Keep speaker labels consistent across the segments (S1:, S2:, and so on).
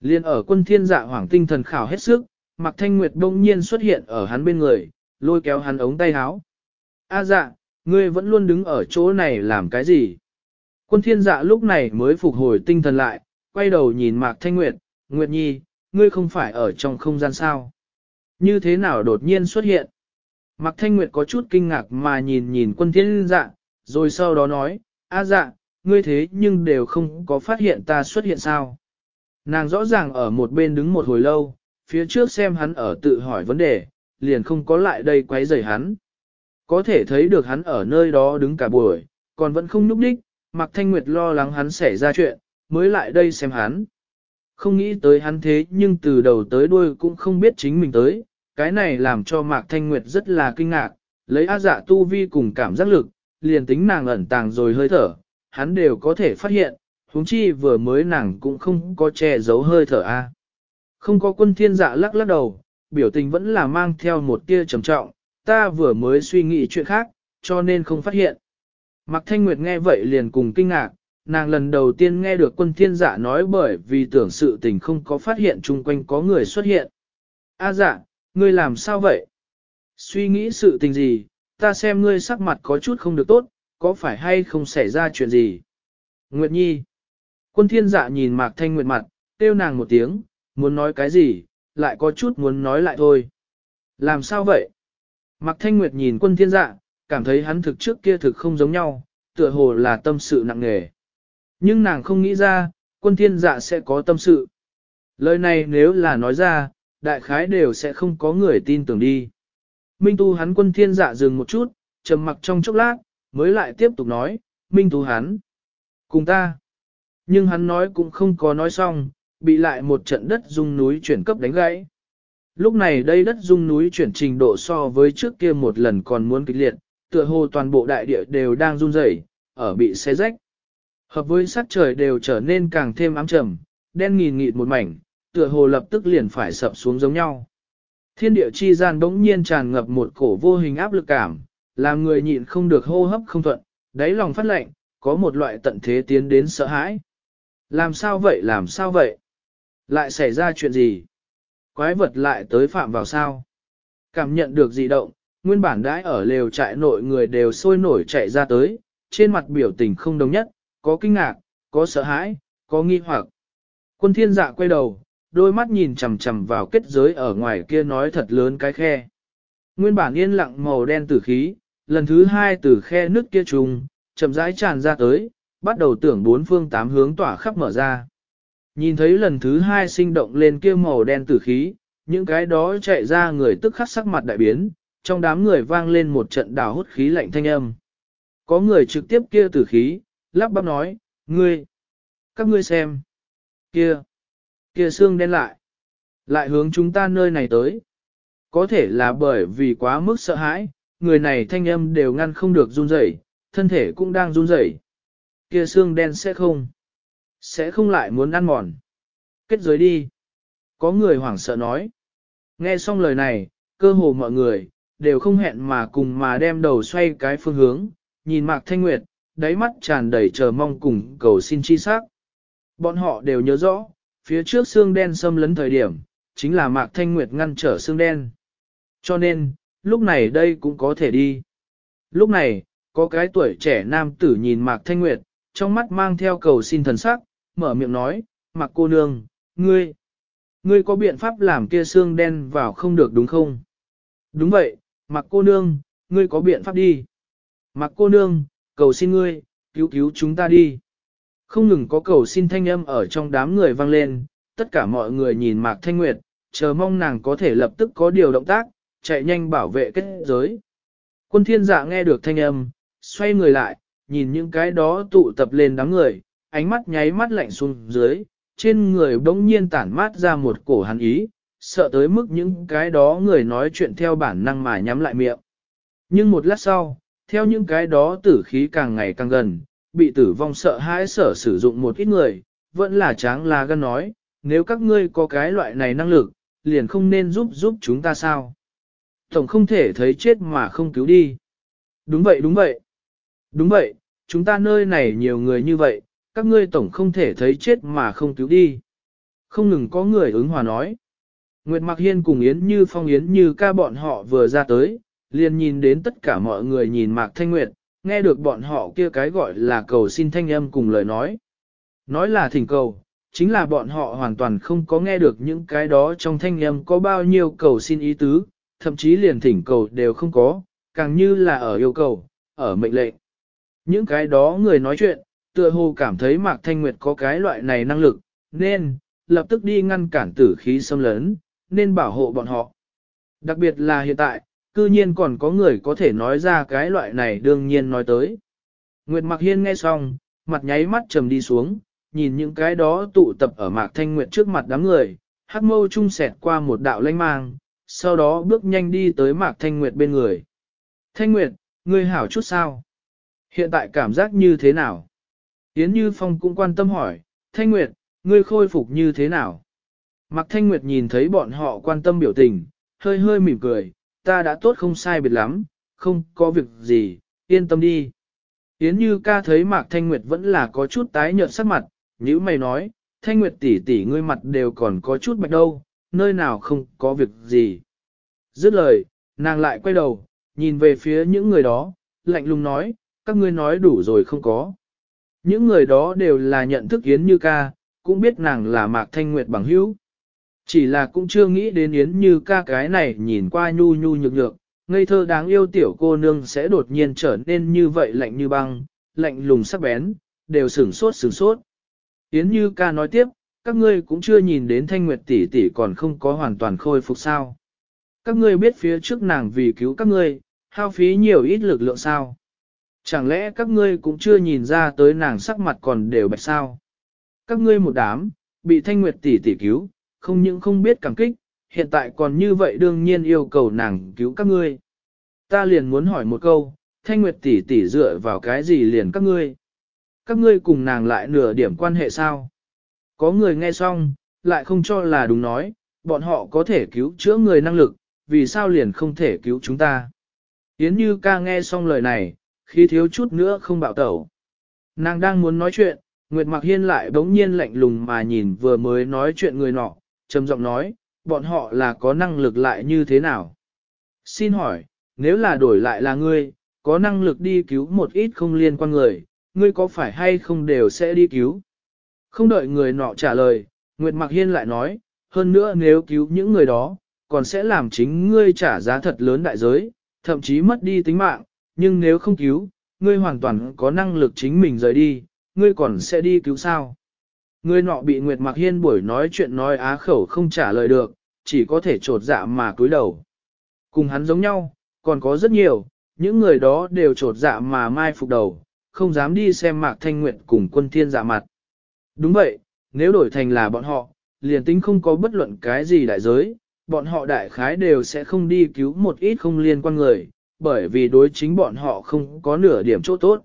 S1: Liên ở quân thiên dạ hoảng tinh thần khảo hết sức, Mạc Thanh Nguyệt đông nhiên xuất hiện ở hắn bên người, lôi kéo hắn ống tay áo. A dạ, ngươi vẫn luôn đứng ở chỗ này làm cái gì? Quân thiên dạ lúc này mới phục hồi tinh thần lại, quay đầu nhìn Mạc Thanh Nguyệt, Nguyệt Nhi, ngươi không phải ở trong không gian sao? Như thế nào đột nhiên xuất hiện? Mạc Thanh Nguyệt có chút kinh ngạc mà nhìn nhìn quân thiên dạ, rồi sau đó nói, A dạ, ngươi thế nhưng đều không có phát hiện ta xuất hiện sao? Nàng rõ ràng ở một bên đứng một hồi lâu, phía trước xem hắn ở tự hỏi vấn đề, liền không có lại đây quấy rầy hắn. Có thể thấy được hắn ở nơi đó đứng cả buổi, còn vẫn không núp đích, Mạc Thanh Nguyệt lo lắng hắn xảy ra chuyện, mới lại đây xem hắn. Không nghĩ tới hắn thế nhưng từ đầu tới đuôi cũng không biết chính mình tới, cái này làm cho Mạc Thanh Nguyệt rất là kinh ngạc, lấy á dạ tu vi cùng cảm giác lực, liền tính nàng ẩn tàng rồi hơi thở, hắn đều có thể phát hiện, huống chi vừa mới nàng cũng không có che giấu hơi thở a. Không có quân thiên dạ lắc lắc đầu, biểu tình vẫn là mang theo một tia trầm trọng, ta vừa mới suy nghĩ chuyện khác, cho nên không phát hiện. Mạc Thanh Nguyệt nghe vậy liền cùng kinh ngạc, nàng lần đầu tiên nghe được quân thiên dạ nói bởi vì tưởng sự tình không có phát hiện chung quanh có người xuất hiện. A dạ, ngươi làm sao vậy? Suy nghĩ sự tình gì, ta xem ngươi sắc mặt có chút không được tốt, có phải hay không xảy ra chuyện gì? Nguyệt Nhi. Quân thiên dạ nhìn Mạc Thanh Nguyệt mặt, kêu nàng một tiếng, muốn nói cái gì, lại có chút muốn nói lại thôi. Làm sao vậy? Mạc Thanh Nguyệt nhìn quân thiên dạ, cảm thấy hắn thực trước kia thực không giống nhau, tựa hồ là tâm sự nặng nề. Nhưng nàng không nghĩ ra, quân thiên dạ sẽ có tâm sự. Lời này nếu là nói ra, đại khái đều sẽ không có người tin tưởng đi. Minh tu hắn quân thiên dạ dừng một chút, trầm mặc trong chốc lát, mới lại tiếp tục nói, Minh tu hắn. Cùng ta. Nhưng hắn nói cũng không có nói xong, bị lại một trận đất dung núi chuyển cấp đánh gãy. Lúc này đây đất dung núi chuyển trình độ so với trước kia một lần còn muốn kịch liệt, tựa hồ toàn bộ đại địa đều đang run rẩy, ở bị xé rách. Hợp với sắc trời đều trở nên càng thêm ám trầm, đen nghìn nghịt một mảnh, tựa hồ lập tức liền phải sập xuống giống nhau. Thiên địa chi gian bỗng nhiên tràn ngập một cổ vô hình áp lực cảm, làm người nhịn không được hô hấp không thuận, đáy lòng phát lạnh, có một loại tận thế tiến đến sợ hãi. Làm sao vậy làm sao vậy? Lại xảy ra chuyện gì? Quái vật lại tới phạm vào sao? Cảm nhận được dị động, nguyên bản đãi ở lều trại nội người đều sôi nổi chạy ra tới, trên mặt biểu tình không đồng nhất, có kinh ngạc, có sợ hãi, có nghi hoặc. Quân thiên dạ quay đầu, đôi mắt nhìn chằm chằm vào kết giới ở ngoài kia nói thật lớn cái khe. Nguyên bản yên lặng màu đen tử khí, lần thứ hai từ khe nước kia trùng, chậm rãi tràn ra tới, bắt đầu tưởng bốn phương tám hướng tỏa khắp mở ra. Nhìn thấy lần thứ hai sinh động lên kia màu đen tử khí, những cái đó chạy ra người tức khắc sắc mặt đại biến, trong đám người vang lên một trận đào hút khí lạnh thanh âm. Có người trực tiếp kia tử khí, lắp bắp nói, ngươi, các ngươi xem, kia, kia xương đen lại, lại hướng chúng ta nơi này tới. Có thể là bởi vì quá mức sợ hãi, người này thanh âm đều ngăn không được run rẩy, thân thể cũng đang run rẩy. Kia xương đen sẽ không, sẽ không lại muốn ăn mòn. Kết giới đi. Có người hoảng sợ nói. Nghe xong lời này, cơ hồ mọi người, đều không hẹn mà cùng mà đem đầu xoay cái phương hướng, nhìn Mạc Thanh Nguyệt, đáy mắt tràn đầy chờ mong cùng cầu xin chi sắc. Bọn họ đều nhớ rõ, phía trước xương đen xâm lấn thời điểm, chính là Mạc Thanh Nguyệt ngăn trở xương đen. Cho nên, lúc này đây cũng có thể đi. Lúc này, có cái tuổi trẻ nam tử nhìn Mạc Thanh Nguyệt, trong mắt mang theo cầu xin thần sắc, mở miệng nói, mặc cô nương, ngươi, ngươi có biện pháp làm kia xương đen vào không được đúng không? Đúng vậy, mặc cô nương, ngươi có biện pháp đi. mặc cô nương, cầu xin ngươi, cứu cứu chúng ta đi. Không ngừng có cầu xin thanh âm ở trong đám người vang lên, tất cả mọi người nhìn Mạc Thanh Nguyệt, chờ mong nàng có thể lập tức có điều động tác, chạy nhanh bảo vệ kết giới. Quân thiên dạ nghe được thanh âm, xoay người lại, nhìn những cái đó tụ tập lên đám người, ánh mắt nháy mắt lạnh xuống dưới, trên người bỗng nhiên tản mát ra một cổ hắn ý, sợ tới mức những cái đó người nói chuyện theo bản năng mà nhắm lại miệng. Nhưng một lát sau, theo những cái đó tử khí càng ngày càng gần, bị tử vong sợ hãi sở sử dụng một ít người, vẫn là tráng là gan nói, nếu các ngươi có cái loại này năng lực, liền không nên giúp giúp chúng ta sao. Tổng không thể thấy chết mà không cứu đi. Đúng vậy đúng vậy. Đúng vậy, chúng ta nơi này nhiều người như vậy, các ngươi tổng không thể thấy chết mà không cứu đi. Không ngừng có người ứng hòa nói. Nguyệt Mạc Hiên cùng Yến Như Phong Yến Như ca bọn họ vừa ra tới, liền nhìn đến tất cả mọi người nhìn Mạc Thanh Nguyệt, nghe được bọn họ kia cái gọi là cầu xin thanh âm cùng lời nói. Nói là thỉnh cầu, chính là bọn họ hoàn toàn không có nghe được những cái đó trong thanh âm có bao nhiêu cầu xin ý tứ, thậm chí liền thỉnh cầu đều không có, càng như là ở yêu cầu, ở mệnh lệnh. Những cái đó người nói chuyện, tựa hồ cảm thấy Mạc Thanh Nguyệt có cái loại này năng lực, nên, lập tức đi ngăn cản tử khí xâm lấn, nên bảo hộ bọn họ. Đặc biệt là hiện tại, cư nhiên còn có người có thể nói ra cái loại này đương nhiên nói tới. Nguyệt Mạc Hiên nghe xong, mặt nháy mắt trầm đi xuống, nhìn những cái đó tụ tập ở Mạc Thanh Nguyệt trước mặt đám người, hắc mâu trung sẹt qua một đạo lanh mang, sau đó bước nhanh đi tới Mạc Thanh Nguyệt bên người. Thanh Nguyệt, ngươi hảo chút sao? Hiện tại cảm giác như thế nào? Yến Như Phong cũng quan tâm hỏi, Thanh Nguyệt, ngươi khôi phục như thế nào? Mạc Thanh Nguyệt nhìn thấy bọn họ quan tâm biểu tình, hơi hơi mỉm cười, ta đã tốt không sai biệt lắm, không có việc gì, yên tâm đi. Yến Như ca thấy Mạc Thanh Nguyệt vẫn là có chút tái nhợt sắc mặt, như mày nói, Thanh Nguyệt tỷ tỷ ngươi mặt đều còn có chút bạch đâu, nơi nào không có việc gì. Dứt lời, nàng lại quay đầu, nhìn về phía những người đó, lạnh lùng nói, các ngươi nói đủ rồi không có. Những người đó đều là nhận thức Yến Như ca, cũng biết nàng là Mạc Thanh Nguyệt bằng hữu. Chỉ là cũng chưa nghĩ đến Yến Như ca cái này nhìn qua nhu nhu nhược nhược, ngây thơ đáng yêu tiểu cô nương sẽ đột nhiên trở nên như vậy lạnh như băng, lạnh lùng sắc bén, đều sửng sốt sửng sốt. Yến Như ca nói tiếp, các ngươi cũng chưa nhìn đến Thanh Nguyệt tỷ tỷ còn không có hoàn toàn khôi phục sao. Các ngươi biết phía trước nàng vì cứu các ngươi, hao phí nhiều ít lực lượng sao. Chẳng lẽ các ngươi cũng chưa nhìn ra tới nàng sắc mặt còn đều bạch sao? Các ngươi một đám, bị Thanh Nguyệt tỷ tỷ cứu, không những không biết cảm kích, hiện tại còn như vậy đương nhiên yêu cầu nàng cứu các ngươi. Ta liền muốn hỏi một câu, Thanh Nguyệt tỷ tỷ dựa vào cái gì liền các ngươi? Các ngươi cùng nàng lại nửa điểm quan hệ sao? Có người nghe xong, lại không cho là đúng nói, bọn họ có thể cứu chữa người năng lực, vì sao liền không thể cứu chúng ta? Yến Như ca nghe xong lời này, khi thiếu chút nữa không bạo tẩu. Nàng đang muốn nói chuyện, Nguyệt Mạc Hiên lại bỗng nhiên lạnh lùng mà nhìn vừa mới nói chuyện người nọ, trầm giọng nói, bọn họ là có năng lực lại như thế nào? Xin hỏi, nếu là đổi lại là ngươi, có năng lực đi cứu một ít không liên quan người, ngươi có phải hay không đều sẽ đi cứu? Không đợi người nọ trả lời, Nguyệt Mạc Hiên lại nói, hơn nữa nếu cứu những người đó, còn sẽ làm chính ngươi trả giá thật lớn đại giới, thậm chí mất đi tính mạng, nhưng nếu không cứu, ngươi hoàn toàn có năng lực chính mình rời đi, ngươi còn sẽ đi cứu sao? Ngươi nọ bị Nguyệt Mạc Hiên buổi nói chuyện nói á khẩu không trả lời được, chỉ có thể trột dạ mà cúi đầu. Cùng hắn giống nhau, còn có rất nhiều, những người đó đều trột dạ mà mai phục đầu, không dám đi xem Mạc Thanh Nguyệt cùng quân thiên dạ mặt. Đúng vậy, nếu đổi thành là bọn họ, liền tính không có bất luận cái gì đại giới, bọn họ đại khái đều sẽ không đi cứu một ít không liên quan người, bởi vì đối chính bọn họ không có nửa điểm chỗ tốt.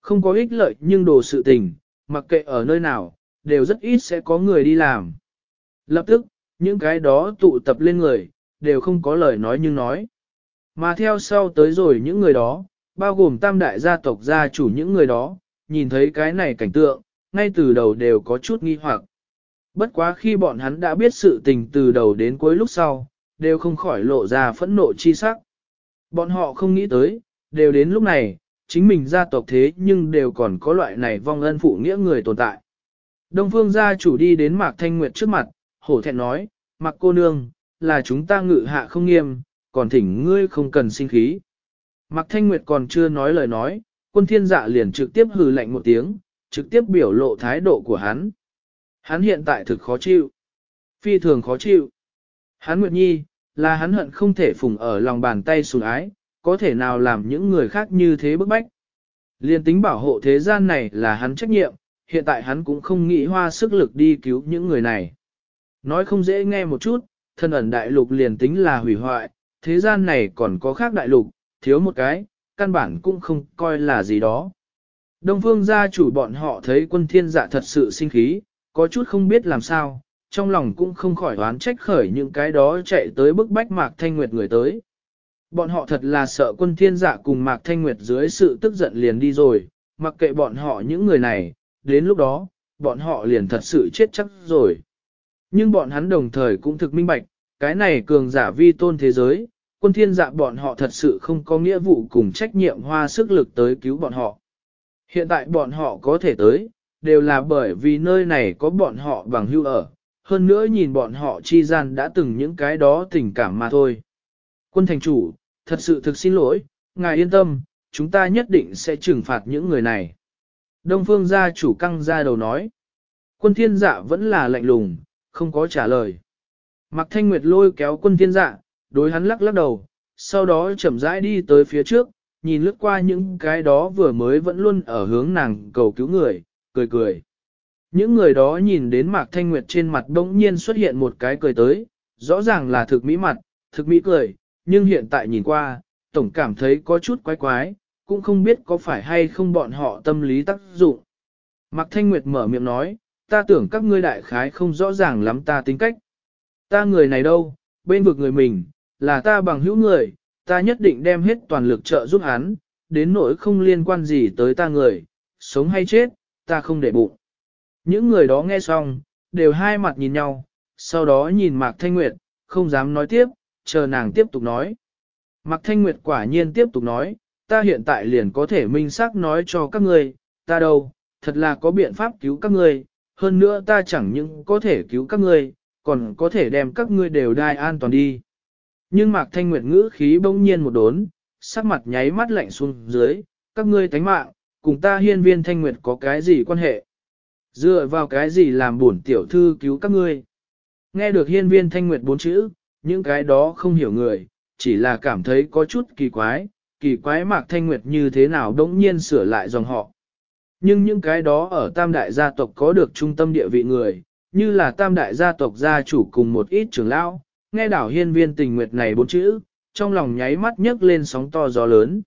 S1: Không có ích lợi nhưng đồ sự tình, mặc kệ ở nơi nào, đều rất ít sẽ có người đi làm. Lập tức, những cái đó tụ tập lên người, đều không có lời nói nhưng nói. Mà theo sau tới rồi những người đó, bao gồm tam đại gia tộc gia chủ những người đó, nhìn thấy cái này cảnh tượng, ngay từ đầu đều có chút nghi hoặc. Bất quá khi bọn hắn đã biết sự tình từ đầu đến cuối lúc sau, đều không khỏi lộ ra phẫn nộ chi sắc. Bọn họ không nghĩ tới, đều đến lúc này, chính mình gia tộc thế nhưng đều còn có loại này vong ân phụ nghĩa người tồn tại. Đông phương gia chủ đi đến Mạc Thanh Nguyệt trước mặt, hổ thẹn nói, Mạc cô nương, là chúng ta ngự hạ không nghiêm, còn thỉnh ngươi không cần sinh khí. Mạc Thanh Nguyệt còn chưa nói lời nói, quân thiên dạ liền trực tiếp hừ lạnh một tiếng, trực tiếp biểu lộ thái độ của hắn. Hắn hiện tại thực khó chịu. Phi thường khó chịu. Hắn Nguyệt Nhi, là hắn hận không thể phùng ở lòng bàn tay sùng ái, có thể nào làm những người khác như thế bức bách. Liên tính bảo hộ thế gian này là hắn trách nhiệm, hiện tại hắn cũng không nghĩ hoa sức lực đi cứu những người này. Nói không dễ nghe một chút, thân ẩn đại lục liền tính là hủy hoại, thế gian này còn có khác đại lục, thiếu một cái, căn bản cũng không coi là gì đó. Đông phương gia chủ bọn họ thấy quân thiên dạ thật sự sinh khí, có chút không biết làm sao, trong lòng cũng không khỏi oán trách khởi những cái đó chạy tới bức bách Mạc Thanh Nguyệt người tới. Bọn họ thật là sợ quân thiên dạ cùng Mạc Thanh Nguyệt dưới sự tức giận liền đi rồi, mặc kệ bọn họ những người này, đến lúc đó, bọn họ liền thật sự chết chắc rồi. Nhưng bọn hắn đồng thời cũng thực minh bạch, cái này cường giả vi tôn thế giới, quân thiên dạ bọn họ thật sự không có nghĩa vụ cùng trách nhiệm hoa sức lực tới cứu bọn họ. Hiện tại bọn họ có thể tới, đều là bởi vì nơi này có bọn họ bằng hưu ở, hơn nữa nhìn bọn họ chi gian đã từng những cái đó tình cảm mà thôi. Quân thành chủ, thật sự thực xin lỗi, ngài yên tâm, chúng ta nhất định sẽ trừng phạt những người này. Đông phương gia chủ căng ra đầu nói. Quân thiên dạ vẫn là lạnh lùng, không có trả lời. Mạc Thanh Nguyệt lôi kéo quân thiên dạ, đối hắn lắc lắc đầu, sau đó chậm rãi đi tới phía trước, nhìn lướt qua những cái đó vừa mới vẫn luôn ở hướng nàng cầu cứu người, cười cười. Những người đó nhìn đến Mạc Thanh Nguyệt trên mặt bỗng nhiên xuất hiện một cái cười tới, rõ ràng là thực mỹ mặt, thực mỹ cười, nhưng hiện tại nhìn qua, tổng cảm thấy có chút quái quái, cũng không biết có phải hay không bọn họ tâm lý tác dụng. Mạc Thanh Nguyệt mở miệng nói, ta tưởng các ngươi đại khái không rõ ràng lắm ta tính cách. Ta người này đâu, bên vực người mình, là ta bằng hữu người, ta nhất định đem hết toàn lực trợ giúp hắn, đến nỗi không liên quan gì tới ta người, sống hay chết, ta không để bụng. Những người đó nghe xong, đều hai mặt nhìn nhau, sau đó nhìn Mạc Thanh Nguyệt, không dám nói tiếp, chờ nàng tiếp tục nói. Mạc Thanh Nguyệt quả nhiên tiếp tục nói, ta hiện tại liền có thể minh xác nói cho các ngươi, ta đâu, thật là có biện pháp cứu các ngươi, hơn nữa ta chẳng những có thể cứu các ngươi, còn có thể đem các ngươi đều đai an toàn đi. Nhưng Mạc Thanh Nguyệt ngữ khí bỗng nhiên một đốn, sắc mặt nháy mắt lạnh xuống dưới, các ngươi tánh mạng, cùng ta hiên viên Thanh Nguyệt có cái gì quan hệ? Dựa vào cái gì làm bổn tiểu thư cứu các ngươi? Nghe được hiên viên Thanh Nguyệt bốn chữ, những cái đó không hiểu người, chỉ là cảm thấy có chút kỳ quái, kỳ quái Mạc Thanh Nguyệt như thế nào đống nhiên sửa lại dòng họ. Nhưng những cái đó ở tam đại gia tộc có được trung tâm địa vị người, như là tam đại gia tộc gia chủ cùng một ít trưởng lão, nghe đảo hiên viên tình nguyệt này bốn chữ, trong lòng nháy mắt nhấc lên sóng to gió lớn.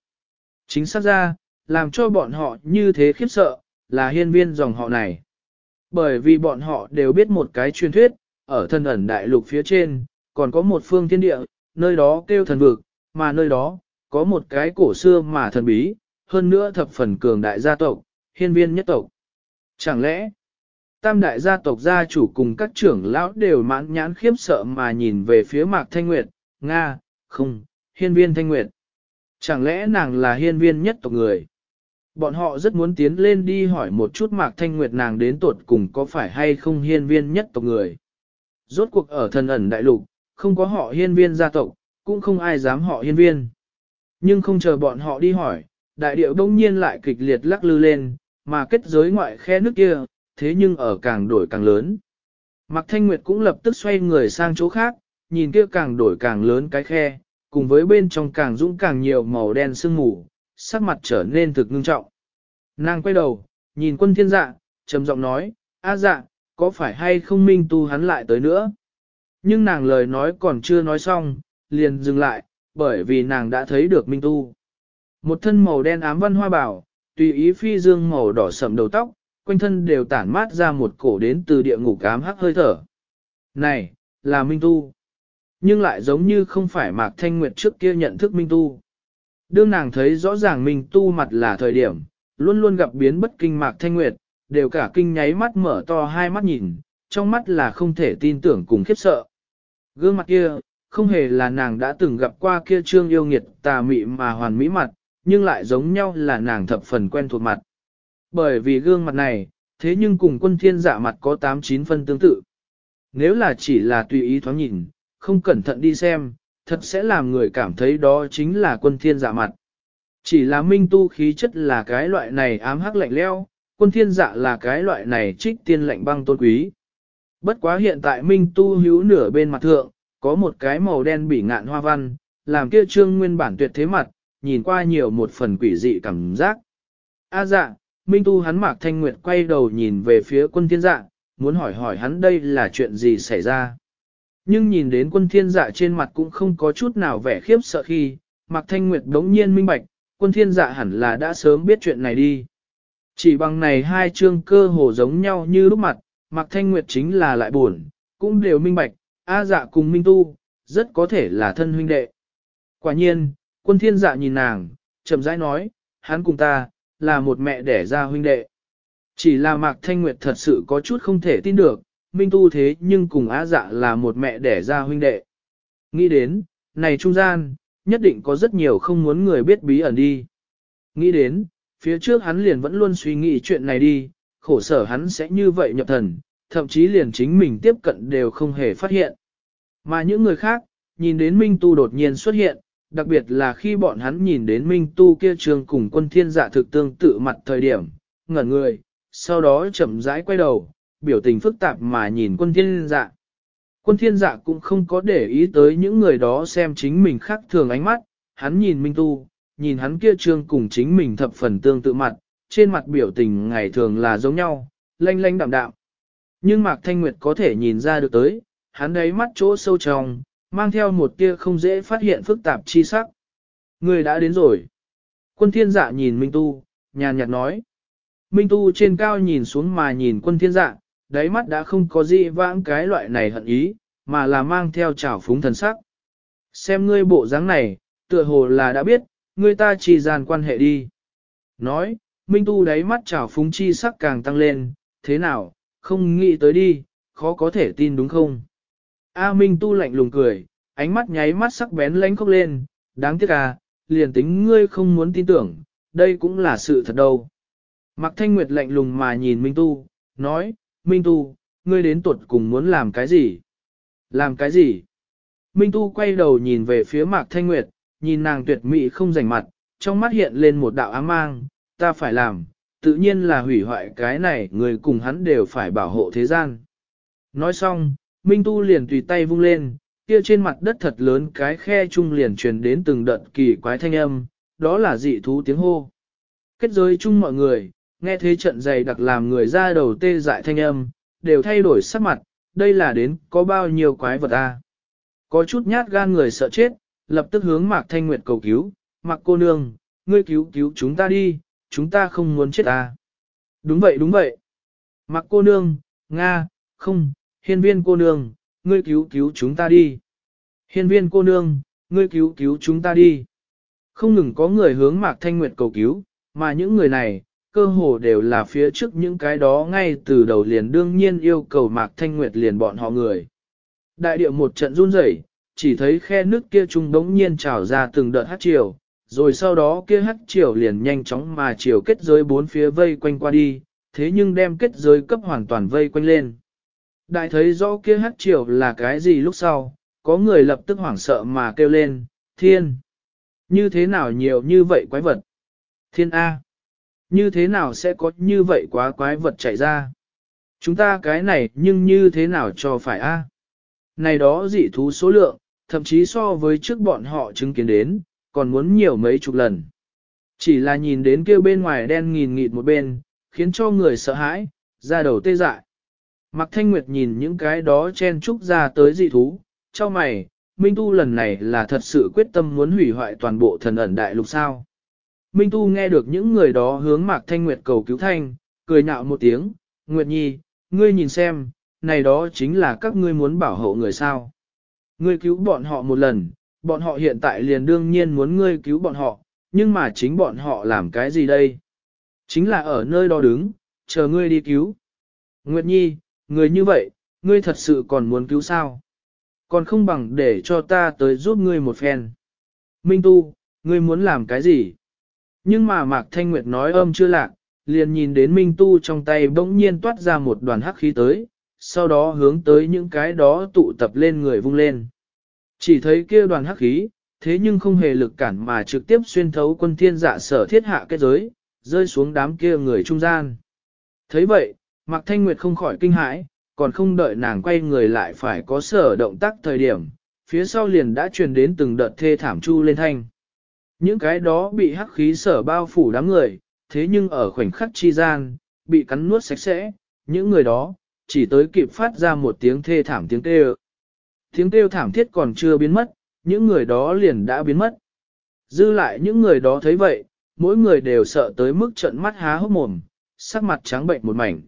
S1: Chính xác ra, làm cho bọn họ như thế khiếp sợ, là hiên viên dòng họ này. Bởi vì bọn họ đều biết một cái truyền thuyết, ở thần ẩn đại lục phía trên, còn có một phương thiên địa, nơi đó kêu thần vực, mà nơi đó, có một cái cổ xưa mà thần bí, hơn nữa thập phần cường đại gia tộc, hiên viên nhất tộc. Chẳng lẽ, tam đại gia tộc gia chủ cùng các trưởng lão đều mãn nhãn khiếp sợ mà nhìn về phía mạc thanh nguyệt, Nga, không, hiên viên thanh nguyệt. Chẳng lẽ nàng là hiên viên nhất tộc người? Bọn họ rất muốn tiến lên đi hỏi một chút mạc thanh nguyệt nàng đến tuột cùng có phải hay không hiên viên nhất tộc người. Rốt cuộc ở thần ẩn đại lục, không có họ hiên viên gia tộc, cũng không ai dám họ hiên viên. Nhưng không chờ bọn họ đi hỏi, đại điệu đông nhiên lại kịch liệt lắc lư lên, mà kết giới ngoại khe nước kia, thế nhưng ở càng đổi càng lớn. Mạc Thanh Nguyệt cũng lập tức xoay người sang chỗ khác, nhìn kia càng đổi càng lớn cái khe, cùng với bên trong càng dũng càng nhiều màu đen sương mù, sắc mặt trở nên thực ngưng trọng. Nàng quay đầu, nhìn quân thiên dạ, trầm giọng nói, A dạ, có phải hay không minh tu hắn lại tới nữa? Nhưng nàng lời nói còn chưa nói xong, liền dừng lại, bởi vì nàng đã thấy được minh tu. Một thân màu đen ám văn hoa bảo, tùy ý phi dương màu đỏ sậm đầu tóc, quanh thân đều tản mát ra một cổ đến từ địa ngục ám hắc hơi thở. Này, là Minh Tu. Nhưng lại giống như không phải Mạc Thanh Nguyệt trước kia nhận thức Minh Tu. Đương nàng thấy rõ ràng mình Tu mặt là thời điểm, luôn luôn gặp biến bất kinh Mạc Thanh Nguyệt, đều cả kinh nháy mắt mở to hai mắt nhìn, trong mắt là không thể tin tưởng cùng khiếp sợ. Gương mặt kia, không hề là nàng đã từng gặp qua kia trương yêu nghiệt tà mị mà hoàn mỹ mặt, nhưng lại giống nhau là nàng thập phần quen thuộc mặt. Bởi vì gương mặt này, thế nhưng cùng quân thiên dạ mặt có 8-9 phân tương tự. Nếu là chỉ là tùy ý thoáng nhìn, không cẩn thận đi xem, thật sẽ làm người cảm thấy đó chính là quân thiên dạ mặt. Chỉ là minh tu khí chất là cái loại này ám hắc lạnh leo, quân thiên dạ là cái loại này trích tiên lạnh băng tôn quý. Bất quá hiện tại minh tu hữu nửa bên mặt thượng, có một cái màu đen bị ngạn hoa văn, làm kia trương nguyên bản tuyệt thế mặt, nhìn qua nhiều một phần quỷ dị cảm giác. A à dạ, Minh Tu hắn Mạc Thanh Nguyệt quay đầu nhìn về phía quân thiên dạ, muốn hỏi hỏi hắn đây là chuyện gì xảy ra. Nhưng nhìn đến quân thiên dạ trên mặt cũng không có chút nào vẻ khiếp sợ khi, Mạc Thanh Nguyệt đống nhiên minh bạch, quân thiên dạ hẳn là đã sớm biết chuyện này đi. Chỉ bằng này hai chương cơ hồ giống nhau như lúc mặt, Mạc Thanh Nguyệt chính là lại buồn, cũng đều minh bạch, A dạ cùng Minh Tu, rất có thể là thân huynh đệ. Quả nhiên, quân thiên dạ nhìn nàng, chậm rãi nói, hắn cùng ta, là một mẹ đẻ ra huynh đệ. Chỉ là Mạc Thanh Nguyệt thật sự có chút không thể tin được, Minh Tu thế nhưng cùng á dạ là một mẹ đẻ ra huynh đệ. Nghĩ đến, này trung gian, nhất định có rất nhiều không muốn người biết bí ẩn đi. Nghĩ đến, phía trước hắn liền vẫn luôn suy nghĩ chuyện này đi, khổ sở hắn sẽ như vậy nhập thần, thậm chí liền chính mình tiếp cận đều không hề phát hiện. Mà những người khác, nhìn đến Minh Tu đột nhiên xuất hiện, đặc biệt là khi bọn hắn nhìn đến Minh Tu kia trường cùng quân thiên dạ thực tương tự mặt thời điểm, ngẩn người, sau đó chậm rãi quay đầu, biểu tình phức tạp mà nhìn quân thiên dạ. Quân thiên dạ cũng không có để ý tới những người đó xem chính mình khác thường ánh mắt, hắn nhìn Minh Tu, nhìn hắn kia trương cùng chính mình thập phần tương tự mặt, trên mặt biểu tình ngày thường là giống nhau, lanh lanh đạm đạm. Nhưng Mạc Thanh Nguyệt có thể nhìn ra được tới, hắn đấy mắt chỗ sâu trong, mang theo một tia không dễ phát hiện phức tạp chi sắc. Người đã đến rồi. Quân thiên dạ nhìn Minh Tu, nhàn nhạt nói. Minh Tu trên cao nhìn xuống mà nhìn quân thiên dạ, đáy mắt đã không có gì vãng cái loại này hận ý, mà là mang theo trào phúng thần sắc. Xem ngươi bộ dáng này, tựa hồ là đã biết, ngươi ta chỉ dàn quan hệ đi. Nói, Minh Tu đáy mắt trào phúng chi sắc càng tăng lên, thế nào, không nghĩ tới đi, khó có thể tin đúng không? A Minh Tu lạnh lùng cười, ánh mắt nháy mắt sắc bén lánh khóc lên, đáng tiếc à, liền tính ngươi không muốn tin tưởng, đây cũng là sự thật đâu. Mạc Thanh Nguyệt lạnh lùng mà nhìn Minh Tu, nói, Minh Tu, ngươi đến tuột cùng muốn làm cái gì? Làm cái gì? Minh Tu quay đầu nhìn về phía Mạc Thanh Nguyệt, nhìn nàng tuyệt mỹ không rảnh mặt, trong mắt hiện lên một đạo ám mang, ta phải làm, tự nhiên là hủy hoại cái này, người cùng hắn đều phải bảo hộ thế gian. Nói xong, Minh Tu liền tùy tay vung lên, kia trên mặt đất thật lớn cái khe chung liền truyền đến từng đợt kỳ quái thanh âm, đó là dị thú tiếng hô. Kết giới chung mọi người, nghe thế trận dày đặc làm người ra đầu tê dại thanh âm, đều thay đổi sắc mặt, đây là đến có bao nhiêu quái vật a? Có chút nhát gan người sợ chết, lập tức hướng Mạc Thanh Nguyệt cầu cứu, Mạc cô nương, ngươi cứu cứu chúng ta đi, chúng ta không muốn chết à Đúng vậy đúng vậy. Mạc cô nương, Nga, không, hiên viên cô nương, ngươi cứu cứu chúng ta đi. Hiên viên cô nương, ngươi cứu cứu chúng ta đi. Không ngừng có người hướng Mạc Thanh Nguyệt cầu cứu, mà những người này, cơ hồ đều là phía trước những cái đó ngay từ đầu liền đương nhiên yêu cầu Mạc Thanh Nguyệt liền bọn họ người. Đại địa một trận run rẩy, chỉ thấy khe nước kia trung đống nhiên trào ra từng đợt hát chiều, rồi sau đó kia hát chiều liền nhanh chóng mà chiều kết giới bốn phía vây quanh qua đi, thế nhưng đem kết giới cấp hoàn toàn vây quanh lên. Đại thấy rõ kia hát chiều là cái gì lúc sau, có người lập tức hoảng sợ mà kêu lên, thiên! Như thế nào nhiều như vậy quái vật? Thiên A! Như thế nào sẽ có như vậy quá quái vật chạy ra? Chúng ta cái này nhưng như thế nào cho phải A? Này đó dị thú số lượng, thậm chí so với trước bọn họ chứng kiến đến, còn muốn nhiều mấy chục lần. Chỉ là nhìn đến kia bên ngoài đen nghìn nghịt một bên, khiến cho người sợ hãi, ra đầu tê dại. Mạc Thanh Nguyệt nhìn những cái đó chen trúc ra tới dị thú, cho mày, Minh Tu lần này là thật sự quyết tâm muốn hủy hoại toàn bộ thần ẩn đại lục sao. Minh Tu nghe được những người đó hướng Mạc Thanh Nguyệt cầu cứu thanh, cười nhạo một tiếng, Nguyệt Nhi, ngươi nhìn xem, này đó chính là các ngươi muốn bảo hộ người sao. Ngươi cứu bọn họ một lần, bọn họ hiện tại liền đương nhiên muốn ngươi cứu bọn họ, nhưng mà chính bọn họ làm cái gì đây? Chính là ở nơi đó đứng, chờ ngươi đi cứu. Nguyệt Nhi, người như vậy, ngươi thật sự còn muốn cứu sao? Còn không bằng để cho ta tới giúp ngươi một phen. Minh Tu, ngươi muốn làm cái gì? Nhưng mà Mạc Thanh Nguyệt nói âm chưa lạc, liền nhìn đến Minh Tu trong tay bỗng nhiên toát ra một đoàn hắc khí tới, sau đó hướng tới những cái đó tụ tập lên người vung lên. Chỉ thấy kia đoàn hắc khí, thế nhưng không hề lực cản mà trực tiếp xuyên thấu quân thiên dạ sở thiết hạ kết giới, rơi xuống đám kia người trung gian. thấy vậy, Mạc Thanh Nguyệt không khỏi kinh hãi, còn không đợi nàng quay người lại phải có sở động tác thời điểm, phía sau liền đã truyền đến từng đợt thê thảm chu lên thanh. Những cái đó bị hắc khí sở bao phủ đám người, thế nhưng ở khoảnh khắc chi gian, bị cắn nuốt sạch sẽ, những người đó, chỉ tới kịp phát ra một tiếng thê thảm tiếng kêu. Tiếng kêu thảm thiết còn chưa biến mất, những người đó liền đã biến mất. Dư lại những người đó thấy vậy, mỗi người đều sợ tới mức trận mắt há hốc mồm, sắc mặt trắng bệnh một mảnh.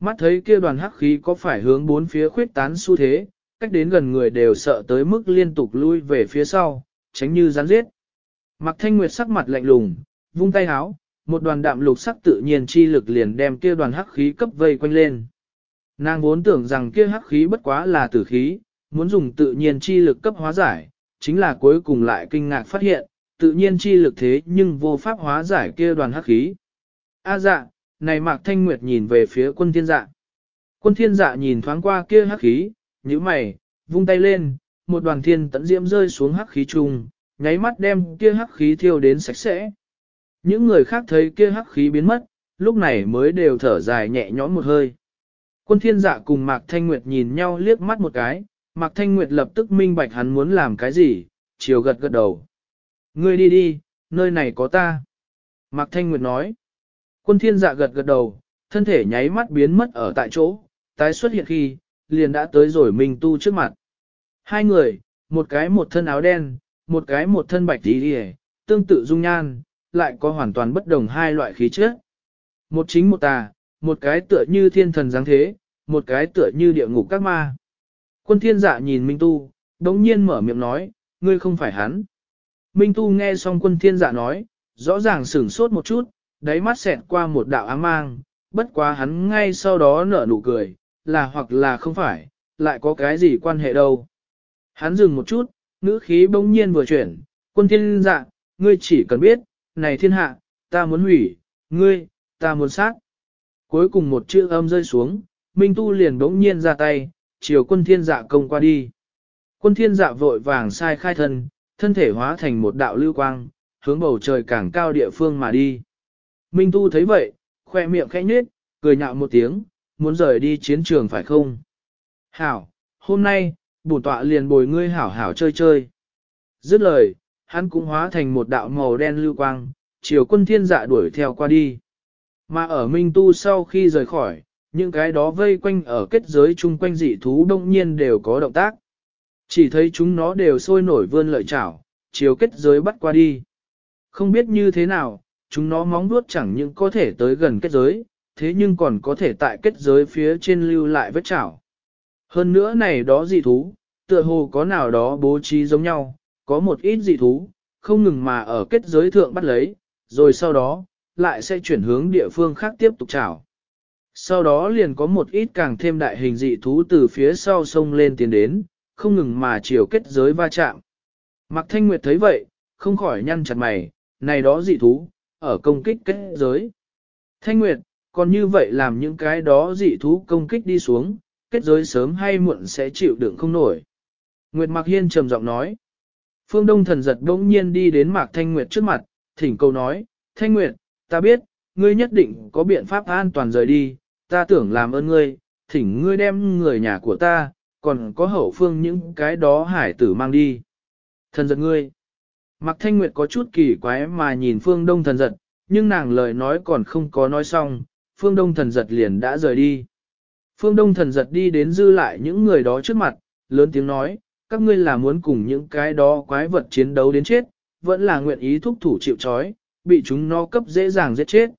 S1: Mắt thấy kia đoàn hắc khí có phải hướng bốn phía khuyết tán xu thế, cách đến gần người đều sợ tới mức liên tục lui về phía sau, tránh như rắn giết. Mạc thanh nguyệt sắc mặt lạnh lùng, vung tay háo, một đoàn đạm lục sắc tự nhiên chi lực liền đem kia đoàn hắc khí cấp vây quanh lên. Nàng vốn tưởng rằng kia hắc khí bất quá là tử khí, muốn dùng tự nhiên chi lực cấp hóa giải, chính là cuối cùng lại kinh ngạc phát hiện, tự nhiên chi lực thế nhưng vô pháp hóa giải kia đoàn hắc khí. A dạ, này Mạc Thanh Nguyệt nhìn về phía quân thiên dạ. Quân thiên dạ nhìn thoáng qua kia hắc khí, nhíu mày, vung tay lên, một đoàn thiên tận diễm rơi xuống hắc khí trung, nháy mắt đem kia hắc khí thiêu đến sạch sẽ. Những người khác thấy kia hắc khí biến mất, lúc này mới đều thở dài nhẹ nhõm một hơi. Quân thiên dạ cùng Mạc Thanh Nguyệt nhìn nhau liếc mắt một cái, Mạc Thanh Nguyệt lập tức minh bạch hắn muốn làm cái gì, chiều gật gật đầu. Ngươi đi đi, nơi này có ta. Mạc Thanh Nguyệt nói. Quân thiên dạ gật gật đầu, thân thể nháy mắt biến mất ở tại chỗ, tái xuất hiện khi, liền đã tới rồi Minh Tu trước mặt. Hai người, một cái một thân áo đen, một cái một thân bạch tí đi tương tự dung nhan, lại có hoàn toàn bất đồng hai loại khí chất. Một chính một tà, một cái tựa như thiên thần dáng thế, một cái tựa như địa ngục các ma. Quân thiên dạ nhìn Minh Tu, đống nhiên mở miệng nói, ngươi không phải hắn. Minh Tu nghe xong quân thiên dạ nói, rõ ràng sửng sốt một chút, đáy mắt xẹt qua một đạo ám mang, bất quá hắn ngay sau đó nở nụ cười, là hoặc là không phải, lại có cái gì quan hệ đâu. Hắn dừng một chút, ngữ khí bỗng nhiên vừa chuyển, quân thiên dạ, ngươi chỉ cần biết, này thiên hạ, ta muốn hủy, ngươi, ta muốn sát. Cuối cùng một chữ âm rơi xuống, Minh Tu liền bỗng nhiên ra tay, chiều quân thiên dạ công qua đi. Quân thiên dạ vội vàng sai khai thân, thân thể hóa thành một đạo lưu quang, hướng bầu trời càng cao địa phương mà đi. Minh Tu thấy vậy, khoe miệng khẽ nhếch, cười nhạo một tiếng, muốn rời đi chiến trường phải không? Hảo, hôm nay, bổn tọa liền bồi ngươi hảo hảo chơi chơi. Dứt lời, hắn cũng hóa thành một đạo màu đen lưu quang, chiều quân thiên dạ đuổi theo qua đi. Mà ở Minh Tu sau khi rời khỏi, những cái đó vây quanh ở kết giới chung quanh dị thú đông nhiên đều có động tác. Chỉ thấy chúng nó đều sôi nổi vươn lợi chảo, chiều kết giới bắt qua đi. Không biết như thế nào, chúng nó móng vuốt chẳng những có thể tới gần kết giới, thế nhưng còn có thể tại kết giới phía trên lưu lại vết chảo. Hơn nữa này đó dị thú, tựa hồ có nào đó bố trí giống nhau, có một ít dị thú, không ngừng mà ở kết giới thượng bắt lấy, rồi sau đó, lại sẽ chuyển hướng địa phương khác tiếp tục chảo. Sau đó liền có một ít càng thêm đại hình dị thú từ phía sau sông lên tiến đến, không ngừng mà chiều kết giới va chạm. Mạc Thanh Nguyệt thấy vậy, không khỏi nhăn chặt mày, này đó dị thú, ở công kích kết giới. Thanh Nguyệt, còn như vậy làm những cái đó dị thú công kích đi xuống, kết giới sớm hay muộn sẽ chịu đựng không nổi. Nguyệt Mạc Hiên trầm giọng nói. Phương Đông thần giật bỗng nhiên đi đến Mạc Thanh Nguyệt trước mặt, thỉnh cầu nói, Thanh Nguyệt, ta biết, ngươi nhất định có biện pháp an toàn rời đi, ta tưởng làm ơn ngươi, thỉnh ngươi đem người nhà của ta, còn có hậu phương những cái đó hải tử mang đi. Thần giật ngươi. Mạc Thanh Nguyệt có chút kỳ quái mà nhìn Phương Đông thần giật, nhưng nàng lời nói còn không có nói xong, Phương Đông thần giật liền đã rời đi. Phương Đông thần giật đi đến dư lại những người đó trước mặt, lớn tiếng nói, các ngươi là muốn cùng những cái đó quái vật chiến đấu đến chết, vẫn là nguyện ý thúc thủ chịu trói, bị chúng nó cấp dễ dàng giết chết.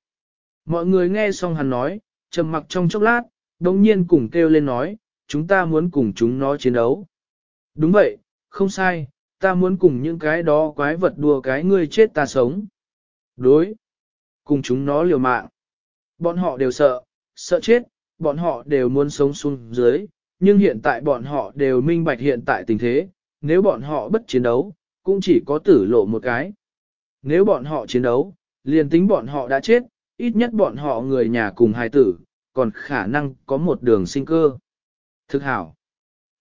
S1: Mọi người nghe xong hắn nói, trầm mặc trong chốc lát, đồng nhiên cùng kêu lên nói, chúng ta muốn cùng chúng nó chiến đấu. Đúng vậy, không sai, ta muốn cùng những cái đó quái vật đùa cái ngươi chết ta sống. Đối, cùng chúng nó liều mạng. Bọn họ đều sợ, sợ chết, bọn họ đều muốn sống xuống dưới, nhưng hiện tại bọn họ đều minh bạch hiện tại tình thế, nếu bọn họ bất chiến đấu, cũng chỉ có tử lộ một cái. Nếu bọn họ chiến đấu, liền tính bọn họ đã chết, ít nhất bọn họ người nhà cùng hài tử, còn khả năng có một đường sinh cơ. Thực hảo.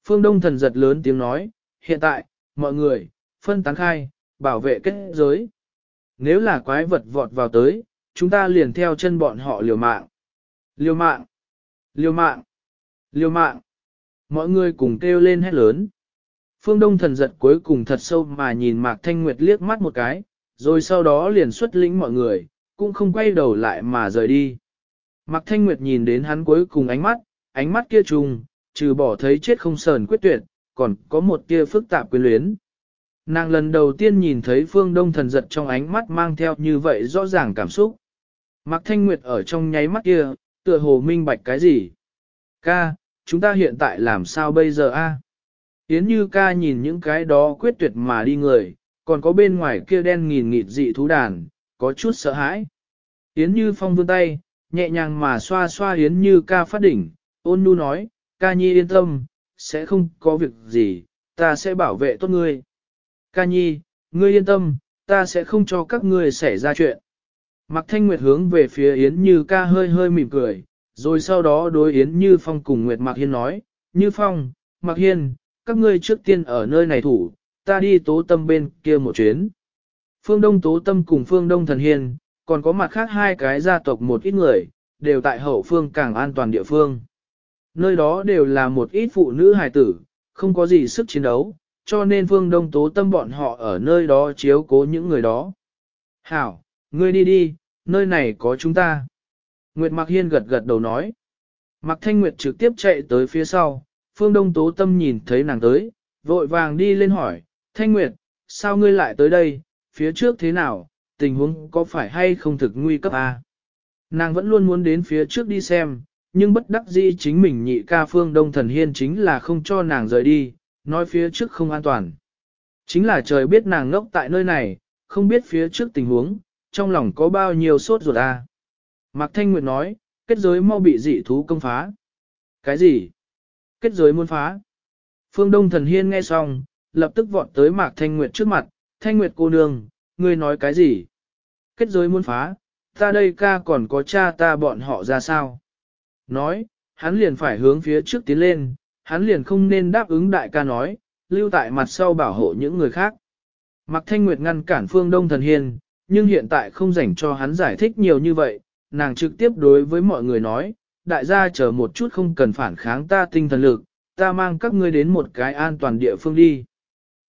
S1: Phương Đông thần giật lớn tiếng nói, hiện tại, mọi người, phân tán khai, bảo vệ kết giới. Nếu là quái vật vọt vào tới, chúng ta liền theo chân bọn họ liều mạng. Liều mạng! Liêu mạng! liêu mạng! Mọi người cùng kêu lên hét lớn. Phương Đông thần giật cuối cùng thật sâu mà nhìn Mạc Thanh Nguyệt liếc mắt một cái, rồi sau đó liền xuất lĩnh mọi người, cũng không quay đầu lại mà rời đi. Mạc Thanh Nguyệt nhìn đến hắn cuối cùng ánh mắt, ánh mắt kia trùng, trừ bỏ thấy chết không sờn quyết tuyệt, còn có một tia phức tạp quyến luyến. Nàng lần đầu tiên nhìn thấy phương đông thần giật trong ánh mắt mang theo như vậy rõ ràng cảm xúc. Mạc Thanh Nguyệt ở trong nháy mắt kia, tựa hồ minh bạch cái gì? Ca, chúng ta hiện tại làm sao bây giờ a? Yến Như ca nhìn những cái đó quyết tuyệt mà đi người, còn có bên ngoài kia đen nghìn nghịt dị thú đàn, có chút sợ hãi. Yến Như phong vươn tay, nhẹ nhàng mà xoa xoa Yến Như ca phát đỉnh, Ôn nhu nói, ca nhi yên tâm, sẽ không có việc gì, ta sẽ bảo vệ tốt ngươi. Ca nhi, ngươi yên tâm, ta sẽ không cho các ngươi xảy ra chuyện. Mạc Thanh Nguyệt hướng về phía Yến Như ca hơi hơi mỉm cười, rồi sau đó đối Yến Như Phong cùng Nguyệt Mạc Hiên nói, Như Phong, Mạc Hiên, các ngươi trước tiên ở nơi này thủ, ta đi tố tâm bên kia một chuyến. Phương Đông tố tâm cùng Phương Đông thần hiên, còn có mặt khác hai cái gia tộc một ít người, đều tại hậu phương càng an toàn địa phương. Nơi đó đều là một ít phụ nữ hài tử, không có gì sức chiến đấu, cho nên Phương Đông tố tâm bọn họ ở nơi đó chiếu cố những người đó. Hảo, ngươi đi đi, nơi này có chúng ta. Nguyệt Mạc Hiên gật gật đầu nói. Mạc Thanh Nguyệt trực tiếp chạy tới phía sau, Phương Đông Tố Tâm nhìn thấy nàng tới, vội vàng đi lên hỏi, Thanh Nguyệt, sao ngươi lại tới đây, phía trước thế nào, tình huống có phải hay không thực nguy cấp à? Nàng vẫn luôn muốn đến phía trước đi xem, nhưng bất đắc dĩ chính mình nhị ca Phương Đông Thần Hiên chính là không cho nàng rời đi, nói phía trước không an toàn. Chính là trời biết nàng ngốc tại nơi này, không biết phía trước tình huống, trong lòng có bao nhiêu sốt ruột à. Mạc Thanh Nguyệt nói, kết giới mau bị dị thú công phá. Cái gì? Kết giới muốn phá. Phương Đông Thần Hiên nghe xong, lập tức vọt tới Mạc Thanh Nguyệt trước mặt, Thanh Nguyệt cô nương, ngươi nói cái gì? Kết giới muốn phá, ta đây ca còn có cha ta bọn họ ra sao? Nói, hắn liền phải hướng phía trước tiến lên, hắn liền không nên đáp ứng đại ca nói, lưu tại mặt sau bảo hộ những người khác. Mạc Thanh Nguyệt ngăn cản Phương Đông Thần Hiên, nhưng hiện tại không dành cho hắn giải thích nhiều như vậy, nàng trực tiếp đối với mọi người nói, đại gia chờ một chút không cần phản kháng ta tinh thần lực, ta mang các ngươi đến một cái an toàn địa phương đi.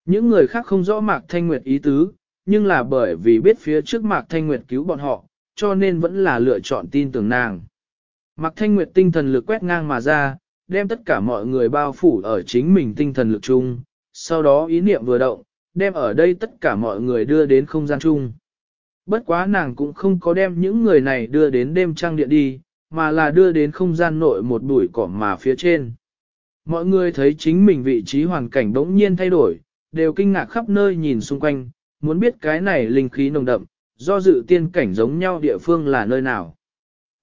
S1: Những người khác không rõ Mạc Thanh Nguyệt ý tứ, nhưng là bởi vì biết phía trước Mạc Thanh Nguyệt cứu bọn họ, cho nên vẫn là lựa chọn tin tưởng nàng. Mạc Thanh Nguyệt tinh thần lực quét ngang mà ra, đem tất cả mọi người bao phủ ở chính mình tinh thần lực chung, sau đó ý niệm vừa động, đem ở đây tất cả mọi người đưa đến không gian chung. Bất quá nàng cũng không có đem những người này đưa đến đêm trăng điện đi, mà là đưa đến không gian nội một bụi cỏ mà phía trên. Mọi người thấy chính mình vị trí hoàn cảnh bỗng nhiên thay đổi, đều kinh ngạc khắp nơi nhìn xung quanh, muốn biết cái này linh khí nồng đậm, do dự tiên cảnh giống nhau địa phương là nơi nào.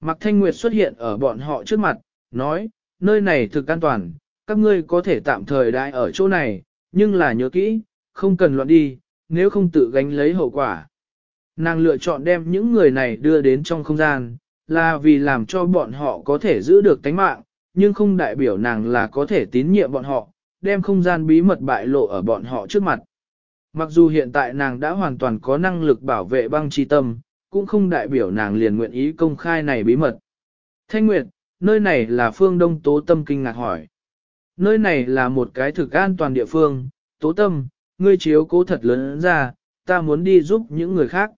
S1: Mạc Thanh Nguyệt xuất hiện ở bọn họ trước mặt, nói, nơi này thực an toàn, các ngươi có thể tạm thời đại ở chỗ này, nhưng là nhớ kỹ, không cần loạn đi, nếu không tự gánh lấy hậu quả. Nàng lựa chọn đem những người này đưa đến trong không gian, là vì làm cho bọn họ có thể giữ được tánh mạng, nhưng không đại biểu nàng là có thể tín nhiệm bọn họ, đem không gian bí mật bại lộ ở bọn họ trước mặt. Mặc dù hiện tại nàng đã hoàn toàn có năng lực bảo vệ băng chi tâm, cũng không đại biểu nàng liền nguyện ý công khai này bí mật. Thanh Nguyệt, nơi này là phương đông tố tâm kinh ngạc hỏi. Nơi này là một cái thực an toàn địa phương, tố tâm, ngươi chiếu cố thật lớn ra, ta muốn đi giúp những người khác.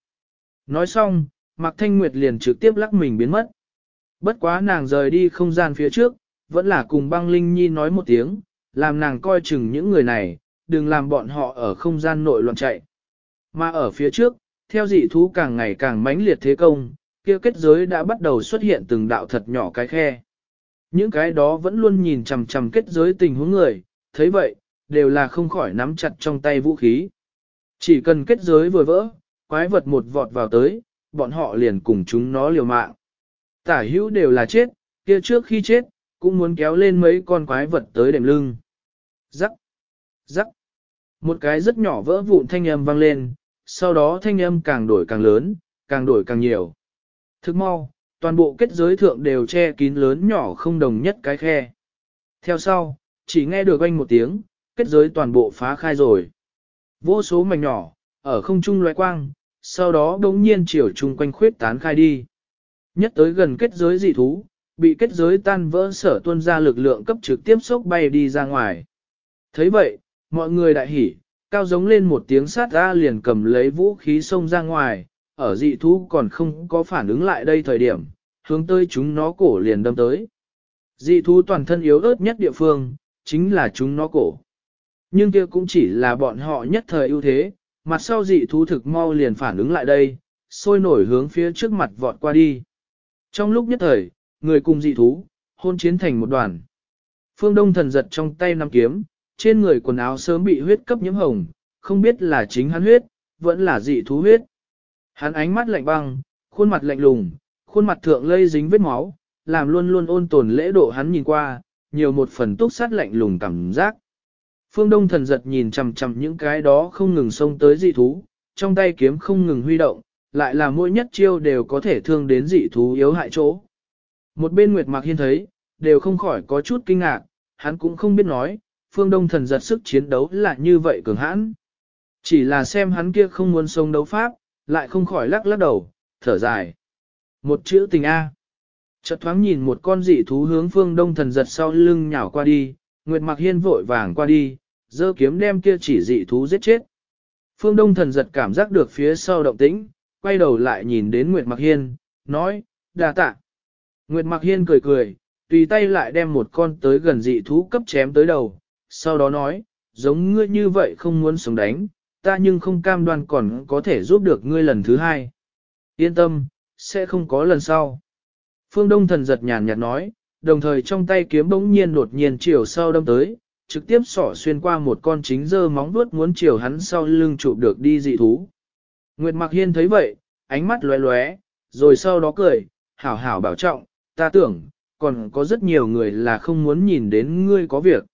S1: Nói xong, Mạc Thanh Nguyệt liền trực tiếp lắc mình biến mất. Bất quá nàng rời đi không gian phía trước, vẫn là cùng băng Linh Nhi nói một tiếng, làm nàng coi chừng những người này, đừng làm bọn họ ở không gian nội loạn chạy. Mà ở phía trước, theo dị thú càng ngày càng mãnh liệt thế công, kia kết giới đã bắt đầu xuất hiện từng đạo thật nhỏ cái khe. Những cái đó vẫn luôn nhìn chằm chằm kết giới tình huống người, thấy vậy, đều là không khỏi nắm chặt trong tay vũ khí. Chỉ cần kết giới vừa vỡ, quái vật một vọt vào tới, bọn họ liền cùng chúng nó liều mạng. Tả hữu đều là chết, kia trước khi chết, cũng muốn kéo lên mấy con quái vật tới đệm lưng. Rắc, rắc. Một cái rất nhỏ vỡ vụn thanh âm vang lên, sau đó thanh âm càng đổi càng lớn, càng đổi càng nhiều. Thức mau, toàn bộ kết giới thượng đều che kín lớn nhỏ không đồng nhất cái khe. Theo sau, chỉ nghe được anh một tiếng, kết giới toàn bộ phá khai rồi. Vô số mảnh nhỏ, ở không trung loại quang, sau đó đống nhiên chiều chung quanh khuyết tán khai đi. Nhất tới gần kết giới dị thú, bị kết giới tan vỡ sở tuân ra lực lượng cấp trực tiếp sốc bay đi ra ngoài. thấy vậy, mọi người đại hỉ, cao giống lên một tiếng sát ra liền cầm lấy vũ khí xông ra ngoài, ở dị thú còn không có phản ứng lại đây thời điểm, hướng tới chúng nó cổ liền đâm tới. Dị thú toàn thân yếu ớt nhất địa phương, chính là chúng nó cổ. Nhưng kia cũng chỉ là bọn họ nhất thời ưu thế, mặt sau dị thú thực mau liền phản ứng lại đây, sôi nổi hướng phía trước mặt vọt qua đi. Trong lúc nhất thời, người cùng dị thú, hôn chiến thành một đoàn. Phương Đông thần giật trong tay nắm kiếm, trên người quần áo sớm bị huyết cấp nhiễm hồng, không biết là chính hắn huyết, vẫn là dị thú huyết. Hắn ánh mắt lạnh băng, khuôn mặt lạnh lùng, khuôn mặt thượng lây dính vết máu, làm luôn luôn ôn tồn lễ độ hắn nhìn qua, nhiều một phần túc sát lạnh lùng cảm giác. Phương Đông thần giật nhìn chằm chằm những cái đó không ngừng xông tới dị thú, trong tay kiếm không ngừng huy động, lại là mỗi nhất chiêu đều có thể thương đến dị thú yếu hại chỗ. Một bên Nguyệt Mạc Hiên thấy, đều không khỏi có chút kinh ngạc, hắn cũng không biết nói, phương đông thần giật sức chiến đấu là như vậy cường hãn. Chỉ là xem hắn kia không muốn sống đấu pháp, lại không khỏi lắc lắc đầu, thở dài. Một chữ tình A. Chợt thoáng nhìn một con dị thú hướng phương đông thần giật sau lưng nhào qua đi, Nguyệt Mạc Hiên vội vàng qua đi, dơ kiếm đem kia chỉ dị thú giết chết. Phương Đông thần giật cảm giác được phía sau động tĩnh, quay đầu lại nhìn đến Nguyệt mặc Hiên, nói, đà tạ. Nguyệt mặc Hiên cười cười, tùy tay lại đem một con tới gần dị thú cấp chém tới đầu, sau đó nói, giống ngươi như vậy không muốn sống đánh, ta nhưng không cam đoan còn có thể giúp được ngươi lần thứ hai. Yên tâm, sẽ không có lần sau. Phương Đông thần giật nhàn nhạt nói, đồng thời trong tay kiếm bỗng nhiên đột nhiên chiều sau đâm tới, trực tiếp sỏ xuyên qua một con chính dơ móng vuốt muốn chiều hắn sau lưng chụp được đi dị thú. Nguyệt Mạc Hiên thấy vậy, ánh mắt lóe lóe, rồi sau đó cười, hảo hảo bảo trọng, ta tưởng, còn có rất nhiều người là không muốn nhìn đến ngươi có việc.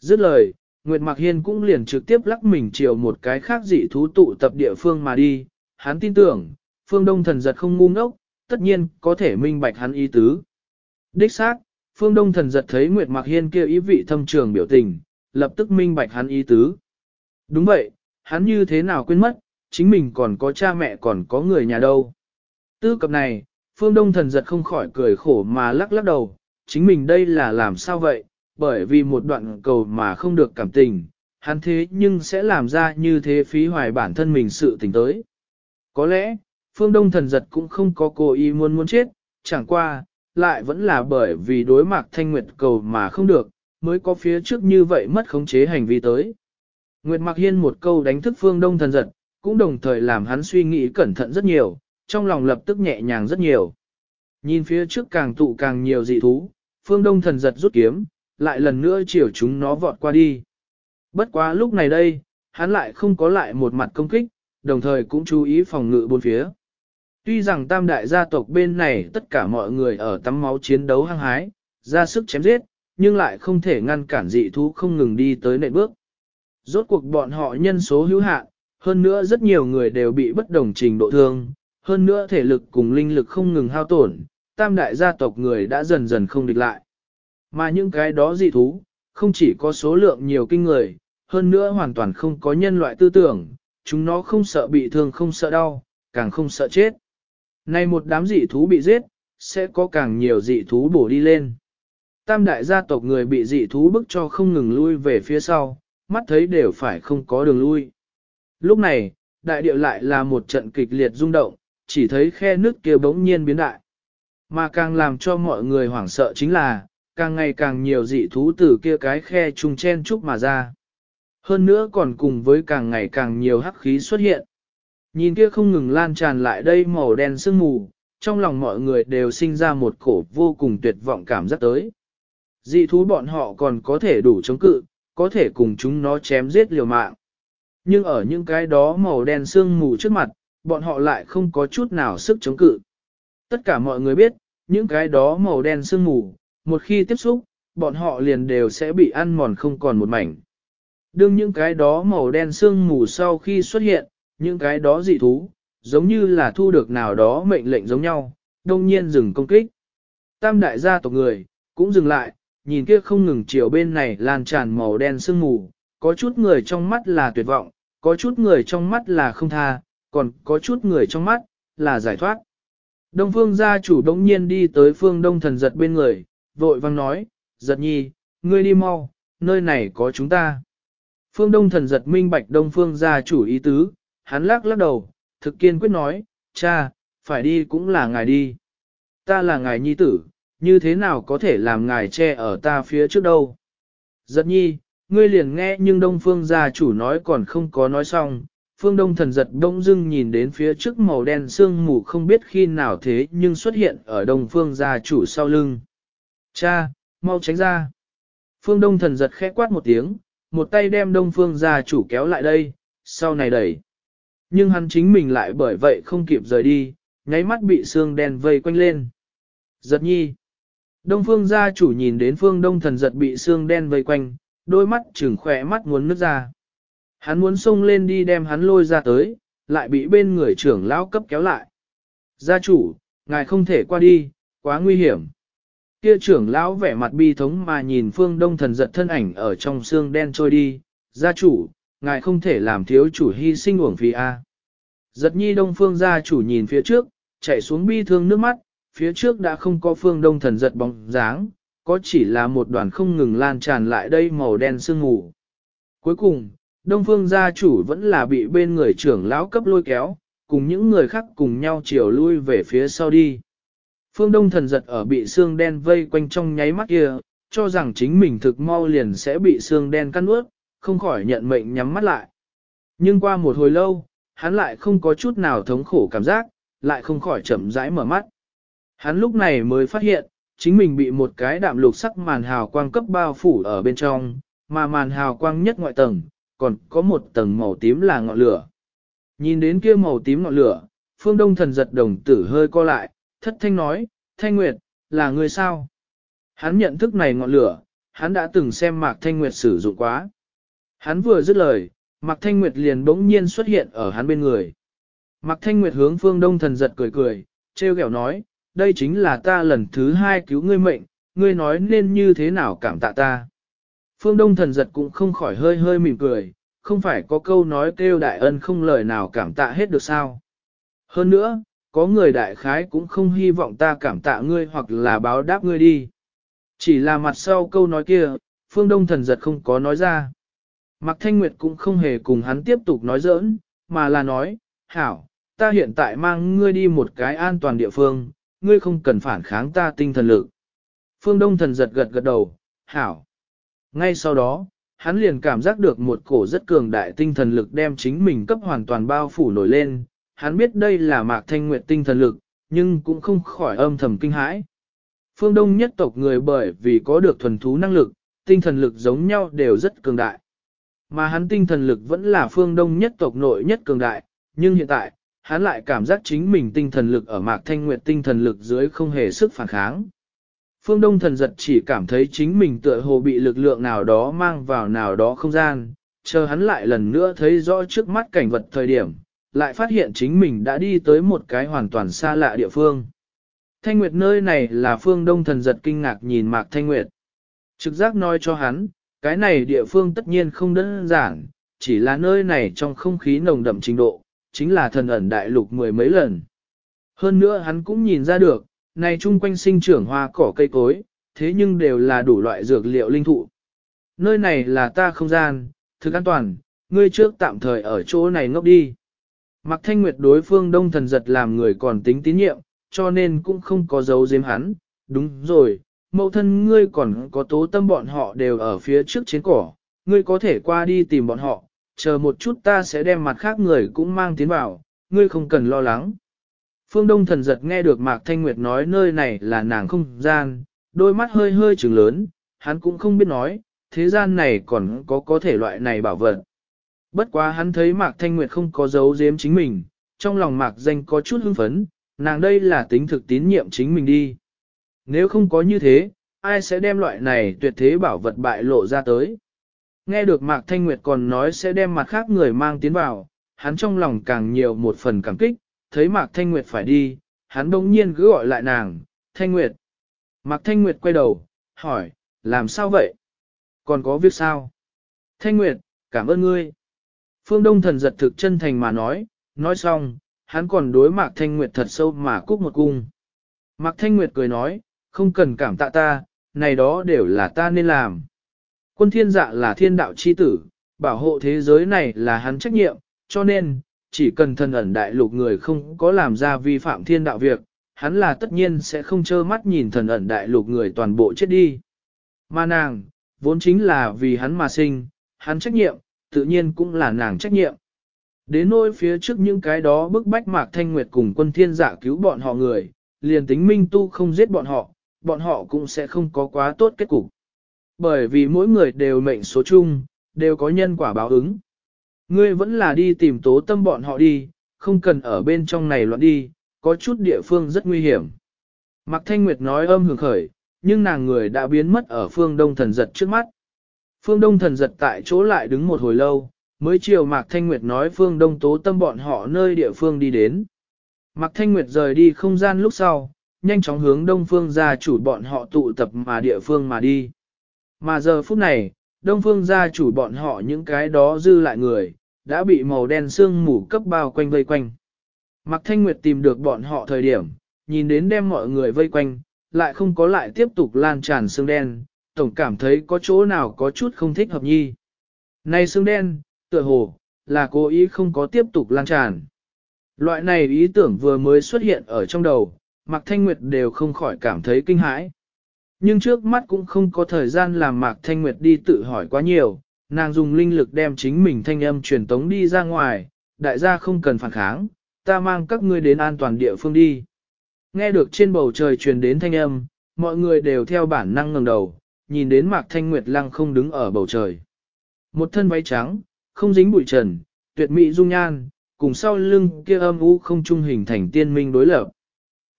S1: Dứt lời, Nguyệt Mạc Hiên cũng liền trực tiếp lắc mình chiều một cái khác dị thú tụ tập địa phương mà đi, hắn tin tưởng, phương đông thần giật không ngu ngốc, tất nhiên có thể minh bạch hắn ý tứ. Đích xác, phương đông thần giật thấy Nguyệt Mạc Hiên kia ý vị thâm trường biểu tình, lập tức minh bạch hắn ý tứ. Đúng vậy, hắn như thế nào quên mất, chính mình còn có cha mẹ còn có người nhà đâu. Tư cập này, phương đông thần giật không khỏi cười khổ mà lắc lắc đầu, chính mình đây là làm sao vậy, bởi vì một đoạn cầu mà không được cảm tình, hắn thế nhưng sẽ làm ra như thế phí hoài bản thân mình sự tình tới. Có lẽ, phương đông thần giật cũng không có cố ý muốn muốn chết, chẳng qua, lại vẫn là bởi vì đối mặt thanh nguyệt cầu mà không được, mới có phía trước như vậy mất khống chế hành vi tới. Nguyệt Mạc Hiên một câu đánh thức phương đông thần giật, cũng đồng thời làm hắn suy nghĩ cẩn thận rất nhiều, trong lòng lập tức nhẹ nhàng rất nhiều. Nhìn phía trước càng tụ càng nhiều dị thú, phương đông thần giật rút kiếm, lại lần nữa chiều chúng nó vọt qua đi. Bất quá lúc này đây, hắn lại không có lại một mặt công kích, đồng thời cũng chú ý phòng ngự bốn phía. Tuy rằng tam đại gia tộc bên này tất cả mọi người ở tắm máu chiến đấu hăng hái, ra sức chém giết, nhưng lại không thể ngăn cản dị thú không ngừng đi tới nệ bước. Rốt cuộc bọn họ nhân số hữu hạn, hơn nữa rất nhiều người đều bị bất đồng trình độ thương, hơn nữa thể lực cùng linh lực không ngừng hao tổn, tam đại gia tộc người đã dần dần không địch lại. Mà những cái đó dị thú, không chỉ có số lượng nhiều kinh người, hơn nữa hoàn toàn không có nhân loại tư tưởng, chúng nó không sợ bị thương không sợ đau, càng không sợ chết. Nay một đám dị thú bị giết, sẽ có càng nhiều dị thú bổ đi lên. Tam đại gia tộc người bị dị thú bức cho không ngừng lui về phía sau, mắt thấy đều phải không có đường lui. Lúc này, đại điệu lại là một trận kịch liệt rung động, chỉ thấy khe nước kia bỗng nhiên biến đại. Mà càng làm cho mọi người hoảng sợ chính là, càng ngày càng nhiều dị thú từ kia cái khe trùng chen chúc mà ra. Hơn nữa còn cùng với càng ngày càng nhiều hắc khí xuất hiện. Nhìn kia không ngừng lan tràn lại đây màu đen sương mù, trong lòng mọi người đều sinh ra một cổ vô cùng tuyệt vọng cảm giác tới. Dị thú bọn họ còn có thể đủ chống cự, có thể cùng chúng nó chém giết liều mạng. Nhưng ở những cái đó màu đen sương mù trước mặt, bọn họ lại không có chút nào sức chống cự. Tất cả mọi người biết, những cái đó màu đen sương mù, một khi tiếp xúc, bọn họ liền đều sẽ bị ăn mòn không còn một mảnh. Đương những cái đó màu đen sương mù sau khi xuất hiện, những cái đó dị thú, giống như là thu được nào đó mệnh lệnh giống nhau, đông nhiên dừng công kích. Tam đại gia tộc người, cũng dừng lại, nhìn kia không ngừng chiều bên này lan tràn màu đen sương mù, có chút người trong mắt là tuyệt vọng, có chút người trong mắt là không tha, còn có chút người trong mắt là giải thoát. Đông phương gia chủ đông nhiên đi tới phương đông thần giật bên người, vội vang nói, giật nhi, ngươi đi mau, nơi này có chúng ta. Phương đông thần giật minh bạch đông phương gia chủ ý tứ, hắn lắc lắc đầu, thực kiên quyết nói, cha, phải đi cũng là ngài đi. Ta là ngài nhi tử, như thế nào có thể làm ngài che ở ta phía trước đâu. Giật nhi, ngươi liền nghe nhưng đông phương gia chủ nói còn không có nói xong, phương đông thần giật đông dưng nhìn đến phía trước màu đen sương mù không biết khi nào thế nhưng xuất hiện ở đông phương gia chủ sau lưng. Cha, mau tránh ra. Phương đông thần giật khẽ quát một tiếng, một tay đem đông phương gia chủ kéo lại đây, sau này đẩy. Nhưng hắn chính mình lại bởi vậy không kịp rời đi, nháy mắt bị xương đen vây quanh lên. Giật nhi. Đông phương gia chủ nhìn đến phương đông thần giật bị xương đen vây quanh, đôi mắt trừng khỏe mắt muốn nứt ra. Hắn muốn xông lên đi đem hắn lôi ra tới, lại bị bên người trưởng lão cấp kéo lại. Gia chủ, ngài không thể qua đi, quá nguy hiểm. Kia trưởng lão vẻ mặt bi thống mà nhìn phương đông thần giật thân ảnh ở trong xương đen trôi đi. Gia chủ, ngài không thể làm thiếu chủ hy sinh uổng phí A. Giật nhi đông phương gia chủ nhìn phía trước, chạy xuống bi thương nước mắt, phía trước đã không có phương đông thần giật bóng dáng, có chỉ là một đoàn không ngừng lan tràn lại đây màu đen sương mù. Cuối cùng, đông phương gia chủ vẫn là bị bên người trưởng lão cấp lôi kéo, cùng những người khác cùng nhau chiều lui về phía sau đi. Phương đông thần giật ở bị xương đen vây quanh trong nháy mắt kia, cho rằng chính mình thực mau liền sẽ bị xương đen cắn ướt, không khỏi nhận mệnh nhắm mắt lại. Nhưng qua một hồi lâu, hắn lại không có chút nào thống khổ cảm giác, lại không khỏi chậm rãi mở mắt. Hắn lúc này mới phát hiện, chính mình bị một cái đạm lục sắc màn hào quang cấp bao phủ ở bên trong, mà màn hào quang nhất ngoại tầng, còn có một tầng màu tím là ngọn lửa. Nhìn đến kia màu tím ngọn lửa, phương đông thần giật đồng tử hơi co lại, thất thanh nói, thanh nguyệt, là người sao? Hắn nhận thức này ngọn lửa, hắn đã từng xem mạc thanh nguyệt sử dụng quá. Hắn vừa dứt lời, mạc thanh nguyệt liền bỗng nhiên xuất hiện ở hắn bên người. Mạc thanh nguyệt hướng phương đông thần giật cười cười, treo kẹo nói, đây chính là ta lần thứ hai cứu ngươi mệnh, ngươi nói nên như thế nào cảm tạ ta. Phương Đông thần giật cũng không khỏi hơi hơi mỉm cười, không phải có câu nói kêu đại ân không lời nào cảm tạ hết được sao. Hơn nữa, có người đại khái cũng không hy vọng ta cảm tạ ngươi hoặc là báo đáp ngươi đi. Chỉ là mặt sau câu nói kia, Phương Đông thần giật không có nói ra. Mạc Thanh Nguyệt cũng không hề cùng hắn tiếp tục nói giỡn, mà là nói, hảo, ta hiện tại mang ngươi đi một cái an toàn địa phương, ngươi không cần phản kháng ta tinh thần lực. Phương Đông thần giật gật gật đầu, hảo. Ngay sau đó, hắn liền cảm giác được một cổ rất cường đại tinh thần lực đem chính mình cấp hoàn toàn bao phủ nổi lên. Hắn biết đây là mạc thanh nguyệt tinh thần lực, nhưng cũng không khỏi âm thầm kinh hãi. Phương Đông nhất tộc người bởi vì có được thuần thú năng lực, tinh thần lực giống nhau đều rất cường đại. Mà hắn tinh thần lực vẫn là phương Đông nhất tộc nội nhất cường đại, nhưng hiện tại, hắn lại cảm giác chính mình tinh thần lực ở mạc thanh nguyệt tinh thần lực dưới không hề sức phản kháng. Phương Đông thần giật chỉ cảm thấy chính mình tựa hồ bị lực lượng nào đó mang vào nào đó không gian, chờ hắn lại lần nữa thấy rõ trước mắt cảnh vật thời điểm, lại phát hiện chính mình đã đi tới một cái hoàn toàn xa lạ địa phương. Thanh Nguyệt nơi này là phương Đông thần giật kinh ngạc nhìn Mạc Thanh Nguyệt. Trực giác nói cho hắn, cái này địa phương tất nhiên không đơn giản, chỉ là nơi này trong không khí nồng đậm trình độ, chính là thần ẩn đại lục mười mấy lần. Hơn nữa hắn cũng nhìn ra được, này chung quanh sinh trưởng hoa cỏ cây cối, thế nhưng đều là đủ loại dược liệu linh thụ. Nơi này là ta không gian, thực an toàn, ngươi trước tạm thời ở chỗ này ngốc đi. Mặc thanh nguyệt đối phương đông thần giật làm người còn tính tín nhiệm, cho nên cũng không có dấu giếm hắn. Đúng rồi, mẫu thân ngươi còn có tố tâm bọn họ đều ở phía trước chiến cỏ, ngươi có thể qua đi tìm bọn họ, chờ một chút ta sẽ đem mặt khác người cũng mang tiến vào, ngươi không cần lo lắng. Phương Đông thần giật nghe được Mạc Thanh Nguyệt nói nơi này là nàng không gian, đôi mắt hơi hơi trừng lớn, hắn cũng không biết nói, thế gian này còn có có thể loại này bảo vật. Bất quá hắn thấy Mạc Thanh Nguyệt không có giấu giếm chính mình, trong lòng Mạc Danh có chút hưng phấn, nàng đây là tính thực tín nhiệm chính mình đi. Nếu không có như thế, ai sẽ đem loại này tuyệt thế bảo vật bại lộ ra tới. Nghe được Mạc Thanh Nguyệt còn nói sẽ đem mặt khác người mang tiến vào, hắn trong lòng càng nhiều một phần cảm kích, thấy Mạc Thanh Nguyệt phải đi, hắn đông nhiên cứ gọi lại nàng, Thanh Nguyệt. Mạc Thanh Nguyệt quay đầu, hỏi, làm sao vậy? Còn có việc sao? Thanh Nguyệt, cảm ơn ngươi. Phương Đông thần giật thực chân thành mà nói, nói xong, hắn còn đối Mạc Thanh Nguyệt thật sâu mà cúc một cung. Mạc Thanh Nguyệt cười nói, không cần cảm tạ ta, này đó đều là ta nên làm. Quân thiên dạ là thiên đạo chi tử, bảo hộ thế giới này là hắn trách nhiệm, cho nên, chỉ cần thần ẩn đại lục người không có làm ra vi phạm thiên đạo việc, hắn là tất nhiên sẽ không trơ mắt nhìn thần ẩn đại lục người toàn bộ chết đi. Mà nàng, vốn chính là vì hắn mà sinh, hắn trách nhiệm, tự nhiên cũng là nàng trách nhiệm. Đến nỗi phía trước những cái đó bức bách Mạc Thanh Nguyệt cùng quân thiên giả cứu bọn họ người, liền tính minh tu không giết bọn họ, bọn họ cũng sẽ không có quá tốt kết cục. Bởi vì mỗi người đều mệnh số chung, đều có nhân quả báo ứng. Ngươi vẫn là đi tìm tố tâm bọn họ đi, không cần ở bên trong này loạn đi, có chút địa phương rất nguy hiểm. Mạc Thanh Nguyệt nói âm hưởng khởi, nhưng nàng người đã biến mất ở phương đông thần giật trước mắt. Phương đông thần giật tại chỗ lại đứng một hồi lâu, mới chiều Mạc Thanh Nguyệt nói phương đông tố tâm bọn họ nơi địa phương đi đến. Mạc Thanh Nguyệt rời đi không gian lúc sau, nhanh chóng hướng đông phương gia chủ bọn họ tụ tập mà địa phương mà đi. Mà giờ phút này, đông phương gia chủ bọn họ những cái đó dư lại người, đã bị màu đen sương mù cấp bao quanh vây quanh. Mạc Thanh Nguyệt tìm được bọn họ thời điểm, nhìn đến đem mọi người vây quanh, lại không có lại tiếp tục lan tràn sương đen, tổng cảm thấy có chỗ nào có chút không thích hợp nhi. Này sương đen, tựa hồ, là cố ý không có tiếp tục lan tràn. Loại này ý tưởng vừa mới xuất hiện ở trong đầu, Mạc Thanh Nguyệt đều không khỏi cảm thấy kinh hãi. Nhưng trước mắt cũng không có thời gian làm Mạc Thanh Nguyệt đi tự hỏi quá nhiều, nàng dùng linh lực đem chính mình thanh âm truyền tống đi ra ngoài, đại gia không cần phản kháng, ta mang các ngươi đến an toàn địa phương đi. Nghe được trên bầu trời truyền đến thanh âm, mọi người đều theo bản năng ngẩng đầu, nhìn đến Mạc Thanh Nguyệt lăng không đứng ở bầu trời. Một thân váy trắng, không dính bụi trần, tuyệt mỹ dung nhan, cùng sau lưng kia âm u không trung hình thành tiên minh đối lập.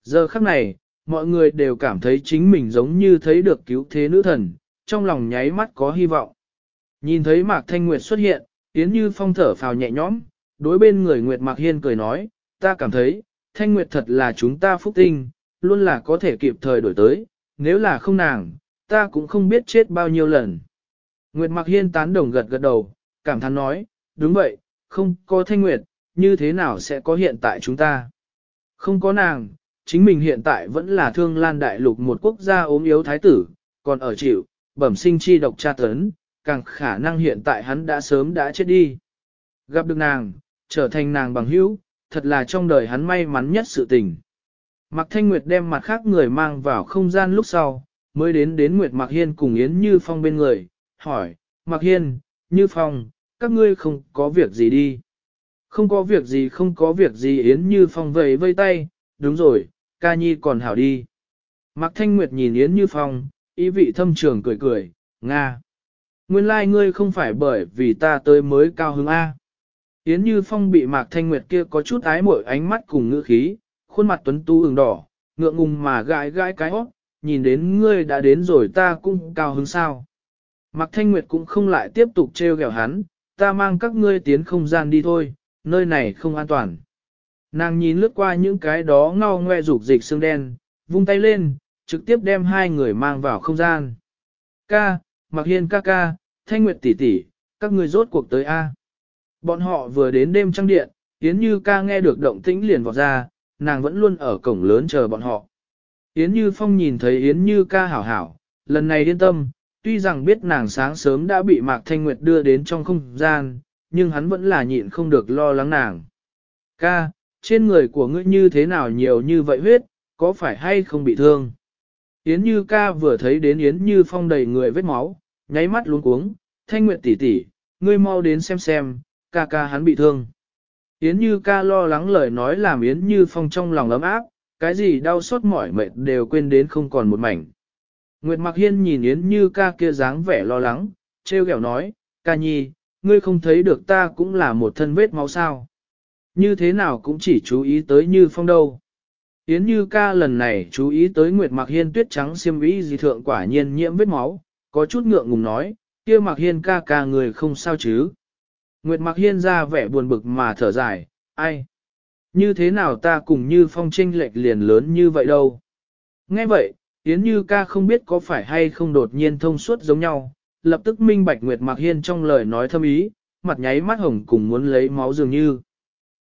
S1: Giờ khắc này, mọi người đều cảm thấy chính mình giống như thấy được cứu thế nữ thần, trong lòng nháy mắt có hy vọng. Nhìn thấy Mạc Thanh Nguyệt xuất hiện, Yến Như Phong thở phào nhẹ nhõm, đối bên người Nguyệt Mạc Hiên cười nói, ta cảm thấy, Thanh Nguyệt thật là chúng ta phúc tinh, luôn là có thể kịp thời đổi tới, nếu là không nàng, ta cũng không biết chết bao nhiêu lần. Nguyệt Mạc Hiên tán đồng gật gật đầu, cảm thán nói, đúng vậy, không có Thanh Nguyệt, như thế nào sẽ có hiện tại chúng ta? Không có nàng, chính mình hiện tại vẫn là thương lan đại lục một quốc gia ốm yếu thái tử, còn ở chịu, bẩm sinh chi độc tra tấn, càng khả năng hiện tại hắn đã sớm đã chết đi. Gặp được nàng, trở thành nàng bằng hữu, thật là trong đời hắn may mắn nhất sự tình. Mạc Thanh Nguyệt đem mặt khác người mang vào không gian lúc sau, mới đến đến Nguyệt Mạc Hiên cùng Yến Như Phong bên người, hỏi, Mạc Hiên, Như Phong, các ngươi không có việc gì đi. Không có việc gì không có việc gì Yến Như Phong vẫy vây tay, đúng rồi, ca nhi còn hảo đi. Mạc Thanh Nguyệt nhìn Yến Như Phong, ý vị thâm trường cười cười, Nga. Nguyên lai like ngươi không phải bởi vì ta tới mới cao hứng A. Yến Như Phong bị Mạc Thanh Nguyệt kia có chút ái mội ánh mắt cùng ngữ khí, khuôn mặt tuấn tu ửng đỏ, ngượng ngùng mà gãi gãi cái hót, nhìn đến ngươi đã đến rồi ta cũng cao hứng sao. Mạc Thanh Nguyệt cũng không lại tiếp tục trêu ghẹo hắn, ta mang các ngươi tiến không gian đi thôi, nơi này không an toàn. Nàng nhìn lướt qua những cái đó ngao ngoe rục dịch xương đen, vung tay lên, trực tiếp đem hai người mang vào không gian. Ca, Mạc Hiên ca ca, Thanh Nguyệt tỷ tỷ, các người rốt cuộc tới A. Bọn họ vừa đến đêm trăng điện, Yến Như ca nghe được động tĩnh liền vọt ra, nàng vẫn luôn ở cổng lớn chờ bọn họ. Yến Như Phong nhìn thấy Yến Như ca hảo hảo, lần này yên tâm, tuy rằng biết nàng sáng sớm đã bị Mạc Thanh Nguyệt đưa đến trong không gian, nhưng hắn vẫn là nhịn không được lo lắng nàng. Ca, trên người của ngươi như thế nào nhiều như vậy huyết, có phải hay không bị thương? Yến Như ca vừa thấy đến Yến Như Phong đầy người vết máu, nháy mắt luống cuống, Thanh Nguyệt tỷ tỷ, ngươi mau đến xem xem, ca ca hắn bị thương. Yến Như ca lo lắng lời nói làm Yến Như Phong trong lòng ấm áp, cái gì đau xót mỏi mệt đều quên đến không còn một mảnh. Nguyệt mặc Hiên nhìn Yến Như ca kia dáng vẻ lo lắng, treo ghẹo nói, ca nhi, ngươi không thấy được ta cũng là một thân vết máu sao. Như thế nào cũng chỉ chú ý tới Như Phong đâu. Yến Như ca lần này chú ý tới Nguyệt Mạc Hiên tuyết trắng xiêm vĩ gì thượng quả nhiên nhiễm vết máu, có chút ngượng ngùng nói, kia Mạc Hiên ca ca người không sao chứ. Nguyệt Mạc Hiên ra vẻ buồn bực mà thở dài, ai? Như thế nào ta cùng Như Phong tranh lệch liền lớn như vậy đâu? Nghe vậy, Yến Như ca không biết có phải hay không đột nhiên thông suốt giống nhau, lập tức minh bạch Nguyệt Mạc Hiên trong lời nói thâm ý, mặt nháy mắt hồng cùng muốn lấy máu dường như.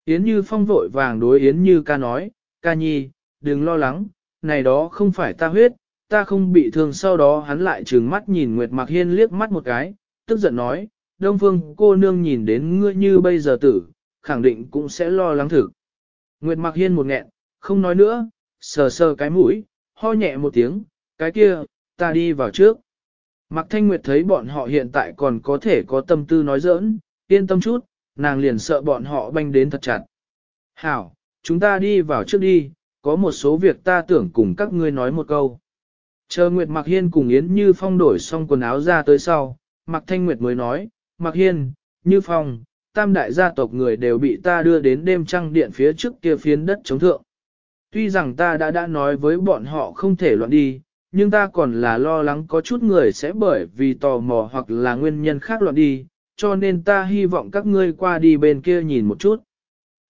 S1: Yến Như Phong vội vàng đối Yến Như ca nói, ca nhi, đừng lo lắng, này đó không phải ta huyết, ta không bị thương sau đó hắn lại trừng mắt nhìn Nguyệt Mạc Hiên liếc mắt một cái, tức giận nói, Đông Phương cô nương nhìn đến ngươi như bây giờ tử, khẳng định cũng sẽ lo lắng thực. Nguyệt Mạc Hiên một nghẹn, không nói nữa, sờ sờ cái mũi, ho nhẹ một tiếng, cái kia, ta đi vào trước. Mạc Thanh Nguyệt thấy bọn họ hiện tại còn có thể có tâm tư nói giỡn, yên tâm chút, nàng liền sợ bọn họ banh đến thật chặt. Hảo, chúng ta đi vào trước đi, có một số việc ta tưởng cùng các ngươi nói một câu. Chờ Nguyệt Mạc Hiên cùng Yến Như Phong đổi xong quần áo ra tới sau, Mạc Thanh Nguyệt mới nói, Mạc Hiên, Như Phong, tam đại gia tộc người đều bị ta đưa đến đêm trăng điện phía trước kia phiến đất chống thượng. Tuy rằng ta đã đã nói với bọn họ không thể loạn đi, nhưng ta còn là lo lắng có chút người sẽ bởi vì tò mò hoặc là nguyên nhân khác loạn đi, cho nên ta hy vọng các ngươi qua đi bên kia nhìn một chút.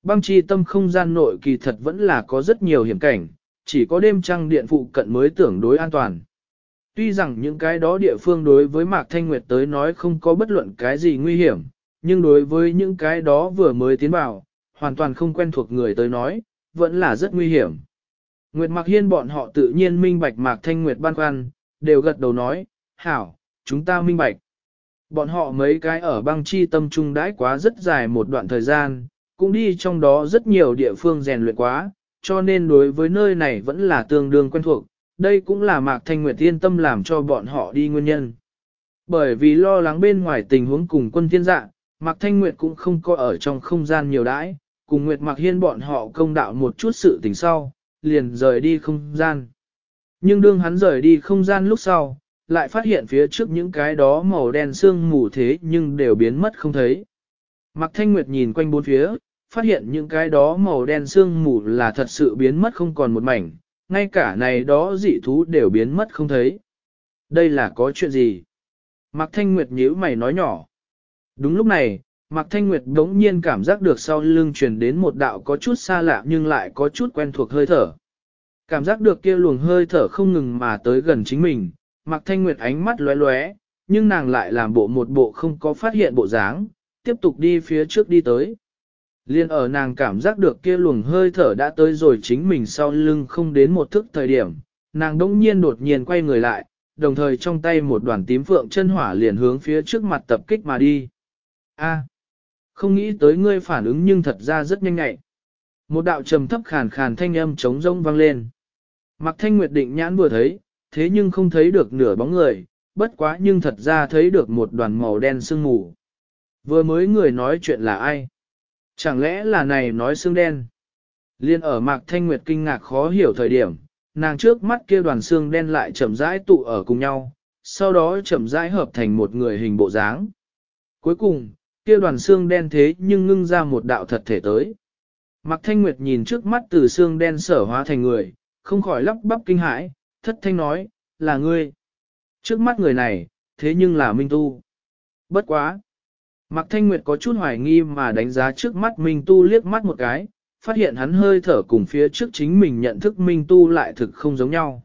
S1: Băng chi tâm không gian nội kỳ thật vẫn là có rất nhiều hiểm cảnh, chỉ có đêm trăng điện phụ cận mới tưởng đối an toàn. Tuy rằng những cái đó địa phương đối với Mạc Thanh Nguyệt tới nói không có bất luận cái gì nguy hiểm, nhưng đối với những cái đó vừa mới tiến vào, hoàn toàn không quen thuộc người tới nói, vẫn là rất nguy hiểm. Nguyệt Mạc Hiên bọn họ tự nhiên minh bạch Mạc Thanh Nguyệt ban khoăn, đều gật đầu nói, hảo, chúng ta minh bạch. Bọn họ mấy cái ở băng chi tâm trung đãi quá rất dài một đoạn thời gian, cũng đi trong đó rất nhiều địa phương rèn luyện quá, cho nên đối với nơi này vẫn là tương đương quen thuộc, đây cũng là Mạc Thanh Nguyệt yên tâm làm cho bọn họ đi nguyên nhân. Bởi vì lo lắng bên ngoài tình huống cùng quân thiên dạ, Mạc Thanh Nguyệt cũng không có ở trong không gian nhiều đãi, cùng Nguyệt Mạc Hiên bọn họ công đạo một chút sự tình sau, liền rời đi không gian. Nhưng đương hắn rời đi không gian lúc sau, lại phát hiện phía trước những cái đó màu đen sương mù thế nhưng đều biến mất không thấy. Mạc Thanh Nguyệt nhìn quanh bốn phía, phát hiện những cái đó màu đen sương mù là thật sự biến mất không còn một mảnh, ngay cả này đó dị thú đều biến mất không thấy. Đây là có chuyện gì? Mạc Thanh Nguyệt nhíu mày nói nhỏ. Đúng lúc này, Mạc Thanh Nguyệt đống nhiên cảm giác được sau lưng truyền đến một đạo có chút xa lạ nhưng lại có chút quen thuộc hơi thở. Cảm giác được kia luồng hơi thở không ngừng mà tới gần chính mình, Mạc Thanh Nguyệt ánh mắt lóe lóe, nhưng nàng lại làm bộ một bộ không có phát hiện bộ dáng, tiếp tục đi phía trước đi tới. Liên ở nàng cảm giác được kia luồng hơi thở đã tới rồi chính mình sau lưng không đến một thức thời điểm, nàng đỗng nhiên đột nhiên quay người lại, đồng thời trong tay một đoàn tím phượng chân hỏa liền hướng phía trước mặt tập kích mà đi. A, không nghĩ tới ngươi phản ứng nhưng thật ra rất nhanh nhạy. Một đạo trầm thấp khàn khàn thanh âm trống rông vang lên. Mặc thanh nguyệt định nhãn vừa thấy, thế nhưng không thấy được nửa bóng người, bất quá nhưng thật ra thấy được một đoàn màu đen sương mù. Vừa mới người nói chuyện là ai? Chẳng lẽ là này nói xương đen? Liên ở Mạc Thanh Nguyệt kinh ngạc khó hiểu thời điểm, nàng trước mắt kia đoàn xương đen lại chậm rãi tụ ở cùng nhau, sau đó chậm rãi hợp thành một người hình bộ dáng. Cuối cùng, kia đoàn xương đen thế nhưng ngưng ra một đạo thật thể tới. Mạc Thanh Nguyệt nhìn trước mắt từ xương đen sở hóa thành người, không khỏi lắp bắp kinh hãi, thất thanh nói, là ngươi. Trước mắt người này, thế nhưng là Minh Tu. Bất quá. Mạc Thanh Nguyệt có chút hoài nghi mà đánh giá trước mắt Minh Tu liếc mắt một cái, phát hiện hắn hơi thở cùng phía trước chính mình nhận thức Minh Tu lại thực không giống nhau.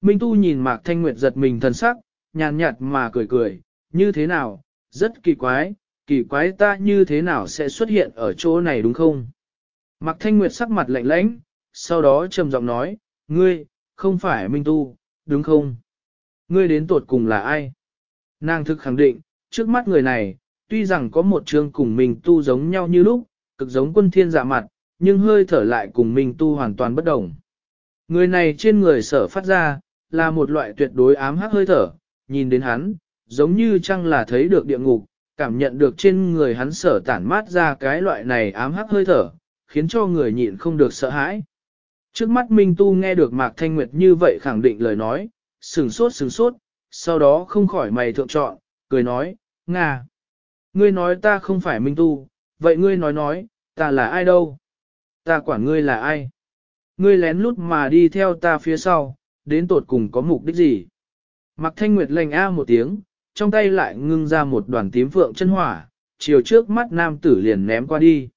S1: Minh Tu nhìn Mạc Thanh Nguyệt giật mình thần sắc, nhàn nhạt mà cười cười, như thế nào, rất kỳ quái, kỳ quái ta như thế nào sẽ xuất hiện ở chỗ này đúng không? Mạc Thanh Nguyệt sắc mặt lạnh lãnh, sau đó trầm giọng nói, ngươi, không phải Minh Tu, đúng không? Ngươi đến tuột cùng là ai? Nàng thực khẳng định, trước mắt người này, tuy rằng có một chương cùng Minh Tu giống nhau như lúc, cực giống quân thiên dạ mặt, nhưng hơi thở lại cùng Minh Tu hoàn toàn bất đồng. Người này trên người sở phát ra, là một loại tuyệt đối ám hắc hơi thở, nhìn đến hắn, giống như chăng là thấy được địa ngục, cảm nhận được trên người hắn sở tản mát ra cái loại này ám hắc hơi thở, khiến cho người nhịn không được sợ hãi. Trước mắt Minh Tu nghe được Mạc Thanh Nguyệt như vậy khẳng định lời nói, sừng sốt sừng sốt, sau đó không khỏi mày thượng trọn cười nói, Nga. Ngươi nói ta không phải Minh Tu, vậy ngươi nói nói, ta là ai đâu? Ta quản ngươi là ai? Ngươi lén lút mà đi theo ta phía sau, đến tột cùng có mục đích gì? Mạc Thanh Nguyệt lành a một tiếng, trong tay lại ngưng ra một đoàn tím phượng chân hỏa, chiều trước mắt nam tử liền ném qua đi.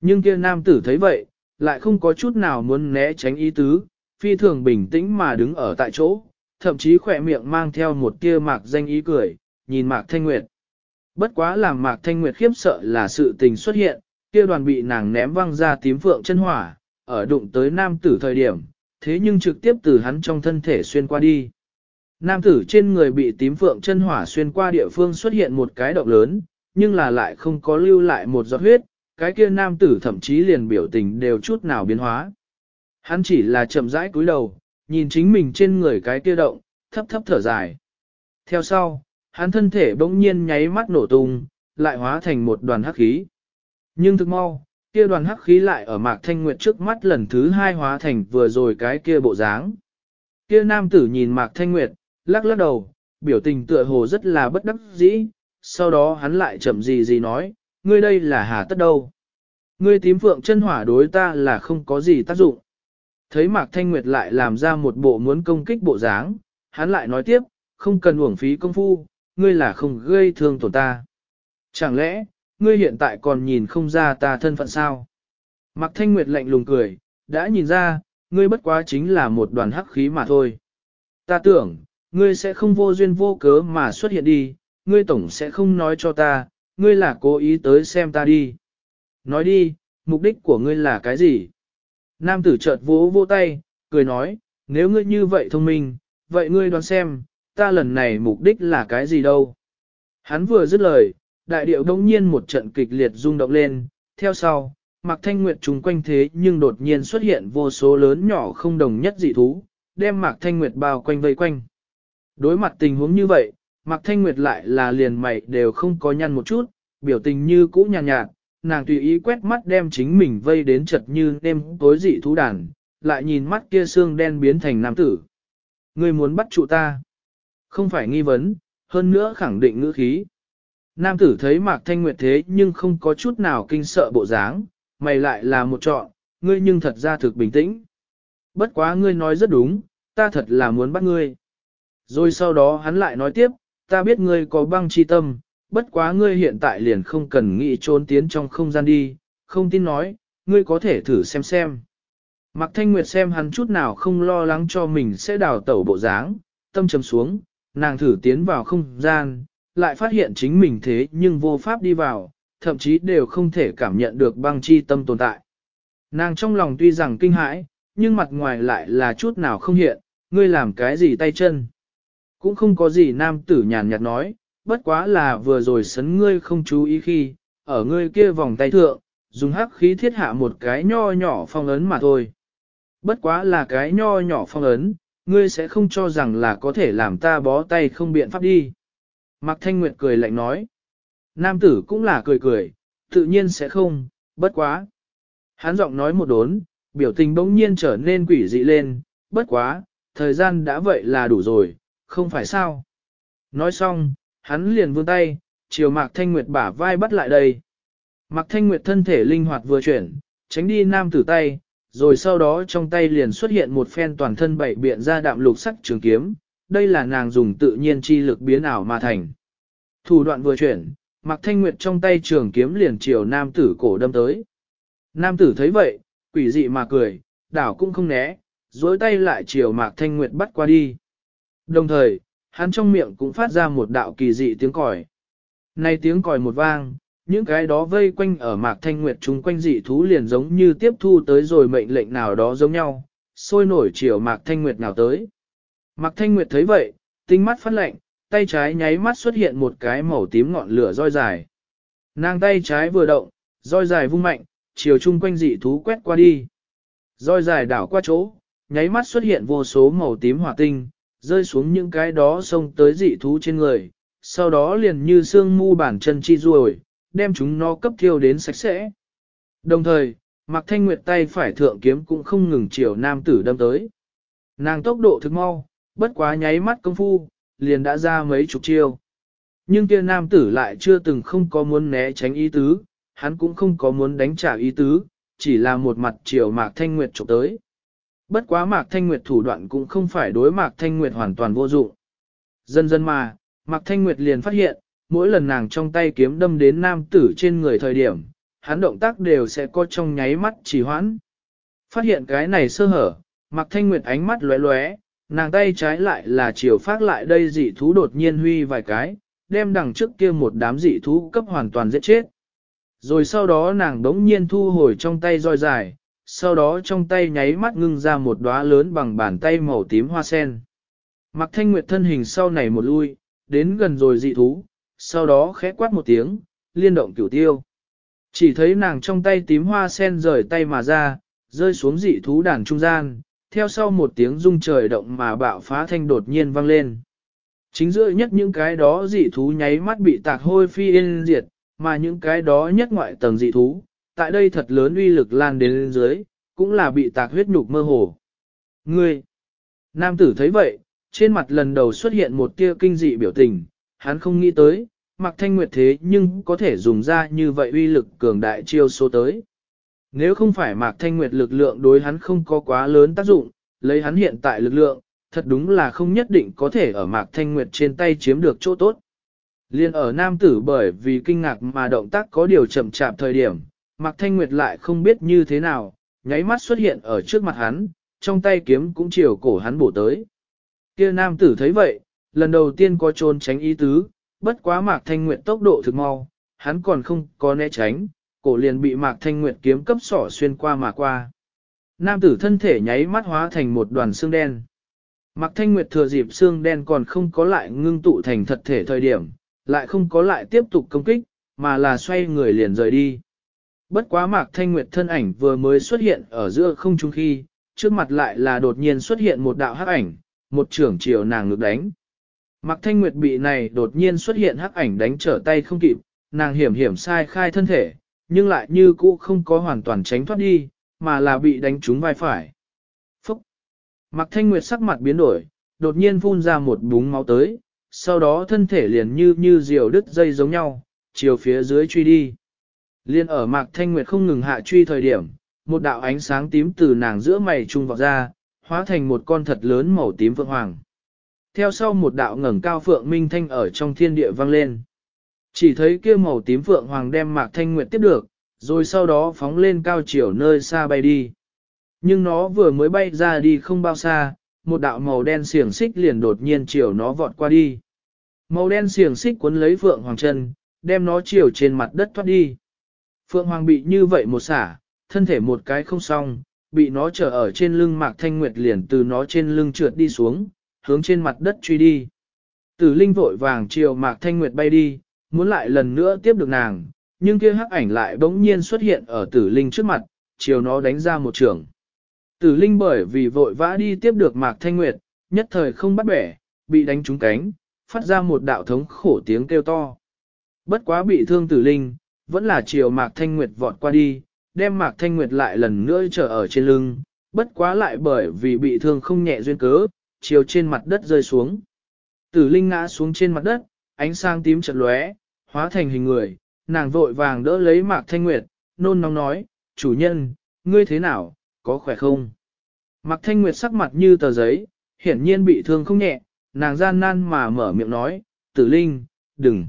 S1: Nhưng kia nam tử thấy vậy, lại không có chút nào muốn né tránh ý tứ, phi thường bình tĩnh mà đứng ở tại chỗ, thậm chí khỏe miệng mang theo một tia mạc danh ý cười, nhìn mạc thanh nguyệt. Bất quá làm mạc thanh nguyệt khiếp sợ là sự tình xuất hiện, kia đoàn bị nàng ném văng ra tím phượng chân hỏa, ở đụng tới nam tử thời điểm, thế nhưng trực tiếp từ hắn trong thân thể xuyên qua đi. Nam tử trên người bị tím phượng chân hỏa xuyên qua địa phương xuất hiện một cái động lớn, nhưng là lại không có lưu lại một giọt huyết, cái kia nam tử thậm chí liền biểu tình đều chút nào biến hóa. Hắn chỉ là chậm rãi cúi đầu, nhìn chính mình trên người cái kia động, thấp thấp thở dài. Theo sau, hắn thân thể bỗng nhiên nháy mắt nổ tung, lại hóa thành một đoàn hắc khí. Nhưng thực mau, kia đoàn hắc khí lại ở mạc thanh nguyệt trước mắt lần thứ hai hóa thành vừa rồi cái kia bộ dáng. Kia nam tử nhìn mạc thanh nguyệt, lắc lắc đầu, biểu tình tựa hồ rất là bất đắc dĩ, sau đó hắn lại chậm gì gì nói, ngươi đây là hà tất đâu. Ngươi tím phượng chân hỏa đối ta là không có gì tác dụng. Thấy Mạc Thanh Nguyệt lại làm ra một bộ muốn công kích bộ dáng, hắn lại nói tiếp, không cần uổng phí công phu, ngươi là không gây thương tổn ta. Chẳng lẽ, ngươi hiện tại còn nhìn không ra ta thân phận sao? Mạc Thanh Nguyệt lạnh lùng cười, đã nhìn ra, ngươi bất quá chính là một đoàn hắc khí mà thôi. Ta tưởng, ngươi sẽ không vô duyên vô cớ mà xuất hiện đi, ngươi tổng sẽ không nói cho ta, ngươi là cố ý tới xem ta đi. Nói đi, mục đích của ngươi là cái gì? Nam tử chợt vỗ vỗ tay, cười nói, nếu ngươi như vậy thông minh, vậy ngươi đoán xem, ta lần này mục đích là cái gì đâu? Hắn vừa dứt lời, đại điệu đông nhiên một trận kịch liệt rung động lên, theo sau, Mặc Thanh Nguyệt trùng quanh thế nhưng đột nhiên xuất hiện vô số lớn nhỏ không đồng nhất dị thú, đem Mạc Thanh Nguyệt bao quanh vây quanh. Đối mặt tình huống như vậy, Mạc Thanh Nguyệt lại là liền mày đều không có nhăn một chút, biểu tình như cũ nhàn nhạt, nhạt, nàng tùy ý quét mắt đem chính mình vây đến chật như nêm tối dị thú đàn, lại nhìn mắt kia xương đen biến thành nam tử. Ngươi muốn bắt trụ ta? Không phải nghi vấn, hơn nữa khẳng định ngữ khí. Nam tử thấy Mạc Thanh Nguyệt thế nhưng không có chút nào kinh sợ bộ dáng, mày lại là một chọn, ngươi nhưng thật ra thực bình tĩnh. Bất quá ngươi nói rất đúng, ta thật là muốn bắt ngươi. Rồi sau đó hắn lại nói tiếp, ta biết ngươi có băng chi tâm, bất quá ngươi hiện tại liền không cần nghĩ trốn tiến trong không gian đi, không tin nói, ngươi có thể thử xem xem. Mạc Thanh Nguyệt xem hắn chút nào không lo lắng cho mình sẽ đào tẩu bộ dáng, tâm trầm xuống, nàng thử tiến vào không gian, lại phát hiện chính mình thế nhưng vô pháp đi vào, thậm chí đều không thể cảm nhận được băng chi tâm tồn tại. Nàng trong lòng tuy rằng kinh hãi, nhưng mặt ngoài lại là chút nào không hiện, ngươi làm cái gì tay chân. Cũng không có gì nam tử nhàn nhạt nói, bất quá là vừa rồi sấn ngươi không chú ý khi, ở ngươi kia vòng tay thượng, dùng hắc khí thiết hạ một cái nho nhỏ phong ấn mà thôi. Bất quá là cái nho nhỏ phong ấn, ngươi sẽ không cho rằng là có thể làm ta bó tay không biện pháp đi. Mạc Thanh Nguyệt cười lạnh nói. Nam tử cũng là cười cười, tự nhiên sẽ không, bất quá. Hắn giọng nói một đốn, biểu tình bỗng nhiên trở nên quỷ dị lên, bất quá, thời gian đã vậy là đủ rồi, không phải sao. Nói xong, hắn liền vươn tay, chiều Mạc Thanh Nguyệt bả vai bắt lại đây. Mạc Thanh Nguyệt thân thể linh hoạt vừa chuyển, tránh đi nam tử tay, rồi sau đó trong tay liền xuất hiện một phen toàn thân bảy biện ra đạm lục sắc trường kiếm, đây là nàng dùng tự nhiên chi lực biến ảo mà thành. Thủ đoạn vừa chuyển, Mạc Thanh Nguyệt trong tay trường kiếm liền chiều nam tử cổ đâm tới. Nam tử thấy vậy, quỷ dị mà cười, đảo cũng không né, dối tay lại chiều Mạc Thanh Nguyệt bắt qua đi. Đồng thời, hắn trong miệng cũng phát ra một đạo kỳ dị tiếng còi. Này tiếng còi một vang, những cái đó vây quanh ở Mạc Thanh Nguyệt chúng quanh dị thú liền giống như tiếp thu tới rồi mệnh lệnh nào đó giống nhau, sôi nổi chiều Mạc Thanh Nguyệt nào tới. Mạc Thanh Nguyệt thấy vậy, tinh mắt phát lệnh, tay trái nháy mắt xuất hiện một cái màu tím ngọn lửa roi dài. Nàng tay trái vừa động, roi dài vung mạnh, chiều chung quanh dị thú quét qua đi. Roi dài đảo qua chỗ, nháy mắt xuất hiện vô số màu tím hỏa tinh, rơi xuống những cái đó xông tới dị thú trên người, sau đó liền như xương mu bản chân chi ruồi, đem chúng nó cấp thiêu đến sạch sẽ. Đồng thời, Mạc Thanh Nguyệt tay phải thượng kiếm cũng không ngừng chiều nam tử đâm tới. Nàng tốc độ thực mau, bất quá nháy mắt công phu, liền đã ra mấy chục chiêu. Nhưng kia nam tử lại chưa từng không có muốn né tránh ý tứ, hắn cũng không có muốn đánh trả ý tứ, chỉ là một mặt chiều Mạc Thanh Nguyệt chụp tới. Bất quá Mạc Thanh Nguyệt thủ đoạn cũng không phải đối Mạc Thanh Nguyệt hoàn toàn vô dụng. Dần dần mà, Mạc Thanh Nguyệt liền phát hiện, mỗi lần nàng trong tay kiếm đâm đến nam tử trên người thời điểm, hắn động tác đều sẽ có trong nháy mắt chỉ hoãn. Phát hiện cái này sơ hở, Mạc Thanh Nguyệt ánh mắt lóe lóe, nàng tay trái lại là chiều phát lại đây dị thú đột nhiên huy vài cái, đem đằng trước kia một đám dị thú cấp hoàn toàn giết chết. Rồi sau đó nàng đống nhiên thu hồi trong tay roi dài, sau đó trong tay nháy mắt ngưng ra một đóa lớn bằng bàn tay màu tím hoa sen. Mặc thanh nguyệt thân hình sau này một lui, đến gần rồi dị thú, sau đó khẽ quát một tiếng, liên động cửu tiêu. Chỉ thấy nàng trong tay tím hoa sen rời tay mà ra, rơi xuống dị thú đàn trung gian, theo sau một tiếng rung trời động mà bạo phá thanh đột nhiên vang lên. Chính giữa nhất những cái đó dị thú nháy mắt bị tạc hôi phi yên diệt, mà những cái đó nhất ngoại tầng dị thú, tại đây thật lớn uy lực lan đến dưới, cũng là bị tạc huyết nhục mơ hồ. Ngươi! Nam tử thấy vậy, trên mặt lần đầu xuất hiện một tia kinh dị biểu tình, hắn không nghĩ tới, mặc thanh nguyệt thế nhưng có thể dùng ra như vậy uy lực cường đại chiêu số tới. Nếu không phải Mạc Thanh Nguyệt lực lượng đối hắn không có quá lớn tác dụng, lấy hắn hiện tại lực lượng, thật đúng là không nhất định có thể ở Mạc Thanh Nguyệt trên tay chiếm được chỗ tốt. Liên ở nam tử bởi vì kinh ngạc mà động tác có điều chậm chạp thời điểm, Mạc Thanh Nguyệt lại không biết như thế nào, nháy mắt xuất hiện ở trước mặt hắn, trong tay kiếm cũng chiều cổ hắn bổ tới. Kia nam tử thấy vậy, lần đầu tiên có trốn tránh ý tứ, bất quá Mạc Thanh Nguyệt tốc độ thực mau, hắn còn không có né tránh, cổ liền bị Mạc Thanh Nguyệt kiếm cấp sỏ xuyên qua mà qua. Nam tử thân thể nháy mắt hóa thành một đoàn xương đen. Mạc Thanh Nguyệt thừa dịp xương đen còn không có lại ngưng tụ thành thật thể thời điểm, lại không có lại tiếp tục công kích, mà là xoay người liền rời đi. Bất quá Mạc Thanh Nguyệt thân ảnh vừa mới xuất hiện ở giữa không trung khi, trước mặt lại là đột nhiên xuất hiện một đạo hắc ảnh, một trưởng chiều nàng ngược đánh. Mạc Thanh Nguyệt bị này đột nhiên xuất hiện hắc ảnh đánh trở tay không kịp, nàng hiểm hiểm sai khai thân thể, nhưng lại như cũ không có hoàn toàn tránh thoát đi, mà là bị đánh trúng vai phải. Phúc! Mạc Thanh Nguyệt sắc mặt biến đổi, đột nhiên phun ra một búng máu tới, sau đó thân thể liền như như diều đứt dây giống nhau, chiều phía dưới truy đi. Liên ở Mạc Thanh Nguyệt không ngừng hạ truy thời điểm, một đạo ánh sáng tím từ nàng giữa mày trung vọt ra, hóa thành một con thật lớn màu tím phượng hoàng. Theo sau một đạo ngẩng cao phượng minh thanh ở trong thiên địa vang lên. Chỉ thấy kia màu tím phượng hoàng đem Mạc Thanh Nguyệt tiếp được, rồi sau đó phóng lên cao chiều nơi xa bay đi. Nhưng nó vừa mới bay ra đi không bao xa, một đạo màu đen xiềng xích liền đột nhiên chiều nó vọt qua đi. Màu đen xiềng xích cuốn lấy Phượng Hoàng chân, đem nó chiều trên mặt đất thoát đi. Phượng Hoàng bị như vậy một xả, thân thể một cái không xong, bị nó trở ở trên lưng Mạc Thanh Nguyệt liền từ nó trên lưng trượt đi xuống, hướng trên mặt đất truy đi. Tử Linh vội vàng chiều Mạc Thanh Nguyệt bay đi, muốn lại lần nữa tiếp được nàng, nhưng kia hắc ảnh lại bỗng nhiên xuất hiện ở Tử Linh trước mặt, chiều nó đánh ra một trường. Tử Linh bởi vì vội vã đi tiếp được Mạc Thanh Nguyệt, nhất thời không bắt bẻ, bị đánh trúng cánh, phát ra một đạo thống khổ tiếng kêu to. Bất quá bị thương Tử Linh, vẫn là chiều Mạc Thanh Nguyệt vọt qua đi, đem Mạc Thanh Nguyệt lại lần nữa trở ở trên lưng, bất quá lại bởi vì bị thương không nhẹ duyên cớ, chiều trên mặt đất rơi xuống. Tử Linh ngã xuống trên mặt đất, ánh sáng tím chợt lóe, hóa thành hình người, nàng vội vàng đỡ lấy Mạc Thanh Nguyệt, nôn nóng nói, chủ nhân, ngươi thế nào, có khỏe không? Mạc Thanh Nguyệt sắc mặt như tờ giấy, hiển nhiên bị thương không nhẹ, nàng gian nan mà mở miệng nói, tử linh, đừng,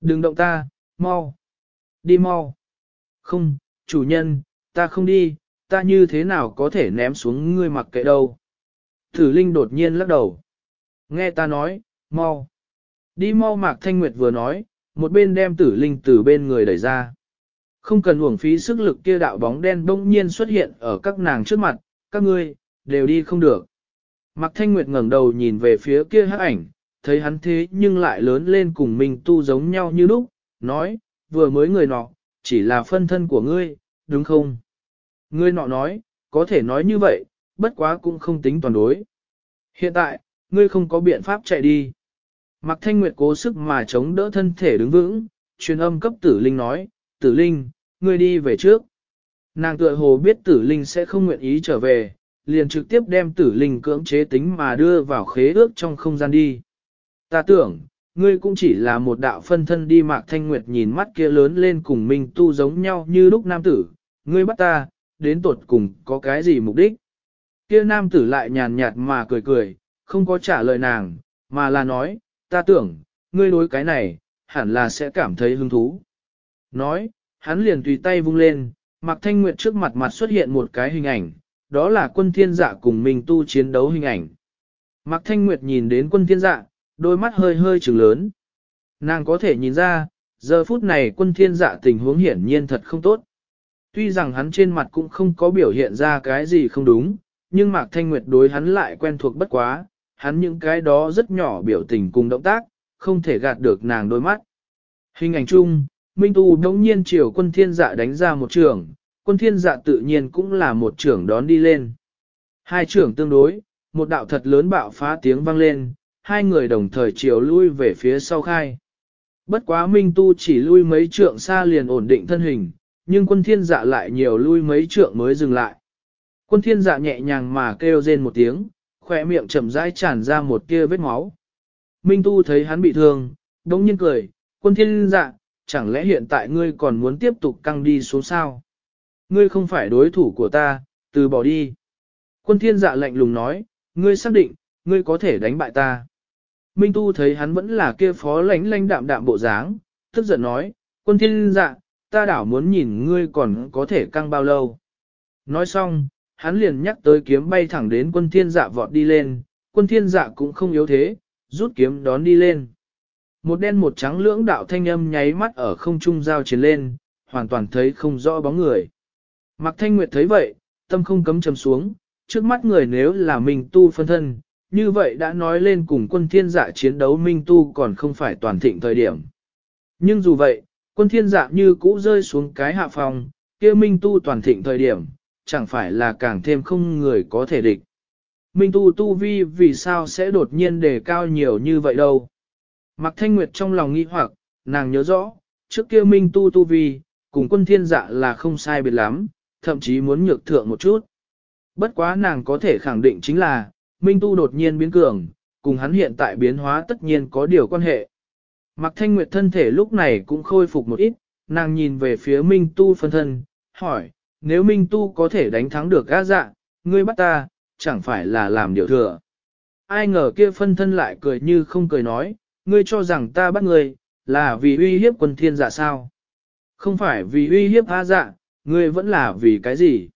S1: đừng động ta, mau, đi mau. Không, chủ nhân, ta không đi, ta như thế nào có thể ném xuống ngươi mặc kệ đâu. Tử linh đột nhiên lắc đầu. Nghe ta nói, mau. Đi mau Mạc Thanh Nguyệt vừa nói, một bên đem tử linh từ bên người đẩy ra. Không cần uổng phí sức lực kia đạo bóng đen bỗng nhiên xuất hiện ở các nàng trước mặt, các ngươi, đều đi không được. Mạc Thanh Nguyệt ngẩng đầu nhìn về phía kia hắc ảnh, thấy hắn thế nhưng lại lớn lên cùng mình tu giống nhau như lúc, nói, vừa mới người nọ, chỉ là phân thân của ngươi, đúng không? Ngươi nọ nói, có thể nói như vậy, bất quá cũng không tính toàn đối. Hiện tại, ngươi không có biện pháp chạy đi. Mạc Thanh Nguyệt cố sức mà chống đỡ thân thể đứng vững, truyền âm cấp tử linh nói, tử linh, ngươi đi về trước. Nàng tựa hồ biết tử linh sẽ không nguyện ý trở về, liền trực tiếp đem tử linh cưỡng chế tính mà đưa vào khế ước trong không gian đi. Ta tưởng, ngươi cũng chỉ là một đạo phân thân đi mạc thanh nguyệt nhìn mắt kia lớn lên cùng mình tu giống nhau như lúc nam tử, ngươi bắt ta, đến tột cùng có cái gì mục đích. Kia nam tử lại nhàn nhạt mà cười cười, không có trả lời nàng, mà là nói, ta tưởng, ngươi đối cái này, hẳn là sẽ cảm thấy hứng thú. Nói, hắn liền tùy tay vung lên, Mạc Thanh Nguyệt trước mặt mặt xuất hiện một cái hình ảnh, đó là quân thiên dạ cùng mình tu chiến đấu hình ảnh. Mạc Thanh Nguyệt nhìn đến quân thiên dạ, đôi mắt hơi hơi trừng lớn. Nàng có thể nhìn ra, giờ phút này quân thiên dạ tình huống hiển nhiên thật không tốt. Tuy rằng hắn trên mặt cũng không có biểu hiện ra cái gì không đúng, nhưng Mạc Thanh Nguyệt đối hắn lại quen thuộc bất quá, hắn những cái đó rất nhỏ biểu tình cùng động tác, không thể gạt được nàng đôi mắt. Hình ảnh chung, Minh Tu đống nhiên chiều quân thiên dạ đánh ra một trường, quân thiên dạ tự nhiên cũng là một trưởng đón đi lên. Hai trưởng tương đối, một đạo thật lớn bạo phá tiếng vang lên, hai người đồng thời chiều lui về phía sau khai. Bất quá Minh Tu chỉ lui mấy trượng xa liền ổn định thân hình, nhưng quân thiên dạ lại nhiều lui mấy trượng mới dừng lại. Quân thiên dạ nhẹ nhàng mà kêu rên một tiếng, khỏe miệng chậm rãi tràn ra một tia vết máu. Minh Tu thấy hắn bị thương, đống nhiên cười, quân thiên dạ, chẳng lẽ hiện tại ngươi còn muốn tiếp tục căng đi xuống sao? Ngươi không phải đối thủ của ta, từ bỏ đi. Quân thiên dạ lạnh lùng nói, ngươi xác định, ngươi có thể đánh bại ta. Minh Tu thấy hắn vẫn là kia phó lãnh lãnh đạm đạm bộ dáng, tức giận nói, quân thiên dạ, ta đảo muốn nhìn ngươi còn có thể căng bao lâu. Nói xong, hắn liền nhắc tới kiếm bay thẳng đến quân thiên dạ vọt đi lên, quân thiên dạ cũng không yếu thế, rút kiếm đón đi lên. Một đen một trắng lưỡng đạo thanh âm nháy mắt ở không trung giao chiến lên, hoàn toàn thấy không rõ bóng người. Mạc Thanh Nguyệt thấy vậy, tâm không cấm trầm xuống, trước mắt người nếu là Minh Tu phân thân, như vậy đã nói lên cùng quân thiên dạ chiến đấu Minh Tu còn không phải toàn thịnh thời điểm. Nhưng dù vậy, quân thiên dạ như cũ rơi xuống cái hạ phòng, kia Minh Tu toàn thịnh thời điểm, chẳng phải là càng thêm không người có thể địch. Minh Tu Tu Vi vì sao sẽ đột nhiên đề cao nhiều như vậy đâu. Mạc Thanh Nguyệt trong lòng nghi hoặc, nàng nhớ rõ, trước kia Minh Tu Tu Vi, cùng quân thiên dạ là không sai biệt lắm, thậm chí muốn nhược thượng một chút. Bất quá nàng có thể khẳng định chính là, Minh Tu đột nhiên biến cường, cùng hắn hiện tại biến hóa tất nhiên có điều quan hệ. Mạc Thanh Nguyệt thân thể lúc này cũng khôi phục một ít, nàng nhìn về phía Minh Tu phân thân, hỏi, nếu Minh Tu có thể đánh thắng được gã dạ, ngươi bắt ta, chẳng phải là làm điều thừa. Ai ngờ kia phân thân lại cười như không cười nói, ngươi cho rằng ta bắt ngươi, là vì uy hiếp quân thiên dạ sao? Không phải vì uy hiếp A dạ, ngươi vẫn là vì cái gì?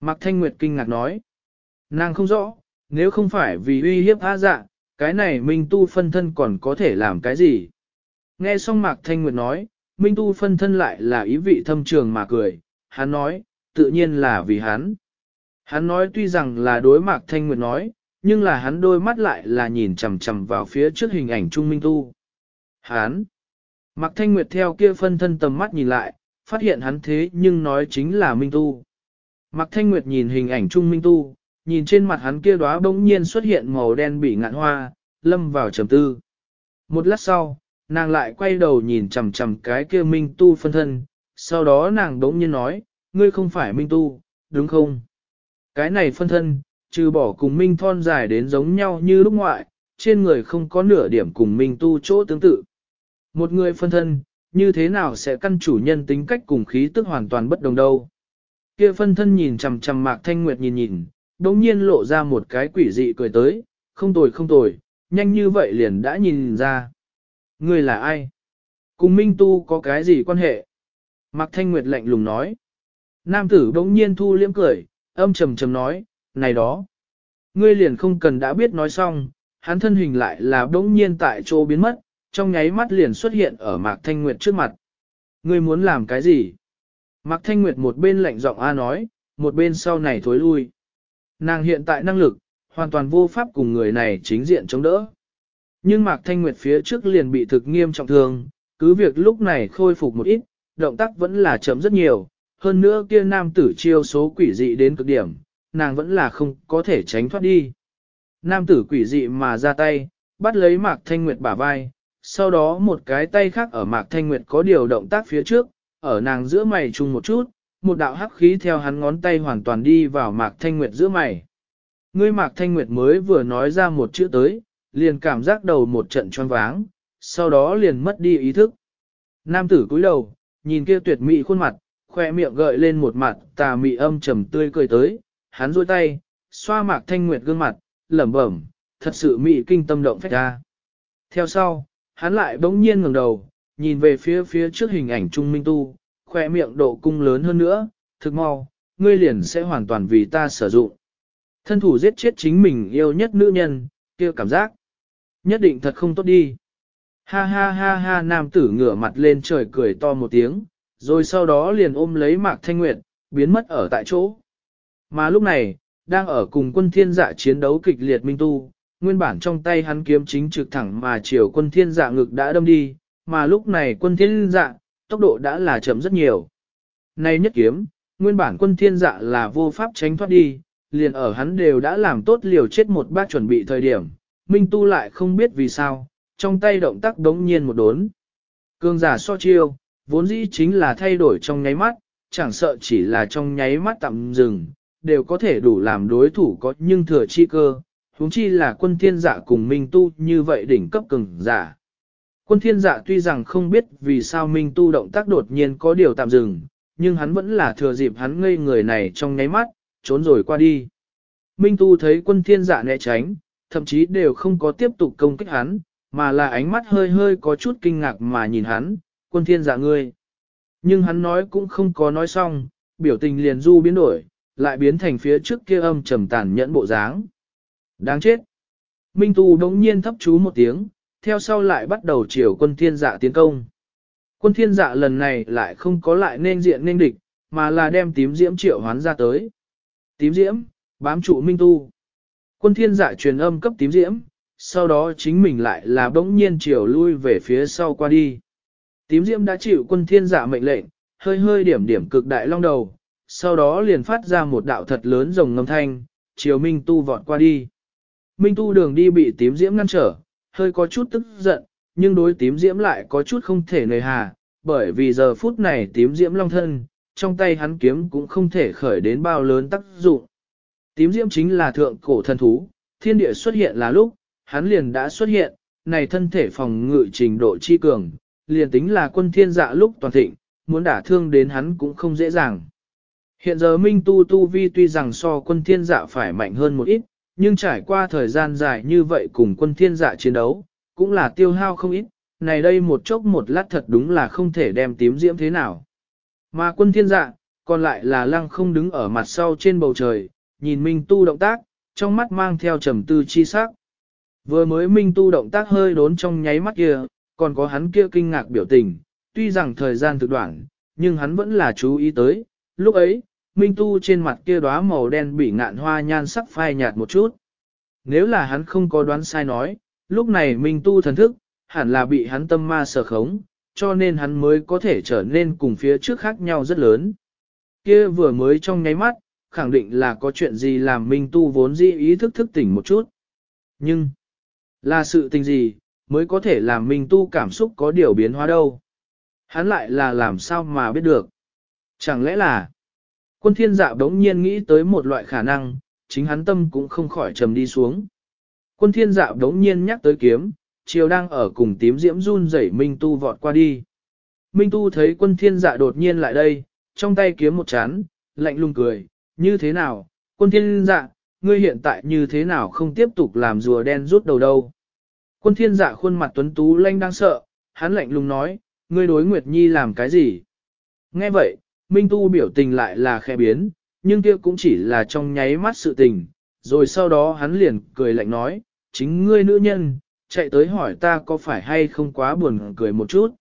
S1: Mạc Thanh Nguyệt kinh ngạc nói. Nàng không rõ, nếu không phải vì uy hiếp A dạ, cái này Minh Tu phân thân còn có thể làm cái gì? Nghe xong Mạc Thanh Nguyệt nói, Minh Tu phân thân lại là ý vị thâm trường mà cười, hắn nói, tự nhiên là vì hắn. Hắn nói tuy rằng là đối Mạc Thanh Nguyệt nói, nhưng là hắn đôi mắt lại là nhìn chằm chằm vào phía trước hình ảnh Trung Minh Tu. Hắn! Mạc Thanh Nguyệt theo kia phân thân tầm mắt nhìn lại, phát hiện hắn thế nhưng nói chính là Minh Tu. Mạc Thanh Nguyệt nhìn hình ảnh Trung Minh Tu, nhìn trên mặt hắn kia đóa bỗng nhiên xuất hiện màu đen bị ngạn hoa, lâm vào trầm tư. Một lát sau, nàng lại quay đầu nhìn chằm chằm cái kia Minh Tu phân thân, sau đó nàng bỗng nhiên nói, ngươi không phải Minh Tu, đúng không? Cái này phân thân, trừ bỏ cùng Minh thon dài đến giống nhau như lúc ngoại, trên người không có nửa điểm cùng Minh Tu chỗ tương tự. Một người phân thân, như thế nào sẽ căn chủ nhân tính cách cùng khí tức hoàn toàn bất đồng đâu? Kia phân thân nhìn chằm chằm Mạc Thanh Nguyệt nhìn nhìn, đống nhiên lộ ra một cái quỷ dị cười tới, không tồi không tồi, nhanh như vậy liền đã nhìn ra. Ngươi là ai? Cùng Minh Tu có cái gì quan hệ? Mạc Thanh Nguyệt lạnh lùng nói. Nam tử đống nhiên thu liễm cười, âm trầm trầm nói, này đó. Ngươi liền không cần đã biết nói xong, hắn thân hình lại là đống nhiên tại chỗ biến mất, trong nháy mắt liền xuất hiện ở Mạc Thanh Nguyệt trước mặt. Ngươi muốn làm cái gì? Mạc Thanh Nguyệt một bên lạnh giọng A nói, một bên sau này thối lui. Nàng hiện tại năng lực, hoàn toàn vô pháp cùng người này chính diện chống đỡ. Nhưng Mạc Thanh Nguyệt phía trước liền bị thực nghiêm trọng thương, cứ việc lúc này khôi phục một ít, động tác vẫn là chậm rất nhiều, hơn nữa kia nam tử chiêu số quỷ dị đến cực điểm, nàng vẫn là không có thể tránh thoát đi. Nam tử quỷ dị mà ra tay, bắt lấy Mạc Thanh Nguyệt bả vai, sau đó một cái tay khác ở Mạc Thanh Nguyệt có điều động tác phía trước, ở nàng giữa mày chung một chút, một đạo hắc khí theo hắn ngón tay hoàn toàn đi vào Mạc Thanh Nguyệt giữa mày. Ngươi Mạc Thanh Nguyệt mới vừa nói ra một chữ tới, liền cảm giác đầu một trận choáng váng, sau đó liền mất đi ý thức. Nam tử cúi đầu, nhìn kia tuyệt mỹ khuôn mặt, khoe miệng gợi lên một mặt tà mị âm trầm tươi cười tới, hắn duỗi tay, xoa Mạc Thanh Nguyệt gương mặt, lẩm bẩm, thật sự mị kinh tâm động phách ra. Theo sau, hắn lại bỗng nhiên ngẩng đầu, nhìn về phía phía trước hình ảnh Trung Minh Tu, khoe miệng độ cung lớn hơn nữa, thực mau, ngươi liền sẽ hoàn toàn vì ta sử dụng. Thân thủ giết chết chính mình yêu nhất nữ nhân, kia cảm giác. Nhất định thật không tốt đi. Ha ha ha ha nam tử ngửa mặt lên trời cười to một tiếng, rồi sau đó liền ôm lấy Mạc Thanh Nguyệt, biến mất ở tại chỗ. Mà lúc này, đang ở cùng quân thiên dạ chiến đấu kịch liệt minh tu, nguyên bản trong tay hắn kiếm chính trực thẳng mà chiều quân thiên dạ ngực đã đâm đi, mà lúc này quân thiên dạ, tốc độ đã là chậm rất nhiều. Nay nhất kiếm, nguyên bản quân thiên dạ là vô pháp tránh thoát đi, liền ở hắn đều đã làm tốt liều chết một bác chuẩn bị thời điểm, Minh Tu lại không biết vì sao, trong tay động tác đống nhiên một đốn. Cương giả so chiêu, vốn dĩ chính là thay đổi trong nháy mắt, chẳng sợ chỉ là trong nháy mắt tạm dừng, đều có thể đủ làm đối thủ có nhưng thừa chi cơ, huống chi là quân thiên giả cùng Minh Tu như vậy đỉnh cấp cường giả. Quân thiên dạ tuy rằng không biết vì sao Minh Tu động tác đột nhiên có điều tạm dừng, nhưng hắn vẫn là thừa dịp hắn ngây người này trong nháy mắt, trốn rồi qua đi. Minh Tu thấy quân thiên dạ né tránh, thậm chí đều không có tiếp tục công kích hắn, mà là ánh mắt hơi hơi có chút kinh ngạc mà nhìn hắn, quân thiên dạ ngươi. Nhưng hắn nói cũng không có nói xong, biểu tình liền du biến đổi, lại biến thành phía trước kia âm trầm tàn nhẫn bộ dáng. Đáng chết. Minh Tu đống nhiên thấp chú một tiếng, theo sau lại bắt đầu chiều quân thiên dạ tiến công. Quân thiên dạ lần này lại không có lại nên diện nên địch, mà là đem tím diễm triệu hoán ra tới. Tím diễm, bám trụ Minh Tu. Quân thiên dạ truyền âm cấp tím diễm, sau đó chính mình lại là bỗng nhiên chiều lui về phía sau qua đi. Tím diễm đã chịu quân thiên dạ mệnh lệnh, hơi hơi điểm điểm cực đại long đầu, sau đó liền phát ra một đạo thật lớn rồng ngâm thanh, chiều Minh Tu vọt qua đi. Minh Tu đường đi bị tím diễm ngăn trở, hơi có chút tức giận, nhưng đối tím diễm lại có chút không thể nề hà, bởi vì giờ phút này tím diễm long thân, trong tay hắn kiếm cũng không thể khởi đến bao lớn tác dụng. Tím diễm chính là thượng cổ thần thú, thiên địa xuất hiện là lúc, hắn liền đã xuất hiện, này thân thể phòng ngự trình độ chi cường, liền tính là quân thiên dạ lúc toàn thịnh, muốn đả thương đến hắn cũng không dễ dàng. Hiện giờ Minh Tu Tu Vi tuy rằng so quân thiên dạ phải mạnh hơn một ít, nhưng trải qua thời gian dài như vậy cùng quân thiên dạ chiến đấu, cũng là tiêu hao không ít, này đây một chốc một lát thật đúng là không thể đem tím diễm thế nào. Mà quân thiên dạ, còn lại là lăng không đứng ở mặt sau trên bầu trời, nhìn Minh Tu động tác, trong mắt mang theo trầm tư chi sắc. Vừa mới Minh Tu động tác hơi đốn trong nháy mắt kia, còn có hắn kia kinh ngạc biểu tình, tuy rằng thời gian thực đoạn, nhưng hắn vẫn là chú ý tới, lúc ấy, Minh Tu trên mặt kia đóa màu đen bị ngạn hoa nhan sắc phai nhạt một chút. Nếu là hắn không có đoán sai nói, lúc này Minh Tu thần thức, hẳn là bị hắn tâm ma sở khống, cho nên hắn mới có thể trở nên cùng phía trước khác nhau rất lớn. Kia vừa mới trong nháy mắt, khẳng định là có chuyện gì làm Minh Tu vốn dĩ ý thức thức tỉnh một chút. Nhưng, là sự tình gì, mới có thể làm Minh Tu cảm xúc có điều biến hóa đâu. Hắn lại là làm sao mà biết được. Chẳng lẽ là, quân thiên dạ đống nhiên nghĩ tới một loại khả năng, chính hắn tâm cũng không khỏi trầm đi xuống. Quân thiên dạ đống nhiên nhắc tới kiếm, chiều đang ở cùng tím diễm run rẩy Minh Tu vọt qua đi. Minh Tu thấy quân thiên dạ đột nhiên lại đây, trong tay kiếm một chán, lạnh lùng cười, như thế nào, quân thiên dạ, ngươi hiện tại như thế nào không tiếp tục làm rùa đen rút đầu đâu. Quân thiên dạ khuôn mặt tuấn tú lanh đang sợ, hắn lạnh lùng nói, ngươi đối Nguyệt Nhi làm cái gì? Nghe vậy, Minh Tu biểu tình lại là khẽ biến, nhưng kia cũng chỉ là trong nháy mắt sự tình, rồi sau đó hắn liền cười lạnh nói, chính ngươi nữ nhân, chạy tới hỏi ta có phải hay không quá buồn cười một chút.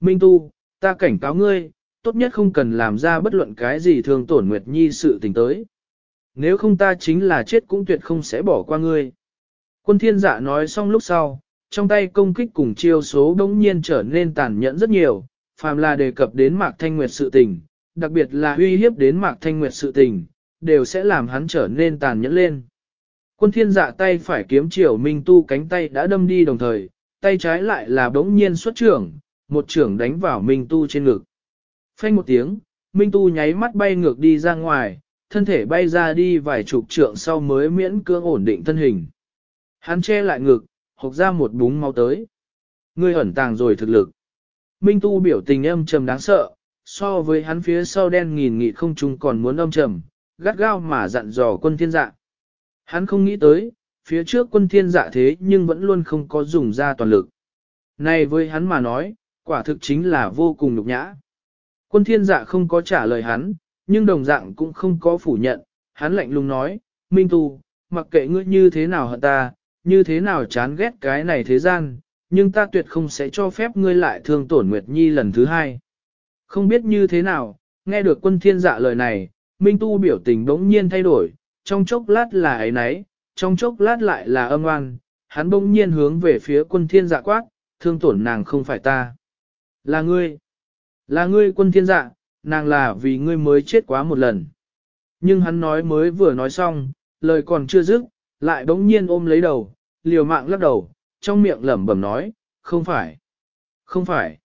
S1: Minh Tu, ta cảnh cáo ngươi, tốt nhất không cần làm ra bất luận cái gì thương tổn Nguyệt Nhi sự tình tới. Nếu không ta chính là chết cũng tuyệt không sẽ bỏ qua ngươi. Quân thiên giả nói xong lúc sau, trong tay công kích cùng chiêu số đống nhiên trở nên tàn nhẫn rất nhiều, phàm là đề cập đến Mạc Thanh Nguyệt sự tình, đặc biệt là uy hiếp đến Mạc Thanh Nguyệt sự tình, đều sẽ làm hắn trở nên tàn nhẫn lên. Quân thiên dạ tay phải kiếm chiều Minh Tu cánh tay đã đâm đi đồng thời, tay trái lại là đống nhiên xuất trưởng, một trưởng đánh vào Minh Tu trên ngực. Phanh một tiếng, Minh Tu nháy mắt bay ngược đi ra ngoài, thân thể bay ra đi vài chục trượng sau mới miễn cưỡng ổn định thân hình. Hắn che lại ngực, hộc ra một búng máu tới. Ngươi ẩn tàng rồi thực lực. Minh Tu biểu tình âm trầm đáng sợ, so với hắn phía sau đen nghìn nghị không trung còn muốn âm trầm, gắt gao mà dặn dò quân thiên dạ. Hắn không nghĩ tới, phía trước quân thiên dạ thế nhưng vẫn luôn không có dùng ra toàn lực. Này với hắn mà nói, quả thực chính là vô cùng nhục nhã. Quân thiên dạ không có trả lời hắn, nhưng đồng dạng cũng không có phủ nhận, hắn lạnh lùng nói, Minh Tu, mặc kệ ngươi như thế nào hận ta, như thế nào chán ghét cái này thế gian, nhưng ta tuyệt không sẽ cho phép ngươi lại thương tổn Nguyệt Nhi lần thứ hai. Không biết như thế nào, nghe được quân thiên dạ lời này, Minh Tu biểu tình đống nhiên thay đổi, trong chốc lát là ấy nấy, trong chốc lát lại là âm oan, hắn bỗng nhiên hướng về phía quân thiên dạ quát, thương tổn nàng không phải ta. Là ngươi. Là ngươi quân thiên dạ, nàng là vì ngươi mới chết quá một lần. Nhưng hắn nói mới vừa nói xong, lời còn chưa dứt, lại bỗng nhiên ôm lấy đầu, liều mạng lắc đầu, trong miệng lẩm bẩm nói, không phải, không phải,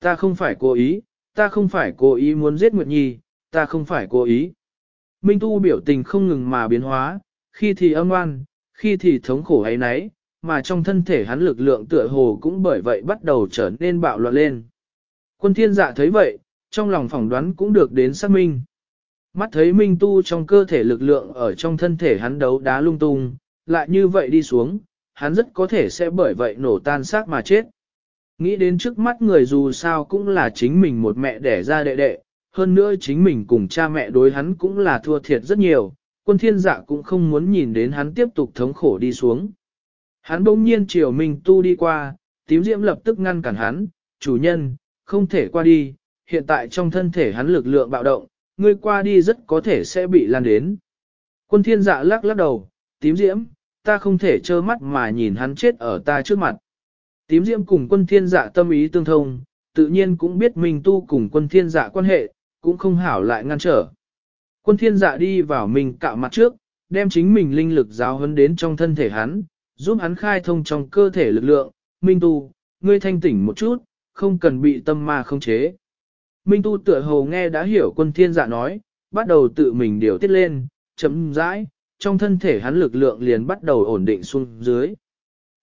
S1: ta không phải cố ý, ta không phải cố ý muốn giết Nguyệt Nhi, ta không phải cố ý. Minh Tu biểu tình không ngừng mà biến hóa, khi thì âm oan, khi thì thống khổ ấy nấy, mà trong thân thể hắn lực lượng tựa hồ cũng bởi vậy bắt đầu trở nên bạo loạn lên. Quân thiên dạ thấy vậy, trong lòng phỏng đoán cũng được đến xác minh. Mắt thấy Minh Tu trong cơ thể lực lượng ở trong thân thể hắn đấu đá lung tung, lại như vậy đi xuống, hắn rất có thể sẽ bởi vậy nổ tan xác mà chết. Nghĩ đến trước mắt người dù sao cũng là chính mình một mẹ đẻ ra đệ đệ, hơn nữa chính mình cùng cha mẹ đối hắn cũng là thua thiệt rất nhiều, quân thiên dạ cũng không muốn nhìn đến hắn tiếp tục thống khổ đi xuống. Hắn bỗng nhiên chiều mình Tu đi qua, tím diễm lập tức ngăn cản hắn, chủ nhân, không thể qua đi, hiện tại trong thân thể hắn lực lượng bạo động, ngươi qua đi rất có thể sẽ bị lan đến. Quân thiên dạ lắc lắc đầu, tím diễm, ta không thể trơ mắt mà nhìn hắn chết ở ta trước mặt. Tím diễm cùng quân thiên dạ tâm ý tương thông, tự nhiên cũng biết Minh Tu cùng quân thiên dạ quan hệ, cũng không hảo lại ngăn trở. Quân thiên dạ đi vào mình cạo mặt trước, đem chính mình linh lực giáo huấn đến trong thân thể hắn, giúp hắn khai thông trong cơ thể lực lượng, Minh Tu, ngươi thanh tỉnh một chút, không cần bị tâm ma không chế. Minh Tu tựa hồ nghe đã hiểu quân thiên dạ nói, bắt đầu tự mình điều tiết lên, chấm rãi, trong thân thể hắn lực lượng liền bắt đầu ổn định xuống dưới.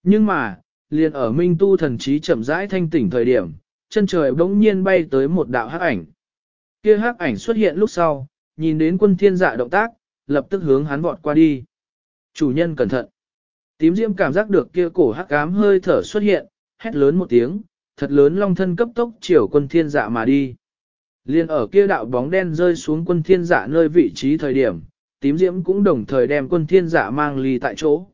S1: Nhưng mà, liền ở Minh Tu thần trí chậm rãi thanh tỉnh thời điểm, chân trời bỗng nhiên bay tới một đạo hắc ảnh. Kia hắc ảnh xuất hiện lúc sau, nhìn đến quân thiên dạ động tác, lập tức hướng hắn vọt qua đi. Chủ nhân cẩn thận. Tím diễm cảm giác được kia cổ hắc ám hơi thở xuất hiện, hét lớn một tiếng, thật lớn long thân cấp tốc chiều quân thiên dạ mà đi. Liên ở kia đạo bóng đen rơi xuống quân thiên dạ nơi vị trí thời điểm, tím diễm cũng đồng thời đem quân thiên dạ mang ly tại chỗ.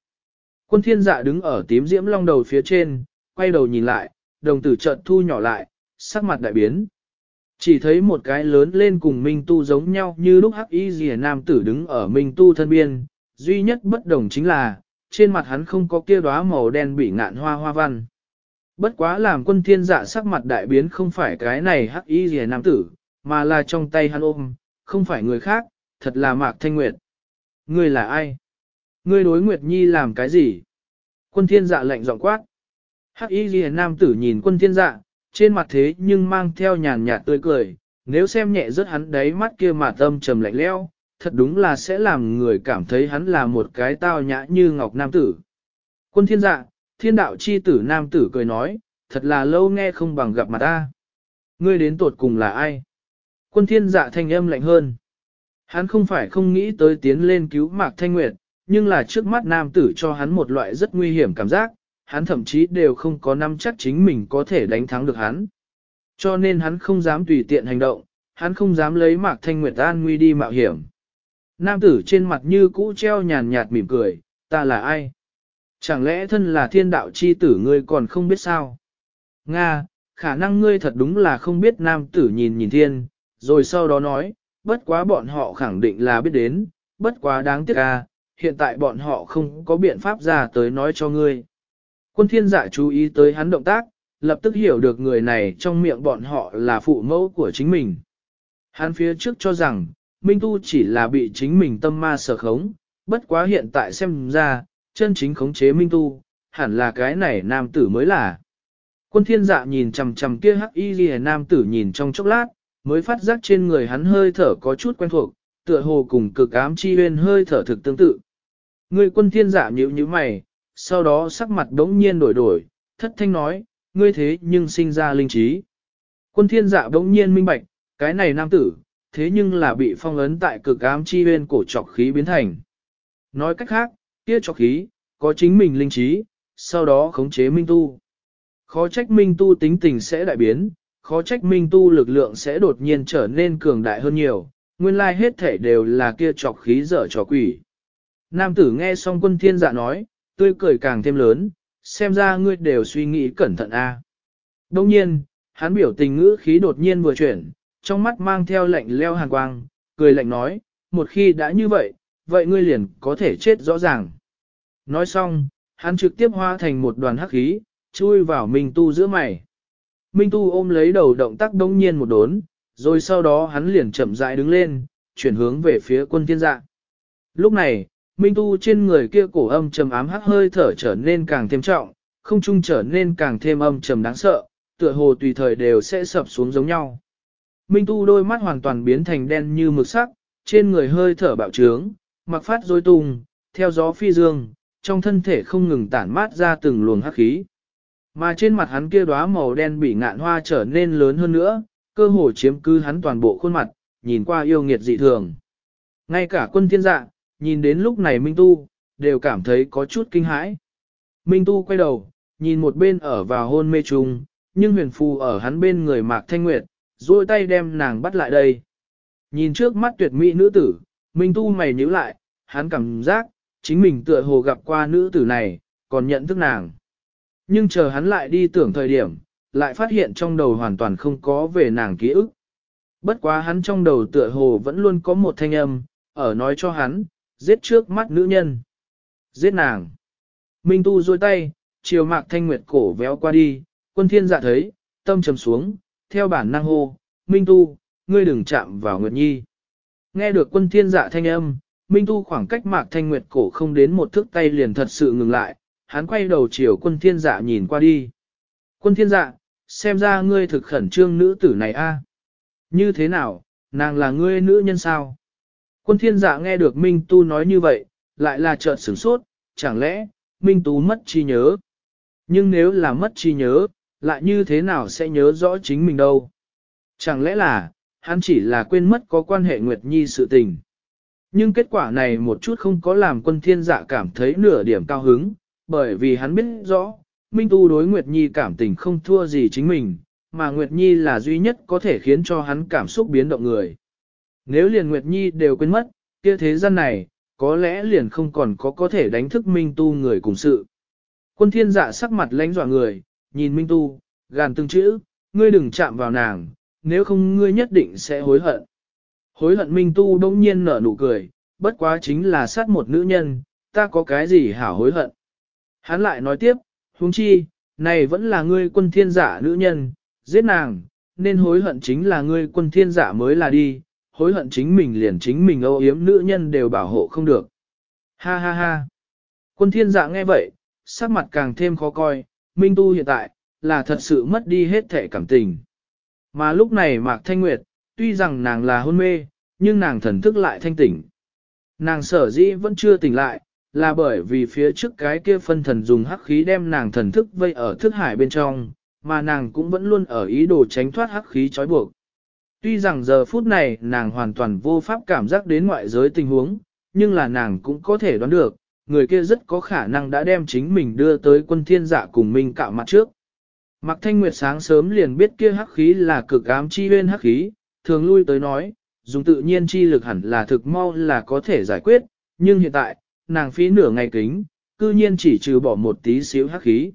S1: Quân thiên dạ đứng ở tím diễm long đầu phía trên, quay đầu nhìn lại, đồng tử trận thu nhỏ lại, sắc mặt đại biến. Chỉ thấy một cái lớn lên cùng Minh Tu giống nhau như lúc hắc y rìa nam tử đứng ở Minh Tu thân biên, duy nhất bất đồng chính là, trên mặt hắn không có kia đóa màu đen bị ngạn hoa hoa văn. Bất quá làm quân thiên dạ sắc mặt đại biến không phải cái này hắc y rìa nam tử, mà là trong tay hắn ôm, không phải người khác, thật là Mạc Thanh Nguyệt. Người là ai? Ngươi đối Nguyệt Nhi làm cái gì? Quân thiên dạ lạnh giọng quát. Hắc y ghi nam tử nhìn quân thiên dạ, trên mặt thế nhưng mang theo nhàn nhạt tươi cười, nếu xem nhẹ rất hắn đáy mắt kia mà tâm trầm lạnh lẽo, thật đúng là sẽ làm người cảm thấy hắn là một cái tao nhã như ngọc nam tử. Quân thiên dạ, thiên đạo chi tử nam tử cười nói, thật là lâu nghe không bằng gặp mặt ta. Ngươi đến tột cùng là ai? Quân thiên dạ thanh âm lạnh hơn. Hắn không phải không nghĩ tới tiến lên cứu Mạc Thanh Nguyệt, nhưng là trước mắt nam tử cho hắn một loại rất nguy hiểm cảm giác, hắn thậm chí đều không có năm chắc chính mình có thể đánh thắng được hắn. Cho nên hắn không dám tùy tiện hành động, hắn không dám lấy Mạc Thanh Nguyệt an nguy đi mạo hiểm. Nam tử trên mặt như cũ treo nhàn nhạt mỉm cười, ta là ai? Chẳng lẽ thân là thiên đạo chi tử ngươi còn không biết sao? Nga, khả năng ngươi thật đúng là không biết nam tử nhìn nhìn thiên, rồi sau đó nói, bất quá bọn họ khẳng định là biết đến, bất quá đáng tiếc à, hiện tại bọn họ không có biện pháp ra tới nói cho ngươi. Quân thiên dạ chú ý tới hắn động tác, lập tức hiểu được người này trong miệng bọn họ là phụ mẫu của chính mình. Hắn phía trước cho rằng, Minh Tu chỉ là bị chính mình tâm ma sở khống, bất quá hiện tại xem ra, chân chính khống chế Minh Tu, hẳn là cái này nam tử mới là. Quân thiên dạ nhìn chầm chầm kia hắc y ghi nam tử nhìn trong chốc lát, mới phát giác trên người hắn hơi thở có chút quen thuộc, tựa hồ cùng cực ám chi huyên hơi thở thực tương tự. Ngươi quân thiên giả nhíu như mày, sau đó sắc mặt đống nhiên đổi đổi, thất thanh nói, ngươi thế nhưng sinh ra linh trí. Quân thiên dạ đống nhiên minh bạch, cái này nam tử, thế nhưng là bị phong ấn tại cực ám chi bên cổ trọc khí biến thành. Nói cách khác, kia trọc khí, có chính mình linh trí, sau đó khống chế minh tu. Khó trách minh tu tính tình sẽ đại biến, khó trách minh tu lực lượng sẽ đột nhiên trở nên cường đại hơn nhiều, nguyên lai hết thể đều là kia trọc khí dở trò quỷ. Nam tử nghe xong quân thiên dạ nói, tươi cười càng thêm lớn, xem ra ngươi đều suy nghĩ cẩn thận a. À. Đông nhiên, hắn biểu tình ngữ khí đột nhiên vừa chuyển, trong mắt mang theo lạnh leo hàn quang, cười lạnh nói, một khi đã như vậy, vậy ngươi liền có thể chết rõ ràng. Nói xong, hắn trực tiếp hóa thành một đoàn hắc khí, chui vào minh tu giữa mày. Minh Tu ôm lấy đầu động tác đông nhiên một đốn, rồi sau đó hắn liền chậm rãi đứng lên, chuyển hướng về phía quân thiên dạ. Lúc này, Minh Tu trên người kia cổ âm trầm ám hắc hơi thở trở nên càng thêm trọng, không trung trở nên càng thêm âm trầm đáng sợ, tựa hồ tùy thời đều sẽ sập xuống giống nhau. Minh Tu đôi mắt hoàn toàn biến thành đen như mực sắc, trên người hơi thở bạo trướng, mặc phát rối tung, theo gió phi dương, trong thân thể không ngừng tản mát ra từng luồng hắc khí. Mà trên mặt hắn kia đóa màu đen bị ngạn hoa trở nên lớn hơn nữa, Cơ hồ chiếm cứ hắn toàn bộ khuôn mặt, nhìn qua yêu nghiệt dị thường. Ngay cả quân thiên dạ, nhìn đến lúc này Minh Tu, đều cảm thấy có chút kinh hãi. Minh Tu quay đầu, nhìn một bên ở vào hôn mê trùng, nhưng huyền phù ở hắn bên người Mạc Thanh Nguyệt, duỗi tay đem nàng bắt lại đây. Nhìn trước mắt tuyệt mỹ nữ tử, Minh Tu mày nhíu lại, hắn cảm giác, chính mình tựa hồ gặp qua nữ tử này, còn nhận thức nàng. Nhưng chờ hắn lại đi tưởng thời điểm, lại phát hiện trong đầu hoàn toàn không có về nàng ký ức. Bất quá hắn trong đầu tựa hồ vẫn luôn có một thanh âm, ở nói cho hắn, giết trước mắt nữ nhân. Giết nàng. Minh Tu duỗi tay, chiều mạc thanh nguyệt cổ véo qua đi, quân thiên dạ thấy, tâm trầm xuống, theo bản năng hô, Minh Tu, ngươi đừng chạm vào Nguyệt Nhi. Nghe được quân thiên dạ thanh âm, Minh Tu khoảng cách mạc thanh nguyệt cổ không đến một thước tay liền thật sự ngừng lại, hắn quay đầu chiều quân thiên dạ nhìn qua đi. Quân thiên dạ, xem ra ngươi thực khẩn trương nữ tử này a. Như thế nào, nàng là ngươi nữ nhân sao? Quân thiên dạ nghe được Minh Tu nói như vậy, lại là chợt sửng sốt, chẳng lẽ, Minh Tu mất trí nhớ? Nhưng nếu là mất trí nhớ, lại như thế nào sẽ nhớ rõ chính mình đâu? Chẳng lẽ là, hắn chỉ là quên mất có quan hệ Nguyệt Nhi sự tình. Nhưng kết quả này một chút không có làm quân thiên dạ cảm thấy nửa điểm cao hứng, bởi vì hắn biết rõ, Minh Tu đối Nguyệt Nhi cảm tình không thua gì chính mình, mà Nguyệt Nhi là duy nhất có thể khiến cho hắn cảm xúc biến động người. Nếu liền Nguyệt Nhi đều quên mất, kia thế gian này, có lẽ liền không còn có có thể đánh thức Minh Tu người cùng sự. Quân thiên dạ sắc mặt lãnh dọa người, nhìn Minh Tu, gàn từng chữ, ngươi đừng chạm vào nàng, nếu không ngươi nhất định sẽ hối hận. Hối hận Minh Tu đông nhiên nở nụ cười, bất quá chính là sát một nữ nhân, ta có cái gì hảo hối hận. Hắn lại nói tiếp, huống chi, này vẫn là ngươi quân thiên giả nữ nhân, giết nàng, nên hối hận chính là ngươi quân thiên giả mới là đi, hối hận chính mình liền chính mình âu yếm nữ nhân đều bảo hộ không được. Ha ha ha. Quân thiên dạ nghe vậy, sắc mặt càng thêm khó coi, Minh Tu hiện tại, là thật sự mất đi hết thể cảm tình. Mà lúc này Mạc Thanh Nguyệt, tuy rằng nàng là hôn mê, nhưng nàng thần thức lại thanh tỉnh. Nàng sở dĩ vẫn chưa tỉnh lại, là bởi vì phía trước cái kia phân thần dùng hắc khí đem nàng thần thức vây ở thức hải bên trong, mà nàng cũng vẫn luôn ở ý đồ tránh thoát hắc khí trói buộc. Tuy rằng giờ phút này nàng hoàn toàn vô pháp cảm giác đến ngoại giới tình huống, nhưng là nàng cũng có thể đoán được, người kia rất có khả năng đã đem chính mình đưa tới quân thiên giả cùng mình cạo mặt trước. Mạc Thanh Nguyệt sáng sớm liền biết kia hắc khí là cực ám chi huyên hắc khí, thường lui tới nói, dùng tự nhiên chi lực hẳn là thực mau là có thể giải quyết, nhưng hiện tại, nàng phí nửa ngày kính, cư nhiên chỉ trừ bỏ một tí xíu hắc khí.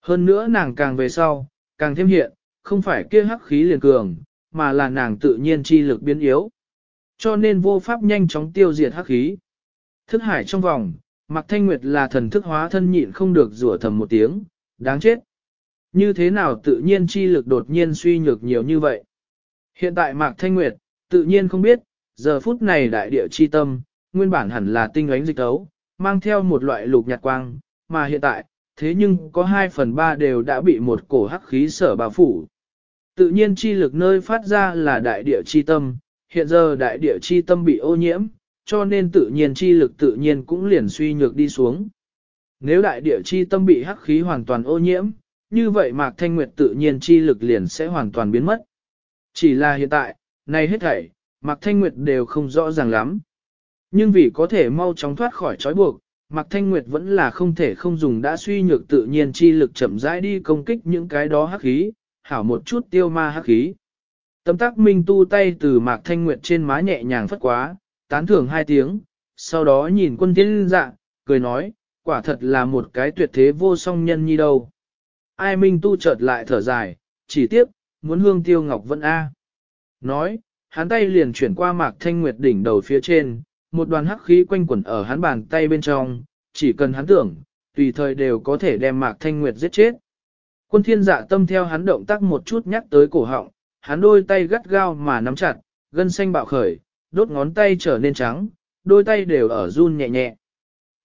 S1: Hơn nữa nàng càng về sau, càng thêm hiện, không phải kia hắc khí liền cường, mà là nàng tự nhiên chi lực biến yếu. Cho nên vô pháp nhanh chóng tiêu diệt hắc khí. Thức hải trong vòng, Mạc Thanh Nguyệt là thần thức hóa thân nhịn không được rủa thầm một tiếng, đáng chết. Như thế nào tự nhiên chi lực đột nhiên suy nhược nhiều như vậy? Hiện tại Mạc Thanh Nguyệt, tự nhiên không biết, giờ phút này đại địa chi tâm, nguyên bản hẳn là tinh ánh dịch tấu, mang theo một loại lục nhạt quang, mà hiện tại, thế nhưng có 2 phần 3 đều đã bị một cổ hắc khí sở bao phủ. Tự nhiên chi lực nơi phát ra là đại địa chi tâm, hiện giờ đại địa chi tâm bị ô nhiễm, cho nên tự nhiên chi lực tự nhiên cũng liền suy nhược đi xuống. Nếu đại địa chi tâm bị hắc khí hoàn toàn ô nhiễm, như vậy Mạc Thanh Nguyệt tự nhiên chi lực liền sẽ hoàn toàn biến mất. Chỉ là hiện tại, này hết thảy, Mạc Thanh Nguyệt đều không rõ ràng lắm. Nhưng vì có thể mau chóng thoát khỏi trói buộc, Mạc Thanh Nguyệt vẫn là không thể không dùng đã suy nhược tự nhiên chi lực chậm rãi đi công kích những cái đó hắc khí, hảo một chút tiêu ma hắc khí. Tâm tác minh tu tay từ Mạc Thanh Nguyệt trên má nhẹ nhàng phất quá, tán thưởng hai tiếng, sau đó nhìn quân thiên dạ, cười nói, quả thật là một cái tuyệt thế vô song nhân nhi đâu. Ai minh tu chợt lại thở dài, chỉ tiếp, muốn hương tiêu ngọc vẫn A. Nói, hắn tay liền chuyển qua Mạc Thanh Nguyệt đỉnh đầu phía trên, một đoàn hắc khí quanh quẩn ở hắn bàn tay bên trong, chỉ cần hắn tưởng, tùy thời đều có thể đem Mạc Thanh Nguyệt giết chết. Quân thiên dạ tâm theo hắn động tác một chút nhắc tới cổ họng, hắn đôi tay gắt gao mà nắm chặt, gân xanh bạo khởi, đốt ngón tay trở nên trắng, đôi tay đều ở run nhẹ nhẹ.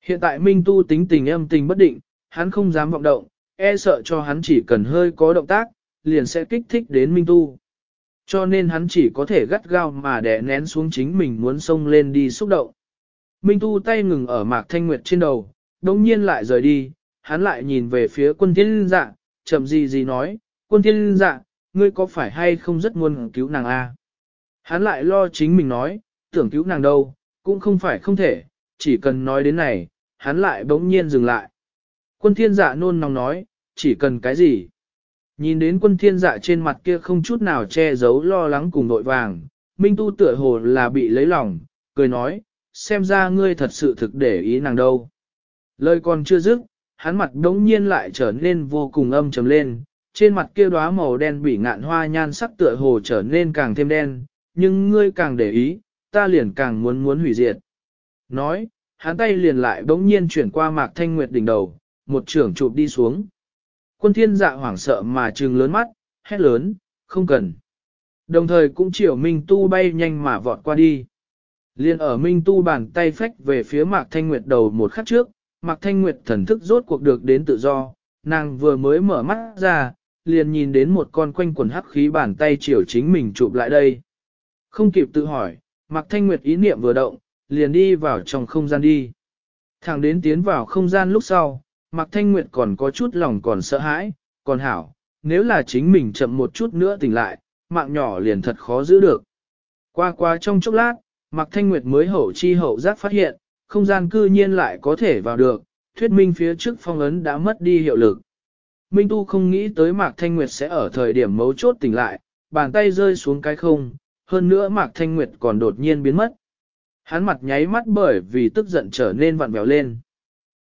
S1: Hiện tại Minh Tu tính tình âm tình bất định, hắn không dám vọng động, e sợ cho hắn chỉ cần hơi có động tác, liền sẽ kích thích đến Minh Tu. Cho nên hắn chỉ có thể gắt gao mà đè nén xuống chính mình muốn xông lên đi xúc động. Minh Tu tay ngừng ở Mạc Thanh Nguyệt trên đầu, đồng nhiên lại rời đi, hắn lại nhìn về phía quân thiên dạ, chậm gì gì nói, quân thiên dạ, ngươi có phải hay không rất muốn cứu nàng a? Hắn lại lo chính mình nói, tưởng cứu nàng đâu, cũng không phải không thể, chỉ cần nói đến này, hắn lại bỗng nhiên dừng lại. Quân thiên dạ nôn nóng nói, chỉ cần cái gì? Nhìn đến quân thiên dạ trên mặt kia không chút nào che giấu lo lắng cùng nội vàng, Minh Tu tựa hồ là bị lấy lòng, cười nói, xem ra ngươi thật sự thực để ý nàng đâu. Lời còn chưa dứt, hắn mặt đống nhiên lại trở nên vô cùng âm trầm lên, trên mặt kia đóa màu đen bị ngạn hoa nhan sắc tựa hồ trở nên càng thêm đen, nhưng ngươi càng để ý, ta liền càng muốn muốn hủy diệt. Nói, hắn tay liền lại đống nhiên chuyển qua mạc thanh nguyệt đỉnh đầu, một trưởng chụp đi xuống. Quân thiên dạ hoảng sợ mà trừng lớn mắt, hét lớn, không cần. Đồng thời cũng chiều Minh Tu bay nhanh mà vọt qua đi. Liên ở Minh Tu bàn tay phách về phía Mạc Thanh Nguyệt đầu một khắc trước, Mạc Thanh Nguyệt thần thức rốt cuộc được đến tự do, nàng vừa mới mở mắt ra, liền nhìn đến một con quanh quần hắc khí bàn tay chiều chính mình chụp lại đây. Không kịp tự hỏi, Mạc Thanh Nguyệt ý niệm vừa động, liền đi vào trong không gian đi. Thẳng đến tiến vào không gian lúc sau, Mạc Thanh Nguyệt còn có chút lòng còn sợ hãi, còn hảo, nếu là chính mình chậm một chút nữa tỉnh lại, mạng nhỏ liền thật khó giữ được. Qua qua trong chốc lát, Mạc Thanh Nguyệt mới hậu chi hậu giác phát hiện, không gian cư nhiên lại có thể vào được, thuyết minh phía trước phong ấn đã mất đi hiệu lực. Minh Tu không nghĩ tới Mạc Thanh Nguyệt sẽ ở thời điểm mấu chốt tỉnh lại, bàn tay rơi xuống cái không, hơn nữa Mạc Thanh Nguyệt còn đột nhiên biến mất. Hắn mặt nháy mắt bởi vì tức giận trở nên vặn vẹo lên.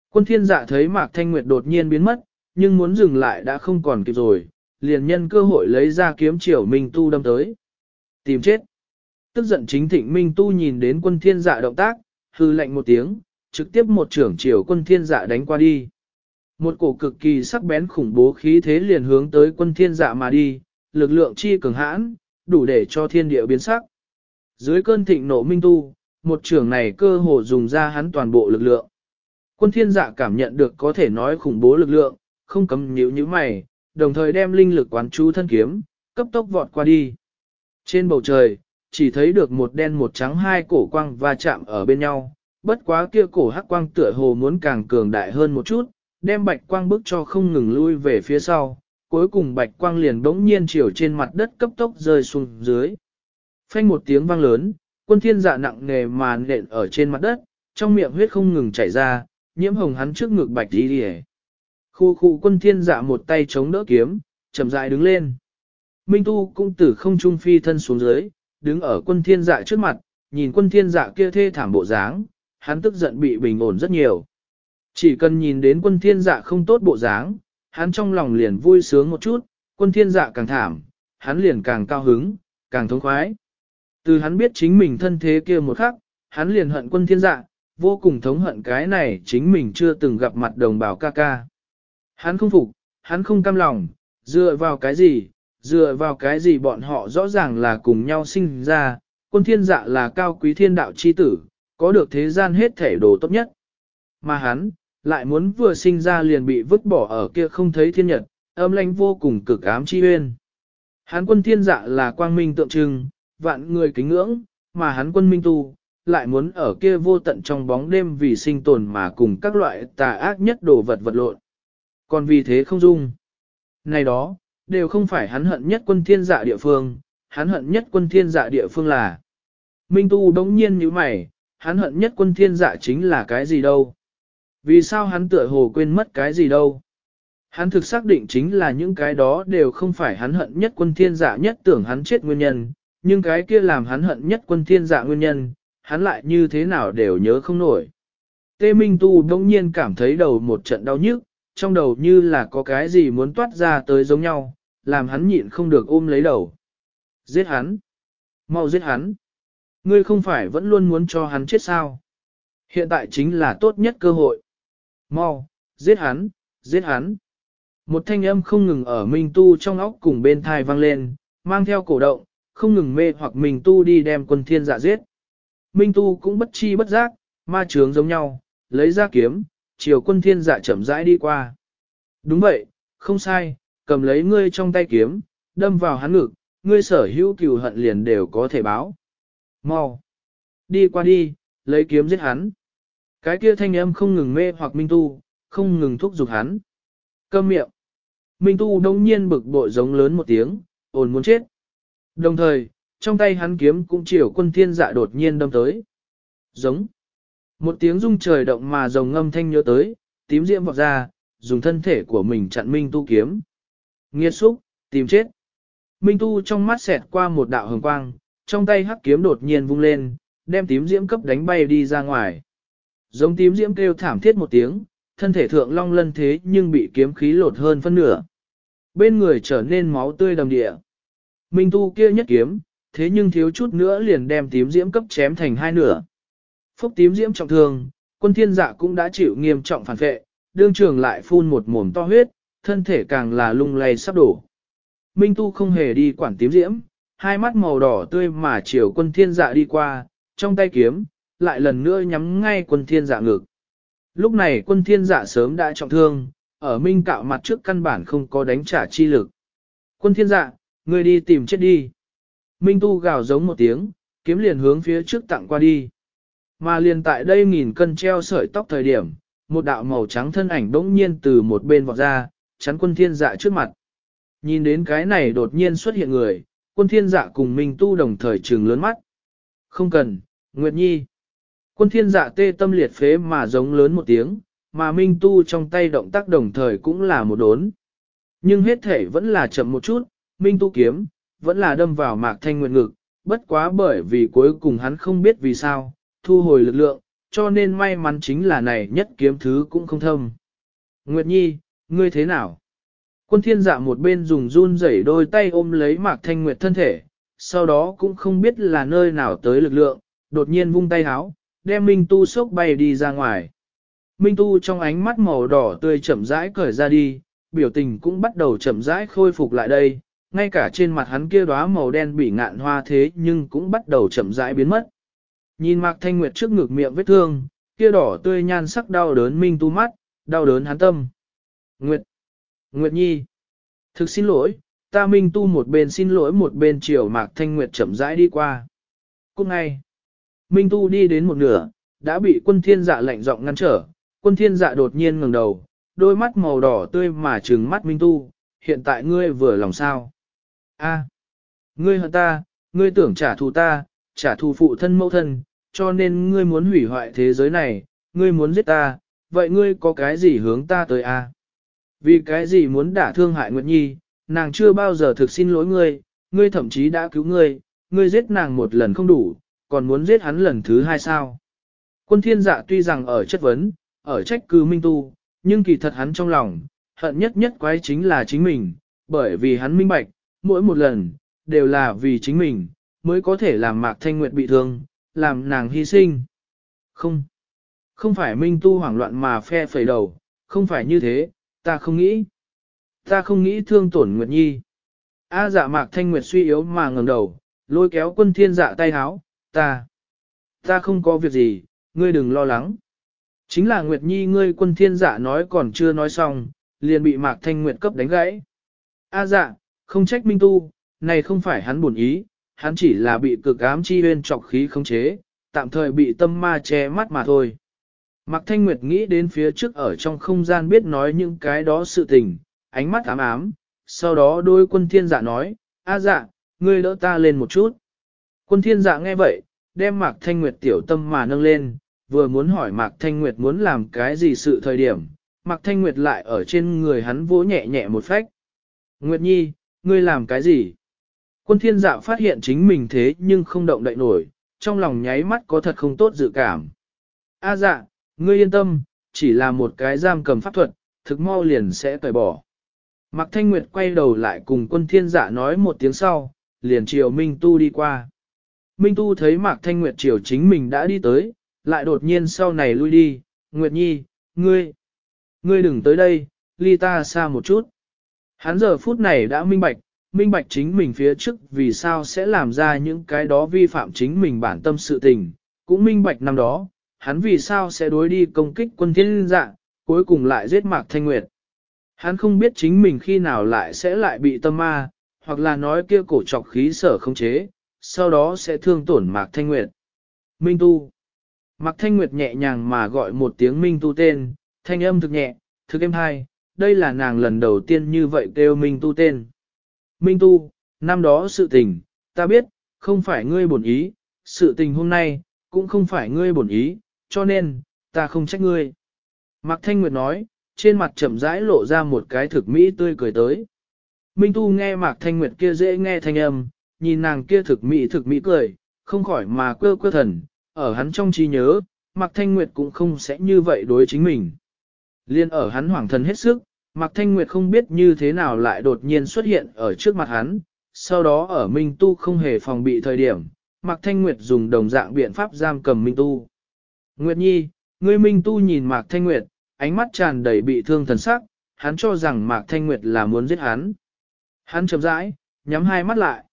S1: Quân thiên dạ thấy Mạc Thanh Nguyệt đột nhiên biến mất, nhưng muốn dừng lại đã không còn kịp rồi, liền nhân cơ hội lấy ra kiếm chiều Minh Tu đâm tới. Tìm chết. Tức giận chính thịnh Minh Tu nhìn đến quân thiên dạ động tác, hư lệnh một tiếng, trực tiếp một trưởng triều quân thiên dạ đánh qua đi. Một cổ cực kỳ sắc bén khủng bố khí thế liền hướng tới quân thiên dạ mà đi, lực lượng chi cường hãn, đủ để cho thiên địa biến sắc. Dưới cơn thịnh nộ Minh Tu, một trưởng này cơ hồ dùng ra hắn toàn bộ lực lượng. Quân thiên dạ cảm nhận được có thể nói khủng bố lực lượng, không cấm nhíu như mày, đồng thời đem linh lực quán chú thân kiếm, cấp tốc vọt qua đi. Trên bầu trời, chỉ thấy được một đen một trắng hai cổ quang va chạm ở bên nhau, bất quá kia cổ hắc quang tựa hồ muốn càng cường đại hơn một chút, đem bạch quang bức cho không ngừng lui về phía sau, cuối cùng bạch quang liền bỗng nhiên chiều trên mặt đất cấp tốc rơi xuống dưới. Phanh một tiếng vang lớn, quân thiên dạ nặng nề mà nện ở trên mặt đất, trong miệng huyết không ngừng chảy ra, nhiễm hồng hắn trước ngực bạch đi đi Khu khu quân thiên dạ một tay chống đỡ kiếm, chậm rãi đứng lên. Minh Tu cũng từ không trung phi thân xuống dưới, đứng ở quân thiên dạ trước mặt, nhìn quân thiên dạ kia thê thảm bộ dáng, hắn tức giận bị bình ổn rất nhiều. Chỉ cần nhìn đến quân thiên dạ không tốt bộ dáng, hắn trong lòng liền vui sướng một chút, quân thiên dạ càng thảm, hắn liền càng cao hứng, càng thống khoái. Từ hắn biết chính mình thân thế kia một khắc, hắn liền hận quân thiên dạ, vô cùng thống hận cái này chính mình chưa từng gặp mặt đồng bào ca ca. Hắn không phục, hắn không cam lòng, dựa vào cái gì, dựa vào cái gì bọn họ rõ ràng là cùng nhau sinh ra, quân thiên dạ là cao quý thiên đạo chi tử, có được thế gian hết thể đồ tốt nhất. Mà hắn, lại muốn vừa sinh ra liền bị vứt bỏ ở kia không thấy thiên nhật, âm lãnh vô cùng cực ám chi uyên. Hắn quân thiên dạ là quang minh tượng trưng, vạn người kính ngưỡng, mà hắn quân minh tu, lại muốn ở kia vô tận trong bóng đêm vì sinh tồn mà cùng các loại tà ác nhất đồ vật vật lộn. Còn vì thế không dung. Này đó, đều không phải hắn hận nhất quân thiên dạ địa phương, hắn hận nhất quân thiên dạ địa phương là. Minh Tu đống nhiên như mày, hắn hận nhất quân thiên dạ chính là cái gì đâu. Vì sao hắn tựa hồ quên mất cái gì đâu. Hắn thực xác định chính là những cái đó đều không phải hắn hận nhất quân thiên dạ nhất tưởng hắn chết nguyên nhân, nhưng cái kia làm hắn hận nhất quân thiên dạ nguyên nhân, hắn lại như thế nào đều nhớ không nổi. Tê Minh Tu đông nhiên cảm thấy đầu một trận đau nhức, trong đầu như là có cái gì muốn toát ra tới giống nhau, làm hắn nhịn không được ôm lấy đầu. Giết hắn! Mau giết hắn! Ngươi không phải vẫn luôn muốn cho hắn chết sao? Hiện tại chính là tốt nhất cơ hội. Mau, giết hắn, giết hắn! Một thanh âm không ngừng ở Minh Tu trong óc cùng bên thai vang lên, mang theo cổ động, không ngừng mê hoặc Minh Tu đi đem quân thiên dạ giết. Minh Tu cũng bất chi bất giác, ma trướng giống nhau, lấy ra kiếm, chiều quân thiên dạ chậm rãi đi qua. Đúng vậy, không sai, cầm lấy ngươi trong tay kiếm, đâm vào hắn ngực, ngươi sở hữu cừu hận liền đều có thể báo. Mau! Đi qua đi, lấy kiếm giết hắn. Cái kia thanh âm không ngừng mê hoặc Minh Tu, không ngừng thúc giục hắn. Câm miệng! Minh Tu đông nhiên bực bội giống lớn một tiếng, ồn muốn chết. Đồng thời, trong tay hắn kiếm cũng chiều quân thiên dạ đột nhiên đâm tới. Giống. Một tiếng rung trời động mà rồng ngâm thanh nhớ tới, tím diễm vọt ra, dùng thân thể của mình chặn Minh Tu kiếm. Nghiệt xúc, tìm chết. Minh Tu trong mắt xẹt qua một đạo hồng quang, trong tay hắc kiếm đột nhiên vung lên, đem tím diễm cấp đánh bay đi ra ngoài. Giống tím diễm kêu thảm thiết một tiếng, thân thể thượng long lân thế nhưng bị kiếm khí lột hơn phân nửa. Bên người trở nên máu tươi đầm địa. Minh tu kia nhất kiếm, thế nhưng thiếu chút nữa liền đem tím diễm cấp chém thành hai nửa. Phúc tím diễm trọng thương, quân thiên dạ cũng đã chịu nghiêm trọng phản vệ, đương trường lại phun một mồm to huyết, thân thể càng là lung lay sắp đổ. Minh tu không hề đi quản tím diễm, hai mắt màu đỏ tươi mà chiều quân thiên dạ đi qua, trong tay kiếm, lại lần nữa nhắm ngay quân thiên dạ ngực. Lúc này quân thiên dạ sớm đã trọng thương, ở minh cạo mặt trước căn bản không có đánh trả chi lực. Quân thiên dạ, ngươi đi tìm chết đi. Minh tu gào giống một tiếng, kiếm liền hướng phía trước tặng qua đi. Mà liền tại đây nghìn cân treo sợi tóc thời điểm, một đạo màu trắng thân ảnh bỗng nhiên từ một bên vọt ra, chắn quân thiên dạ trước mặt. Nhìn đến cái này đột nhiên xuất hiện người, quân thiên dạ cùng Minh tu đồng thời trừng lớn mắt. Không cần, Nguyệt Nhi. Quân thiên dạ tê tâm liệt phế mà giống lớn một tiếng, mà Minh Tu trong tay động tác đồng thời cũng là một đốn. Nhưng hết thể vẫn là chậm một chút, Minh Tu kiếm, vẫn là đâm vào mạc thanh nguyện ngực, bất quá bởi vì cuối cùng hắn không biết vì sao, thu hồi lực lượng, cho nên may mắn chính là này nhất kiếm thứ cũng không thâm. Nguyệt Nhi, ngươi thế nào? Quân thiên dạ một bên dùng run rẩy đôi tay ôm lấy mạc thanh nguyệt thân thể, sau đó cũng không biết là nơi nào tới lực lượng, đột nhiên vung tay háo, đem Minh Tu sốc bay đi ra ngoài. Minh Tu trong ánh mắt màu đỏ tươi chậm rãi cởi ra đi, biểu tình cũng bắt đầu chậm rãi khôi phục lại đây, ngay cả trên mặt hắn kia đóa màu đen bị ngạn hoa thế nhưng cũng bắt đầu chậm rãi biến mất. Nhìn Mạc Thanh Nguyệt trước ngực miệng vết thương, kia đỏ tươi nhan sắc đau đớn Minh Tu mắt, đau đớn hắn tâm. Nguyệt! Nguyệt Nhi! Thực xin lỗi, ta Minh Tu một bên xin lỗi một bên chiều Mạc Thanh Nguyệt chậm rãi đi qua. Cúc ngay! Minh Tu đi đến một nửa, đã bị quân thiên dạ lạnh giọng ngăn trở, quân thiên dạ đột nhiên ngẩng đầu, đôi mắt màu đỏ tươi mà trừng mắt Minh Tu, hiện tại ngươi vừa lòng sao? A, ngươi hận ta, ngươi tưởng trả thù ta, trả thù phụ thân mẫu thân, cho nên ngươi muốn hủy hoại thế giới này, ngươi muốn giết ta, vậy ngươi có cái gì hướng ta tới a? Vì cái gì muốn đả thương hại Nguyệt Nhi, nàng chưa bao giờ thực xin lỗi ngươi, ngươi thậm chí đã cứu ngươi, ngươi giết nàng một lần không đủ, còn muốn giết hắn lần thứ hai sao. Quân thiên dạ tuy rằng ở chất vấn, ở trách cứ minh tu, nhưng kỳ thật hắn trong lòng, hận nhất nhất quái chính là chính mình, bởi vì hắn minh bạch, mỗi một lần, đều là vì chính mình, mới có thể làm mạc thanh nguyệt bị thương, làm nàng hy sinh. Không, không phải minh tu hoảng loạn mà phe phẩy đầu, không phải như thế, ta không nghĩ. Ta không nghĩ thương tổn Nguyệt Nhi. A dạ mạc thanh nguyệt suy yếu mà ngẩng đầu, lôi kéo quân thiên dạ tay háo, ta, ta không có việc gì, ngươi đừng lo lắng. Chính là Nguyệt Nhi ngươi quân thiên dạ nói còn chưa nói xong, liền bị Mạc Thanh Nguyệt cấp đánh gãy. A dạ, không trách Minh Tu, này không phải hắn buồn ý, hắn chỉ là bị cực ám chi huyên trọc khí khống chế, tạm thời bị tâm ma che mắt mà thôi. Mạc Thanh Nguyệt nghĩ đến phía trước ở trong không gian biết nói những cái đó sự tình, ánh mắt ám ám, sau đó đôi quân thiên dạ nói, A dạ, ngươi đỡ ta lên một chút. Quân thiên dạ nghe vậy, đem Mạc Thanh Nguyệt tiểu tâm mà nâng lên, vừa muốn hỏi Mạc Thanh Nguyệt muốn làm cái gì sự thời điểm, Mạc Thanh Nguyệt lại ở trên người hắn vỗ nhẹ nhẹ một phách. Nguyệt Nhi, ngươi làm cái gì? Quân thiên dạ phát hiện chính mình thế nhưng không động đậy nổi, trong lòng nháy mắt có thật không tốt dự cảm. A dạ, ngươi yên tâm, chỉ là một cái giam cầm pháp thuật, thực mau liền sẽ tẩy bỏ. Mạc Thanh Nguyệt quay đầu lại cùng quân thiên dạ nói một tiếng sau, liền chiều Minh Tu đi qua. Minh Tu thấy Mạc Thanh Nguyệt chiều chính mình đã đi tới, lại đột nhiên sau này lui đi, Nguyệt Nhi, ngươi, ngươi đừng tới đây, ly ta xa một chút. Hắn giờ phút này đã minh bạch, minh bạch chính mình phía trước vì sao sẽ làm ra những cái đó vi phạm chính mình bản tâm sự tình, cũng minh bạch năm đó, hắn vì sao sẽ đối đi công kích quân thiên dạ, cuối cùng lại giết Mạc Thanh Nguyệt. Hắn không biết chính mình khi nào lại sẽ lại bị tâm ma, hoặc là nói kia cổ trọc khí sở không chế, sau đó sẽ thương tổn Mạc Thanh Nguyệt. Minh Tu Mạc Thanh Nguyệt nhẹ nhàng mà gọi một tiếng Minh Tu tên, thanh âm thực nhẹ, thực êm hai, đây là nàng lần đầu tiên như vậy kêu Minh Tu tên. Minh Tu, năm đó sự tình, ta biết, không phải ngươi bổn ý, sự tình hôm nay, cũng không phải ngươi bổn ý, cho nên, ta không trách ngươi. Mạc Thanh Nguyệt nói, trên mặt chậm rãi lộ ra một cái thực mỹ tươi cười tới. Minh Tu nghe Mạc Thanh Nguyệt kia dễ nghe thanh âm, nhìn nàng kia thực mỹ thực mỹ cười, không khỏi mà quơ quơ thần, ở hắn trong trí nhớ, Mạc Thanh Nguyệt cũng không sẽ như vậy đối chính mình. Liên ở hắn hoảng thần hết sức, Mạc Thanh Nguyệt không biết như thế nào lại đột nhiên xuất hiện ở trước mặt hắn, sau đó ở Minh Tu không hề phòng bị thời điểm, Mạc Thanh Nguyệt dùng đồng dạng biện pháp giam cầm Minh Tu. Nguyệt Nhi, ngươi Minh Tu nhìn Mạc Thanh Nguyệt, ánh mắt tràn đầy bị thương thần sắc, hắn cho rằng Mạc Thanh Nguyệt là muốn giết hắn. Hắn chậm rãi, nhắm hai mắt lại.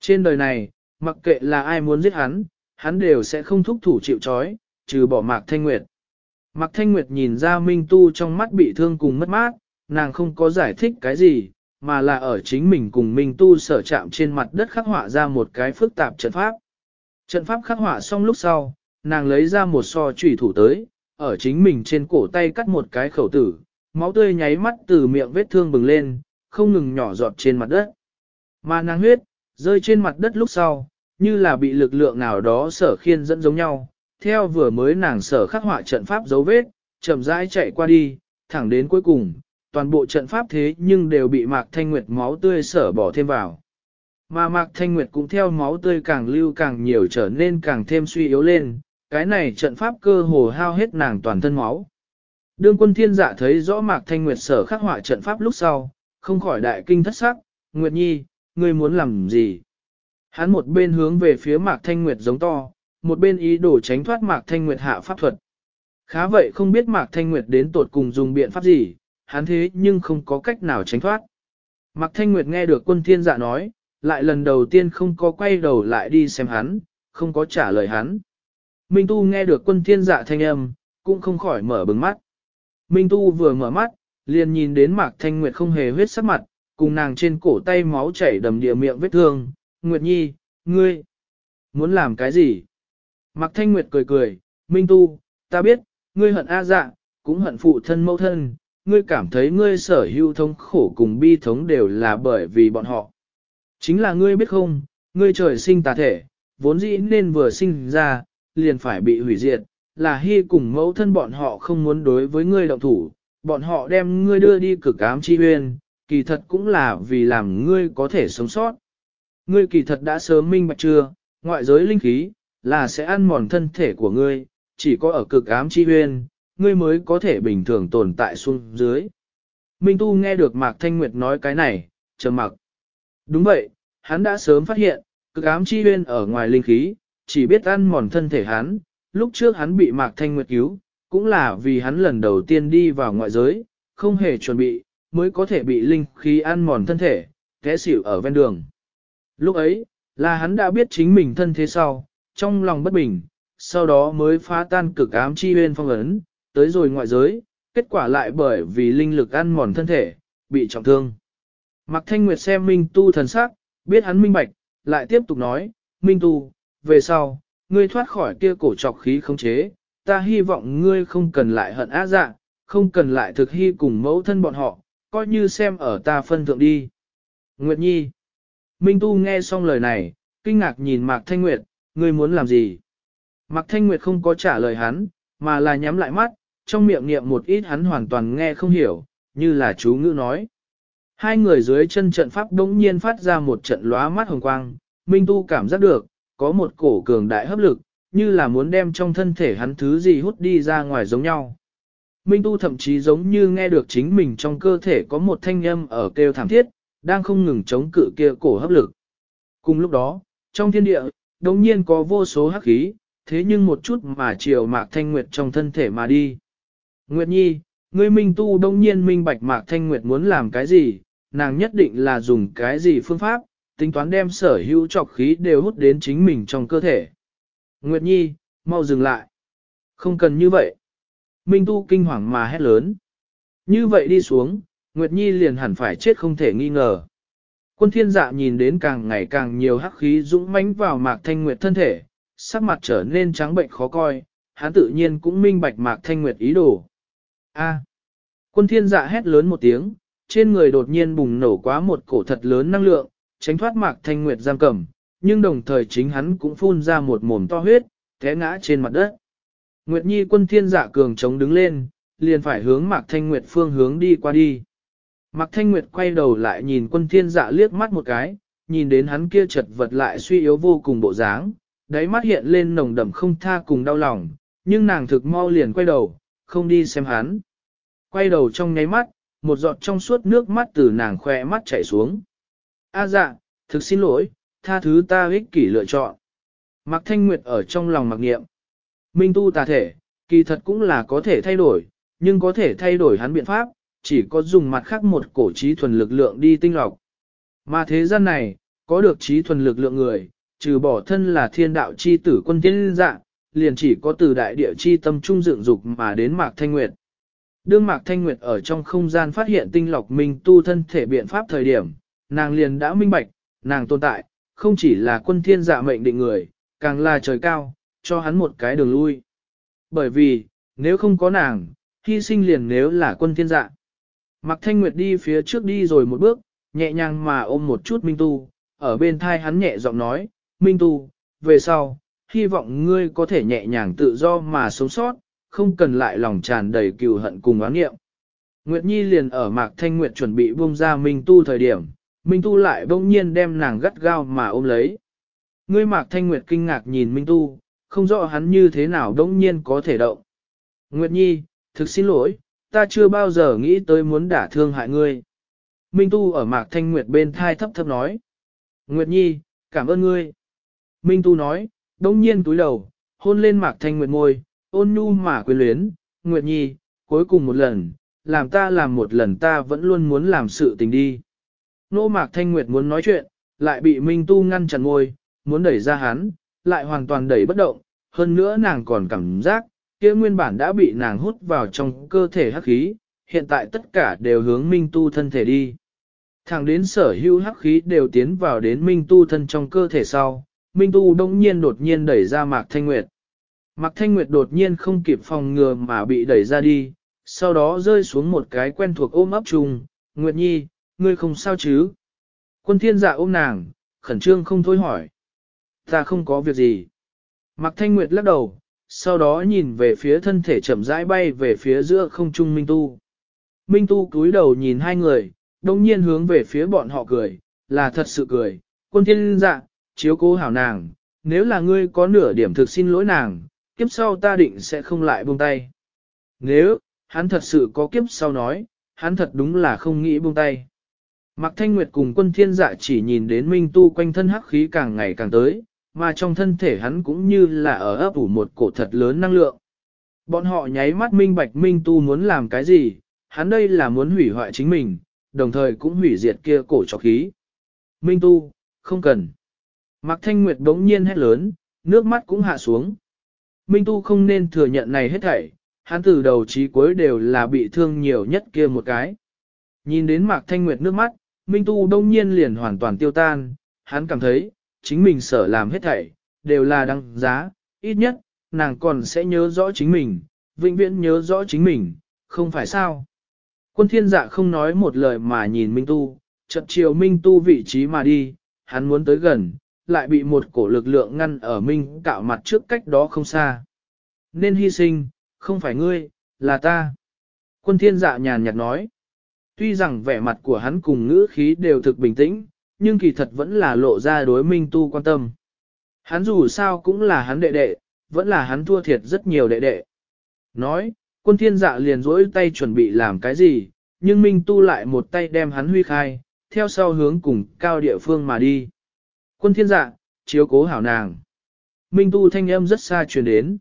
S1: Trên đời này, mặc kệ là ai muốn giết hắn, hắn đều sẽ không thúc thủ chịu trói, trừ bỏ Mạc Thanh Nguyệt. Mạc Thanh Nguyệt nhìn ra Minh Tu trong mắt bị thương cùng mất mát, nàng không có giải thích cái gì, mà là ở chính mình cùng Minh Tu sở chạm trên mặt đất khắc họa ra một cái phức tạp trận pháp. Trận pháp khắc họa xong lúc sau, nàng lấy ra một so chủy thủ tới, ở chính mình trên cổ tay cắt một cái khẩu tử, máu tươi nháy mắt từ miệng vết thương bừng lên, không ngừng nhỏ giọt trên mặt đất. Mà nàng huyết, rơi trên mặt đất lúc sau, như là bị lực lượng nào đó sở khiên dẫn giống nhau, theo vừa mới nàng sở khắc họa trận pháp dấu vết, chậm rãi chạy qua đi, thẳng đến cuối cùng, toàn bộ trận pháp thế nhưng đều bị Mạc Thanh Nguyệt máu tươi sở bỏ thêm vào. Mà Mạc Thanh Nguyệt cũng theo máu tươi càng lưu càng nhiều trở nên càng thêm suy yếu lên, cái này trận pháp cơ hồ hao hết nàng toàn thân máu. Đương quân thiên dạ thấy rõ Mạc Thanh Nguyệt sở khắc họa trận pháp lúc sau, không khỏi đại kinh thất sắc, Nguyệt Nhi, ngươi muốn làm gì? Hắn một bên hướng về phía Mạc Thanh Nguyệt giống to, một bên ý đồ tránh thoát Mạc Thanh Nguyệt hạ pháp thuật. Khá vậy không biết Mạc Thanh Nguyệt đến tột cùng dùng biện pháp gì, hắn thế nhưng không có cách nào tránh thoát. Mạc Thanh Nguyệt nghe được quân thiên dạ nói, lại lần đầu tiên không có quay đầu lại đi xem hắn, không có trả lời hắn. Minh Tu nghe được quân thiên dạ thanh âm, cũng không khỏi mở bừng mắt. Minh Tu vừa mở mắt, liền nhìn đến Mạc Thanh Nguyệt không hề huyết sắc mặt, cùng nàng trên cổ tay máu chảy đầm địa miệng vết thương. Nguyệt Nhi, ngươi, muốn làm cái gì? Mạc Thanh Nguyệt cười cười, Minh Tu, ta biết, ngươi hận A dạ, cũng hận phụ thân mẫu thân, ngươi cảm thấy ngươi sở hữu thống khổ cùng bi thống đều là bởi vì bọn họ. Chính là ngươi biết không, ngươi trời sinh tà thể, vốn dĩ nên vừa sinh ra, liền phải bị hủy diệt, là hy cùng mẫu thân bọn họ không muốn đối với ngươi động thủ, bọn họ đem ngươi đưa đi cực ám chi huyên, kỳ thật cũng là vì làm ngươi có thể sống sót. Ngươi kỳ thật đã sớm minh bạch chưa, ngoại giới linh khí, là sẽ ăn mòn thân thể của ngươi, chỉ có ở cực ám chi huyên, ngươi mới có thể bình thường tồn tại xuống dưới. Minh Tu nghe được Mạc Thanh Nguyệt nói cái này, trầm mặc. Đúng vậy, hắn đã sớm phát hiện, cực ám chi huyên ở ngoài linh khí, chỉ biết ăn mòn thân thể hắn, lúc trước hắn bị Mạc Thanh Nguyệt cứu, cũng là vì hắn lần đầu tiên đi vào ngoại giới, không hề chuẩn bị, mới có thể bị linh khí ăn mòn thân thể, té xỉu ở ven đường. Lúc ấy, là hắn đã biết chính mình thân thế sau, trong lòng bất bình, sau đó mới phá tan cực ám chi bên phong ấn, tới rồi ngoại giới, kết quả lại bởi vì linh lực ăn mòn thân thể, bị trọng thương. Mạc Thanh Nguyệt xem Minh Tu thần sắc, biết hắn minh bạch, lại tiếp tục nói, Minh Tu, về sau, ngươi thoát khỏi kia cổ trọc khí không chế, ta hy vọng ngươi không cần lại hận á dạ, không cần lại thực hy cùng mẫu thân bọn họ, coi như xem ở ta phân thượng đi. Nguyệt Nhi Minh Tu nghe xong lời này, kinh ngạc nhìn Mạc Thanh Nguyệt, ngươi muốn làm gì? Mạc Thanh Nguyệt không có trả lời hắn, mà là nhắm lại mắt, trong miệng niệm một ít hắn hoàn toàn nghe không hiểu, như là chú ngữ nói. Hai người dưới chân trận pháp đống nhiên phát ra một trận lóa mắt hồng quang, Minh Tu cảm giác được, có một cổ cường đại hấp lực, như là muốn đem trong thân thể hắn thứ gì hút đi ra ngoài giống nhau. Minh Tu thậm chí giống như nghe được chính mình trong cơ thể có một thanh âm ở kêu thảm thiết, đang không ngừng chống cự kia cổ hấp lực. Cùng lúc đó, trong thiên địa, đống nhiên có vô số hắc khí, thế nhưng một chút mà chiều Mạc Thanh Nguyệt trong thân thể mà đi. Nguyệt Nhi, ngươi Minh Tu đống nhiên minh bạch Mạc Thanh Nguyệt muốn làm cái gì, nàng nhất định là dùng cái gì phương pháp, tính toán đem sở hữu trọc khí đều hút đến chính mình trong cơ thể. Nguyệt Nhi, mau dừng lại. Không cần như vậy. Minh Tu kinh hoàng mà hét lớn. Như vậy đi xuống, Nguyệt Nhi liền hẳn phải chết không thể nghi ngờ. Quân thiên dạ nhìn đến càng ngày càng nhiều hắc khí dũng mãnh vào mạc thanh nguyệt thân thể, sắc mặt trở nên trắng bệnh khó coi, hắn tự nhiên cũng minh bạch mạc thanh nguyệt ý đồ. A. Quân thiên dạ hét lớn một tiếng, trên người đột nhiên bùng nổ quá một cổ thật lớn năng lượng, tránh thoát Mạc Thanh Nguyệt giam cầm, nhưng đồng thời chính hắn cũng phun ra một mồm to huyết, té ngã trên mặt đất. Nguyệt Nhi quân thiên dạ cường chống đứng lên, liền phải hướng Mạc Thanh Nguyệt phương hướng đi qua đi. Mạc Thanh Nguyệt quay đầu lại nhìn quân thiên dạ liếc mắt một cái, nhìn đến hắn kia chật vật lại suy yếu vô cùng bộ dáng, đáy mắt hiện lên nồng đậm không tha cùng đau lòng, nhưng nàng thực mau liền quay đầu, không đi xem hắn. Quay đầu trong nháy mắt, một giọt trong suốt nước mắt từ nàng khoe mắt chảy xuống. A dạ, thực xin lỗi, tha thứ ta ích kỷ lựa chọn. Mạc Thanh Nguyệt ở trong lòng mặc niệm. Minh tu tà thể, kỳ thật cũng là có thể thay đổi, nhưng có thể thay đổi hắn biện pháp, chỉ có dùng mặt khác một cổ trí thuần lực lượng đi tinh lọc. Mà thế gian này, có được trí thuần lực lượng người, trừ bỏ thân là thiên đạo chi tử quân tiên dạng, liền chỉ có từ đại địa chi tâm trung dựng dục mà đến Mạc Thanh Nguyệt. Đương Mạc Thanh Nguyệt ở trong không gian phát hiện tinh lọc minh tu thân thể biện pháp thời điểm, nàng liền đã minh bạch, nàng tồn tại, không chỉ là quân thiên dạ mệnh định người, càng là trời cao, cho hắn một cái đường lui. Bởi vì, nếu không có nàng, hy sinh liền nếu là quân thiên dạ. Mạc Thanh Nguyệt đi phía trước đi rồi một bước, nhẹ nhàng mà ôm một chút Minh Tu, ở bên thai hắn nhẹ giọng nói, Minh Tu, về sau, hy vọng ngươi có thể nhẹ nhàng tự do mà sống sót, không cần lại lòng tràn đầy cừu hận cùng oán nghiệm. Nguyệt Nhi liền ở Mạc Thanh Nguyệt chuẩn bị buông ra Minh Tu thời điểm, Minh Tu lại bỗng nhiên đem nàng gắt gao mà ôm lấy. Ngươi Mạc Thanh Nguyệt kinh ngạc nhìn Minh Tu, không rõ hắn như thế nào bỗng nhiên có thể động. Nguyệt Nhi, thực xin lỗi, ta chưa bao giờ nghĩ tới muốn đả thương hại ngươi. Minh Tu ở Mạc Thanh Nguyệt bên thai thấp thấp nói. Nguyệt Nhi, cảm ơn ngươi. Minh Tu nói, đông nhiên túi đầu, hôn lên Mạc Thanh Nguyệt môi, ôn nhu mà quyến luyến. Nguyệt Nhi, cuối cùng một lần, làm ta làm một lần ta vẫn luôn muốn làm sự tình đi. Nô Mạc Thanh Nguyệt muốn nói chuyện, lại bị Minh Tu ngăn chặn môi, muốn đẩy ra hắn, lại hoàn toàn đẩy bất động, hơn nữa nàng còn cảm giác, kia nguyên bản đã bị nàng hút vào trong cơ thể hắc khí, hiện tại tất cả đều hướng Minh Tu thân thể đi. Thẳng đến sở hữu hắc khí đều tiến vào đến Minh Tu thân trong cơ thể sau, Minh Tu đông nhiên đột nhiên đẩy ra Mạc Thanh Nguyệt. Mạc Thanh Nguyệt đột nhiên không kịp phòng ngừa mà bị đẩy ra đi, sau đó rơi xuống một cái quen thuộc ôm ấp chung, Nguyệt Nhi, ngươi không sao chứ? Quân thiên dạ ôm nàng, khẩn trương không thôi hỏi. Ta không có việc gì. Mạc Thanh Nguyệt lắc đầu, sau đó nhìn về phía thân thể chậm rãi bay về phía giữa không trung Minh Tu. Minh Tu cúi đầu nhìn hai người, đồng nhiên hướng về phía bọn họ cười, là thật sự cười, quân thiên dạ, chiếu cố hảo nàng, nếu là ngươi có nửa điểm thực xin lỗi nàng, kiếp sau ta định sẽ không lại buông tay. Nếu, hắn thật sự có kiếp sau nói, hắn thật đúng là không nghĩ buông tay. Mạc Thanh Nguyệt cùng quân thiên dạ chỉ nhìn đến Minh Tu quanh thân hắc khí càng ngày càng tới, mà trong thân thể hắn cũng như là ở ấp ủ một cổ thật lớn năng lượng. Bọn họ nháy mắt minh bạch Minh Tu muốn làm cái gì, hắn đây là muốn hủy hoại chính mình, đồng thời cũng hủy diệt kia cổ trọc khí. Minh Tu, không cần. Mạc Thanh Nguyệt bỗng nhiên hét lớn, nước mắt cũng hạ xuống. Minh Tu không nên thừa nhận này hết thảy, hắn từ đầu chí cuối đều là bị thương nhiều nhất kia một cái. Nhìn đến Mạc Thanh Nguyệt nước mắt, Minh Tu đông nhiên liền hoàn toàn tiêu tan, hắn cảm thấy, chính mình sở làm hết thảy, đều là đăng giá, ít nhất, nàng còn sẽ nhớ rõ chính mình, vĩnh viễn nhớ rõ chính mình, không phải sao. Quân thiên dạ không nói một lời mà nhìn Minh Tu, chợt chiều Minh Tu vị trí mà đi, hắn muốn tới gần, lại bị một cổ lực lượng ngăn ở Minh cạo mặt trước cách đó không xa. Nên hy sinh, không phải ngươi, là ta. Quân thiên dạ nhàn nhạt nói. Tuy rằng vẻ mặt của hắn cùng ngữ khí đều thực bình tĩnh, nhưng kỳ thật vẫn là lộ ra đối minh tu quan tâm. Hắn dù sao cũng là hắn đệ đệ, vẫn là hắn thua thiệt rất nhiều đệ đệ. Nói, quân thiên dạ liền rỗi tay chuẩn bị làm cái gì, nhưng minh tu lại một tay đem hắn huy khai, theo sau hướng cùng cao địa phương mà đi. Quân thiên dạ, chiếu cố hảo nàng. Minh tu thanh âm rất xa truyền đến.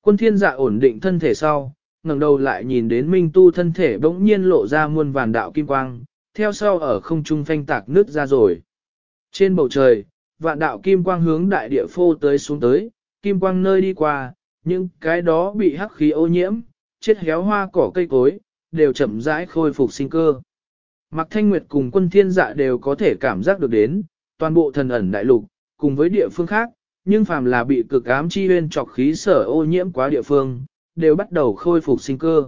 S1: Quân thiên dạ ổn định thân thể sau, ngẩng đầu lại nhìn đến Minh Tu thân thể bỗng nhiên lộ ra muôn vàn đạo kim quang, theo sau ở không trung phanh tạc nước ra rồi. Trên bầu trời, vạn đạo kim quang hướng đại địa phô tới xuống tới, kim quang nơi đi qua, những cái đó bị hắc khí ô nhiễm, chết héo hoa cỏ cây cối, đều chậm rãi khôi phục sinh cơ. Mạc Thanh Nguyệt cùng quân thiên dạ đều có thể cảm giác được đến, toàn bộ thần ẩn đại lục, cùng với địa phương khác, nhưng phàm là bị cực ám chi huyên trọc khí sở ô nhiễm quá địa phương, đều bắt đầu khôi phục sinh cơ.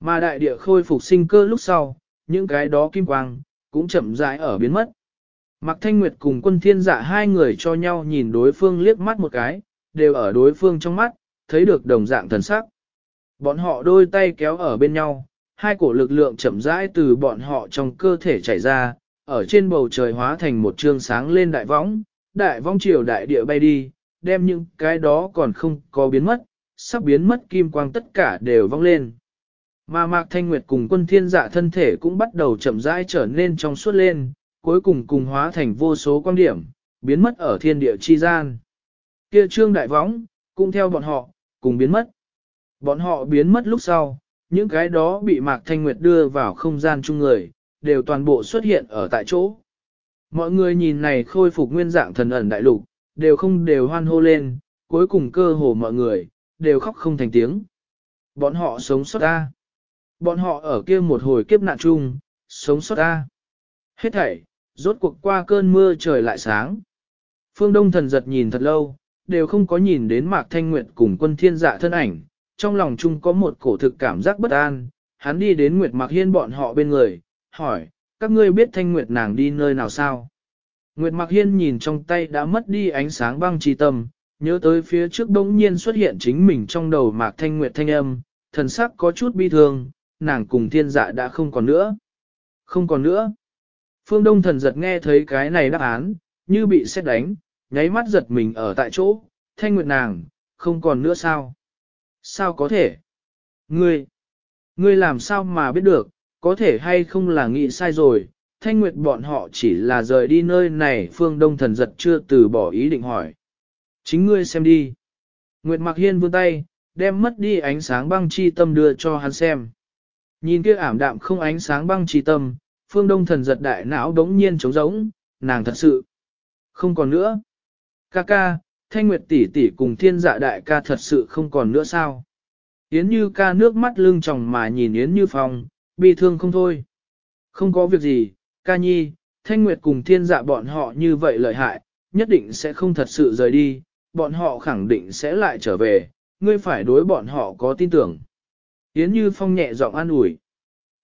S1: Mà đại địa khôi phục sinh cơ lúc sau, những cái đó kim quang, cũng chậm rãi ở biến mất. Mạc Thanh Nguyệt cùng quân thiên dạ hai người cho nhau nhìn đối phương liếc mắt một cái, đều ở đối phương trong mắt, thấy được đồng dạng thần sắc. Bọn họ đôi tay kéo ở bên nhau, hai cổ lực lượng chậm rãi từ bọn họ trong cơ thể chảy ra, ở trên bầu trời hóa thành một trương sáng lên đại võng, đại vong chiều đại địa bay đi, đem những cái đó còn không có biến mất, sắp biến mất kim quang tất cả đều vong lên. Mà Mạc Thanh Nguyệt cùng quân thiên dạ thân thể cũng bắt đầu chậm rãi trở nên trong suốt lên, cuối cùng cùng hóa thành vô số quan điểm, biến mất ở thiên địa chi gian. Kia trương đại võng, cũng theo bọn họ, cùng biến mất. Bọn họ biến mất lúc sau, những cái đó bị Mạc Thanh Nguyệt đưa vào không gian chung người, đều toàn bộ xuất hiện ở tại chỗ. Mọi người nhìn này khôi phục nguyên dạng thần ẩn đại lục, đều không đều hoan hô lên, cuối cùng cơ hồ mọi người, đều khóc không thành tiếng. Bọn họ sống sót ta. Bọn họ ở kia một hồi kiếp nạn chung, sống sót ta. Hết thảy, rốt cuộc qua cơn mưa trời lại sáng. Phương Đông thần giật nhìn thật lâu, đều không có nhìn đến Mạc Thanh Nguyệt cùng quân thiên dạ thân ảnh, trong lòng chung có một cổ thực cảm giác bất an, hắn đi đến Nguyệt Mạc Hiên bọn họ bên người, hỏi, các ngươi biết Thanh Nguyệt nàng đi nơi nào sao? Nguyệt Mạc Hiên nhìn trong tay đã mất đi ánh sáng băng trì tâm, nhớ tới phía trước đống nhiên xuất hiện chính mình trong đầu Mạc Thanh Nguyệt thanh âm, thần sắc có chút bi thương, nàng cùng thiên dạ đã không còn nữa. Không còn nữa. Phương Đông thần giật nghe thấy cái này đáp án, như bị xét đánh, nháy mắt giật mình ở tại chỗ, thanh nguyệt nàng, không còn nữa sao? Sao có thể? Ngươi, ngươi làm sao mà biết được, có thể hay không là nghĩ sai rồi, thanh nguyệt bọn họ chỉ là rời đi nơi này phương đông thần giật chưa từ bỏ ý định hỏi. Chính ngươi xem đi. Nguyệt mặc hiên vươn tay, đem mất đi ánh sáng băng chi tâm đưa cho hắn xem. Nhìn kia ảm đạm không ánh sáng băng chi tâm, phương đông thần giật đại não đống nhiên trống rỗng, nàng thật sự. Không còn nữa. Ca ca, thanh nguyệt tỷ tỷ cùng thiên dạ đại ca thật sự không còn nữa sao? Yến như ca nước mắt lưng tròng mà nhìn Yến như phong, bị thương không thôi. Không có việc gì, ca nhi, thanh nguyệt cùng thiên dạ bọn họ như vậy lợi hại, nhất định sẽ không thật sự rời đi, bọn họ khẳng định sẽ lại trở về, ngươi phải đối bọn họ có tin tưởng. Yến như phong nhẹ giọng an ủi.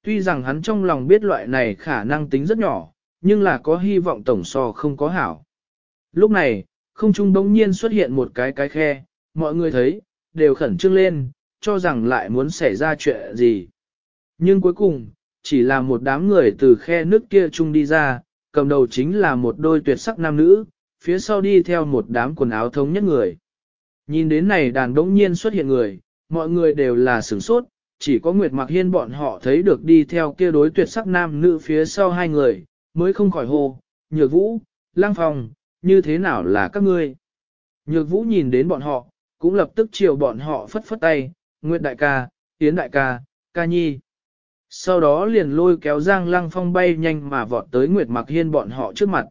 S1: Tuy rằng hắn trong lòng biết loại này khả năng tính rất nhỏ, nhưng là có hy vọng tổng so không có hảo. Lúc này, không trung đống nhiên xuất hiện một cái cái khe, mọi người thấy, đều khẩn trương lên, cho rằng lại muốn xảy ra chuyện gì. Nhưng cuối cùng, chỉ là một đám người từ khe nước kia chung đi ra, cầm đầu chính là một đôi tuyệt sắc nam nữ, phía sau đi theo một đám quần áo thống nhất người. Nhìn đến này đàn đống nhiên xuất hiện người, mọi người đều là sửng sốt, chỉ có Nguyệt Mạc Hiên bọn họ thấy được đi theo kia đối tuyệt sắc nam nữ phía sau hai người, mới không khỏi hô, nhược vũ, lang phòng, như thế nào là các ngươi? Nhược vũ nhìn đến bọn họ, cũng lập tức chiều bọn họ phất phất tay, Nguyệt đại ca, Tiến đại ca, ca nhi. Sau đó liền lôi kéo Giang Lăng Phong bay nhanh mà vọt tới Nguyệt Mạc Hiên bọn họ trước mặt.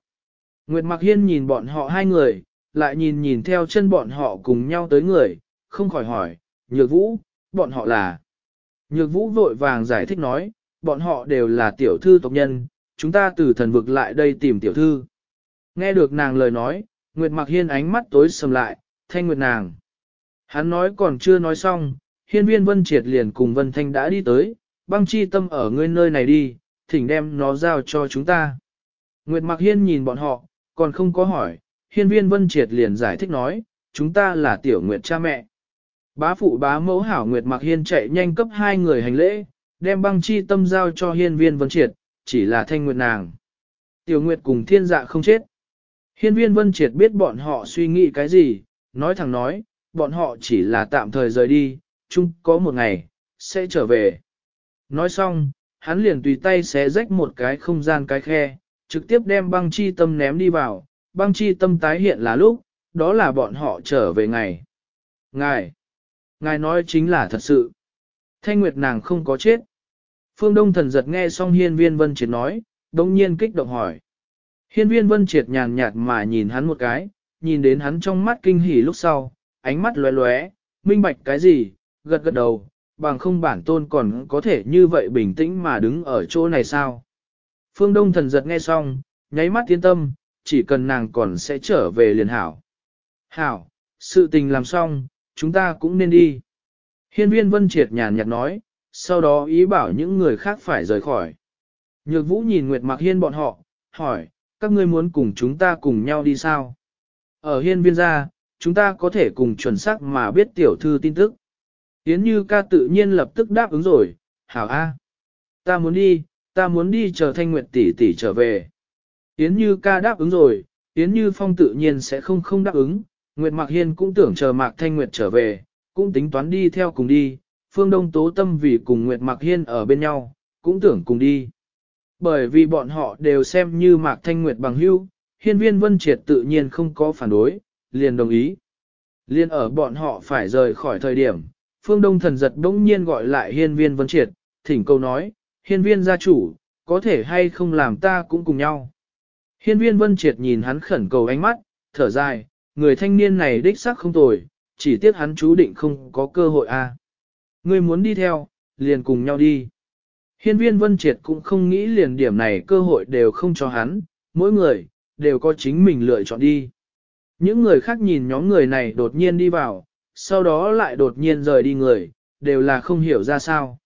S1: Nguyệt Mạc Hiên nhìn bọn họ hai người, lại nhìn nhìn theo chân bọn họ cùng nhau tới người, không khỏi hỏi, Nhược Vũ, bọn họ là... Nhược Vũ vội vàng giải thích nói, bọn họ đều là tiểu thư tộc nhân, chúng ta từ thần vực lại đây tìm tiểu thư. Nghe được nàng lời nói, Nguyệt Mặc Hiên ánh mắt tối sầm lại, thanh Nguyệt nàng. Hắn nói còn chưa nói xong, hiên viên Vân Triệt liền cùng Vân Thanh đã đi tới, băng chi tâm ở ngươi nơi này đi, thỉnh đem nó giao cho chúng ta. Nguyệt Mặc Hiên nhìn bọn họ, còn không có hỏi, hiên viên Vân Triệt liền giải thích nói, chúng ta là tiểu Nguyệt cha mẹ. Bá phụ bá mẫu hảo Nguyệt Mặc Hiên chạy nhanh cấp hai người hành lễ, đem băng chi tâm giao cho hiên viên Vân Triệt, chỉ là thanh Nguyệt nàng. Tiểu Nguyệt cùng thiên dạ không chết. Hiên viên Vân Triệt biết bọn họ suy nghĩ cái gì, nói thẳng nói, bọn họ chỉ là tạm thời rời đi, chung có một ngày, sẽ trở về. Nói xong, hắn liền tùy tay xé rách một cái không gian cái khe, trực tiếp đem băng chi tâm ném đi vào, băng chi tâm tái hiện là lúc, đó là bọn họ trở về ngày. Ngài, ngài nói chính là thật sự. Thanh Nguyệt nàng không có chết. Phương Đông thần giật nghe xong hiên viên Vân Triệt nói, đồng nhiên kích động hỏi. Hiên viên vân triệt nhàn nhạt mà nhìn hắn một cái, nhìn đến hắn trong mắt kinh hỉ lúc sau, ánh mắt lóe lóe, minh bạch cái gì, gật gật đầu, bằng không bản tôn còn có thể như vậy bình tĩnh mà đứng ở chỗ này sao. Phương Đông thần giật nghe xong, nháy mắt tiến tâm, chỉ cần nàng còn sẽ trở về liền hảo. Hảo, sự tình làm xong, chúng ta cũng nên đi. Hiên viên vân triệt nhàn nhạt nói, sau đó ý bảo những người khác phải rời khỏi. Nhược vũ nhìn Nguyệt Mạc Hiên bọn họ, hỏi, các ngươi muốn cùng chúng ta cùng nhau đi sao? Ở hiên viên gia, chúng ta có thể cùng chuẩn xác mà biết tiểu thư tin tức. Yến Như ca tự nhiên lập tức đáp ứng rồi, hảo a, ta muốn đi, ta muốn đi chờ Thanh Nguyệt tỷ tỷ trở về. Yến Như ca đáp ứng rồi, Yến Như Phong tự nhiên sẽ không không đáp ứng, Nguyệt Mạc Hiên cũng tưởng chờ Mạc Thanh Nguyệt trở về, cũng tính toán đi theo cùng đi, Phương Đông Tố Tâm vì cùng Nguyệt Mạc Hiên ở bên nhau, cũng tưởng cùng đi. Bởi vì bọn họ đều xem như Mạc Thanh Nguyệt bằng hữu, hiên viên Vân Triệt tự nhiên không có phản đối, liền đồng ý. Liên ở bọn họ phải rời khỏi thời điểm, Phương Đông thần giật bỗng nhiên gọi lại hiên viên Vân Triệt, thỉnh câu nói, hiên viên gia chủ, có thể hay không làm ta cũng cùng nhau. Hiên viên Vân Triệt nhìn hắn khẩn cầu ánh mắt, thở dài, người thanh niên này đích xác không tồi, chỉ tiếc hắn chú định không có cơ hội a. À. Ngươi muốn đi theo, liền cùng nhau đi. Hiên viên Vân Triệt cũng không nghĩ liền điểm này cơ hội đều không cho hắn, mỗi người, đều có chính mình lựa chọn đi. Những người khác nhìn nhóm người này đột nhiên đi vào, sau đó lại đột nhiên rời đi người, đều là không hiểu ra sao.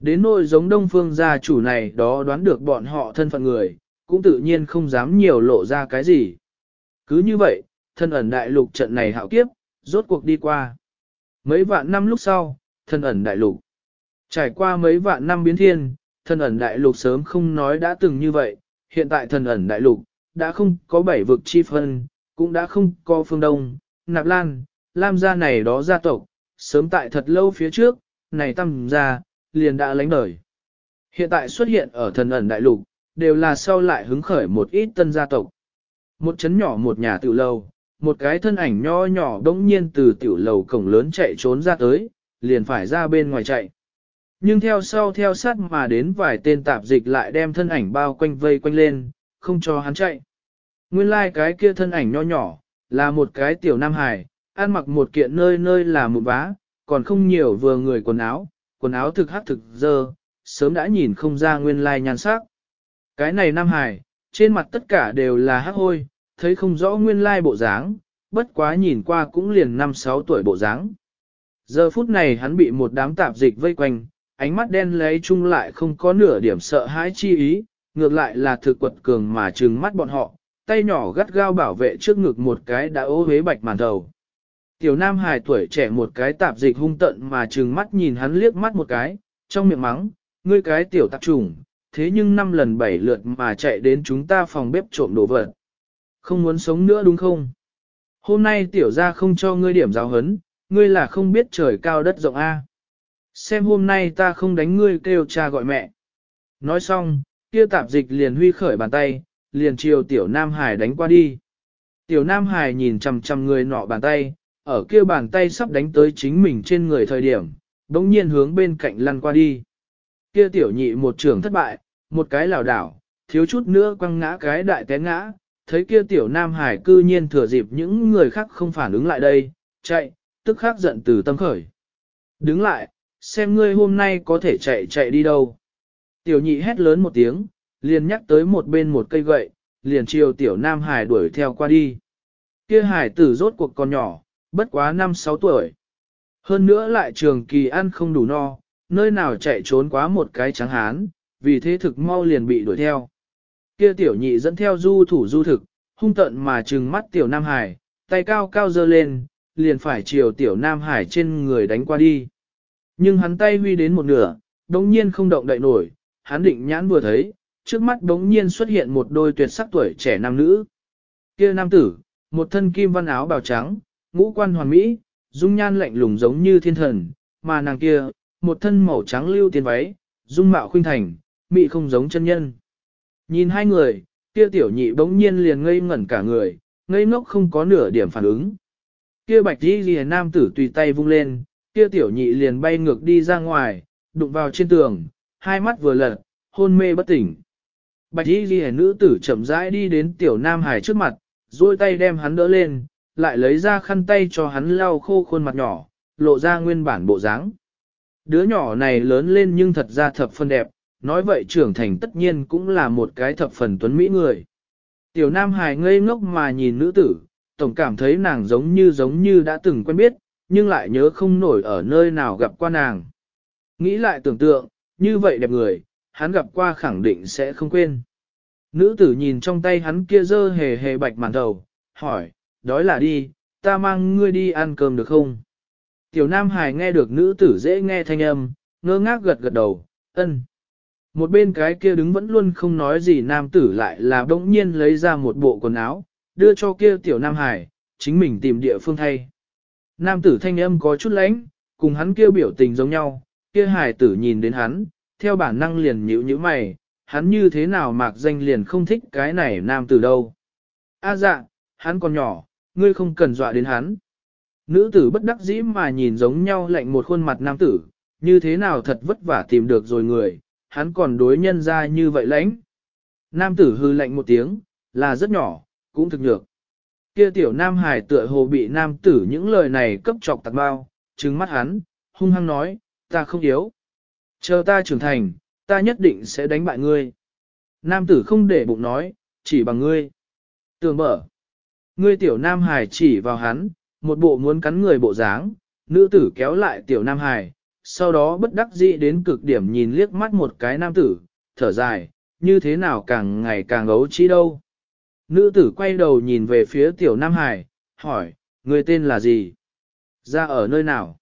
S1: Đến nỗi giống đông phương gia chủ này đó đoán được bọn họ thân phận người, cũng tự nhiên không dám nhiều lộ ra cái gì. Cứ như vậy, thân ẩn đại lục trận này hạo kiếp, rốt cuộc đi qua. Mấy vạn năm lúc sau, thân ẩn đại lục. Trải qua mấy vạn năm biến thiên, thân ẩn đại lục sớm không nói đã từng như vậy, hiện tại thân ẩn đại lục, đã không có bảy vực chi phân, cũng đã không có phương đông, nạp lan, lam gia này đó gia tộc, sớm tại thật lâu phía trước, này tâm gia, liền đã lánh đời. Hiện tại xuất hiện ở thần ẩn đại lục, đều là sau lại hứng khởi một ít tân gia tộc. Một chấn nhỏ một nhà tiểu lầu, một cái thân ảnh nho nhỏ đống nhiên từ tiểu lầu cổng lớn chạy trốn ra tới, liền phải ra bên ngoài chạy. Nhưng theo sau theo sát mà đến vài tên tạp dịch lại đem thân ảnh bao quanh vây quanh lên, không cho hắn chạy. Nguyên lai like cái kia thân ảnh nho nhỏ, là một cái tiểu nam hài, ăn mặc một kiện nơi nơi là một vá, còn không nhiều vừa người quần áo, quần áo thực hắc thực dơ, sớm đã nhìn không ra nguyên lai nhan sắc. Cái này nam Hải trên mặt tất cả đều là hắc hôi, thấy không rõ nguyên lai bộ dáng, bất quá nhìn qua cũng liền 5-6 tuổi bộ dáng. Giờ phút này hắn bị một đám tạp dịch vây quanh, ánh mắt đen lấy chung lại không có nửa điểm sợ hãi chi ý, ngược lại là thực quật cường mà trừng mắt bọn họ, tay nhỏ gắt gao bảo vệ trước ngực một cái đã ố hế bạch màn đầu. Tiểu nam hài tuổi trẻ một cái tạp dịch hung tận mà trừng mắt nhìn hắn liếc mắt một cái, trong miệng mắng, ngươi cái tiểu tạp trùng, thế nhưng năm lần bảy lượt mà chạy đến chúng ta phòng bếp trộm đồ vật. Không muốn sống nữa đúng không? Hôm nay tiểu ra không cho ngươi điểm giáo hấn, ngươi là không biết trời cao đất rộng A. Xem hôm nay ta không đánh ngươi kêu cha gọi mẹ. Nói xong, kia tạp dịch liền huy khởi bàn tay, liền chiều tiểu Nam Hải đánh qua đi. Tiểu Nam Hải nhìn chằm chằm người nọ bàn tay, ở kia bàn tay sắp đánh tới chính mình trên người thời điểm, đống nhiên hướng bên cạnh lăn qua đi. Kia tiểu nhị một trường thất bại, một cái lảo đảo, thiếu chút nữa quăng ngã cái đại té ngã, thấy kia tiểu Nam Hải cư nhiên thừa dịp những người khác không phản ứng lại đây, chạy, tức khắc giận từ tâm khởi. Đứng lại, xem ngươi hôm nay có thể chạy chạy đi đâu. Tiểu nhị hét lớn một tiếng, liền nhắc tới một bên một cây gậy, liền chiều tiểu nam hải đuổi theo qua đi. Kia hải tử rốt cuộc còn nhỏ, bất quá 5-6 tuổi. Hơn nữa lại trường kỳ ăn không đủ no, nơi nào chạy trốn quá một cái trắng hán, vì thế thực mau liền bị đuổi theo. Kia tiểu nhị dẫn theo du thủ du thực, hung tận mà trừng mắt tiểu nam hải, tay cao cao dơ lên, liền phải chiều tiểu nam hải trên người đánh qua đi. Nhưng hắn tay huy đến một nửa, đống nhiên không động đậy nổi, hắn định nhãn vừa thấy, trước mắt đống nhiên xuất hiện một đôi tuyệt sắc tuổi trẻ nam nữ. Kia nam tử, một thân kim văn áo bào trắng, ngũ quan hoàn mỹ, dung nhan lạnh lùng giống như thiên thần, mà nàng kia, một thân màu trắng lưu tiên váy, dung mạo khuynh thành, mị không giống chân nhân. Nhìn hai người, kia tiểu nhị bỗng nhiên liền ngây ngẩn cả người, ngây ngốc không có nửa điểm phản ứng. Kia bạch đi ghi nam tử tùy tay vung lên, kia tiểu nhị liền bay ngược đi ra ngoài, đụng vào trên tường, hai mắt vừa lật, hôn mê bất tỉnh. Bạch y ghi nữ tử chậm rãi đi đến tiểu nam hải trước mặt, duỗi tay đem hắn đỡ lên, lại lấy ra khăn tay cho hắn lau khô khuôn mặt nhỏ, lộ ra nguyên bản bộ dáng. Đứa nhỏ này lớn lên nhưng thật ra thập phần đẹp, nói vậy trưởng thành tất nhiên cũng là một cái thập phần tuấn mỹ người. Tiểu nam hải ngây ngốc mà nhìn nữ tử, tổng cảm thấy nàng giống như giống như đã từng quen biết, nhưng lại nhớ không nổi ở nơi nào gặp qua nàng. Nghĩ lại tưởng tượng, như vậy đẹp người, hắn gặp qua khẳng định sẽ không quên. Nữ tử nhìn trong tay hắn kia dơ hề hề bạch màn đầu, hỏi, đói là đi, ta mang ngươi đi ăn cơm được không? Tiểu Nam Hải nghe được nữ tử dễ nghe thanh âm, ngơ ngác gật gật đầu, ân. Một bên cái kia đứng vẫn luôn không nói gì nam tử lại là bỗng nhiên lấy ra một bộ quần áo, đưa cho kia tiểu Nam Hải, chính mình tìm địa phương thay. Nam tử thanh âm có chút lánh, cùng hắn kia biểu tình giống nhau, kia hải tử nhìn đến hắn, theo bản năng liền nhíu nhíu mày, hắn như thế nào mạc danh liền không thích cái này nam tử đâu. A dạ, hắn còn nhỏ, ngươi không cần dọa đến hắn. Nữ tử bất đắc dĩ mà nhìn giống nhau lạnh một khuôn mặt nam tử, như thế nào thật vất vả tìm được rồi người, hắn còn đối nhân ra như vậy lãnh. Nam tử hư lạnh một tiếng, là rất nhỏ, cũng thực nhược. Kia tiểu nam hải tựa hồ bị nam tử những lời này cấp chọc tạc bao, trừng mắt hắn, hung hăng nói, ta không yếu. Chờ ta trưởng thành, ta nhất định sẽ đánh bại ngươi. Nam tử không để bụng nói, chỉ bằng ngươi. Tường mở. Ngươi tiểu nam hải chỉ vào hắn, một bộ muốn cắn người bộ dáng, nữ tử kéo lại tiểu nam hải, sau đó bất đắc dĩ đến cực điểm nhìn liếc mắt một cái nam tử, thở dài, như thế nào càng ngày càng ấu trí đâu. Nữ tử quay đầu nhìn về phía tiểu nam hải, hỏi, người tên là gì? Ra ở nơi nào?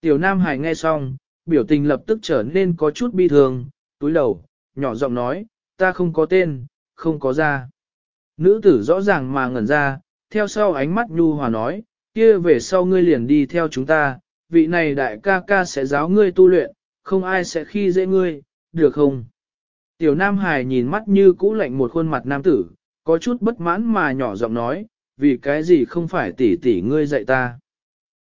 S1: Tiểu nam hải nghe xong, biểu tình lập tức trở nên có chút bi thương, túi đầu, nhỏ giọng nói, ta không có tên, không có ra. Nữ tử rõ ràng mà ngẩn ra, theo sau ánh mắt nhu hòa nói, kia về sau ngươi liền đi theo chúng ta, vị này đại ca ca sẽ giáo ngươi tu luyện, không ai sẽ khi dễ ngươi, được không? Tiểu Nam Hải nhìn mắt như cũ lạnh một khuôn mặt nam tử, có chút bất mãn mà nhỏ giọng nói, vì cái gì không phải tỷ tỷ ngươi dạy ta.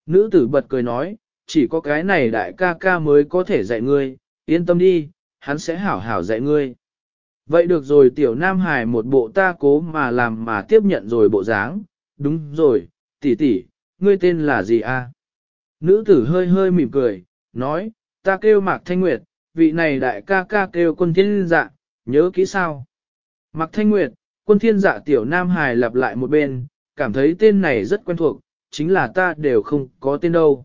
S1: Nữ tử bật cười nói, chỉ có cái này đại ca ca mới có thể dạy ngươi, yên tâm đi, hắn sẽ hảo hảo dạy ngươi. Vậy được rồi tiểu Nam Hải một bộ ta cố mà làm mà tiếp nhận rồi bộ dáng, đúng rồi, tỷ tỷ, ngươi tên là gì a? Nữ tử hơi hơi mỉm cười, nói, ta kêu Mạc Thanh Nguyệt, vị này đại ca ca kêu quân thiên dạ, nhớ kỹ sao? Mạc Thanh Nguyệt, quân thiên dạ tiểu Nam Hải lặp lại một bên, cảm thấy tên này rất quen thuộc, chính là ta đều không có tên đâu.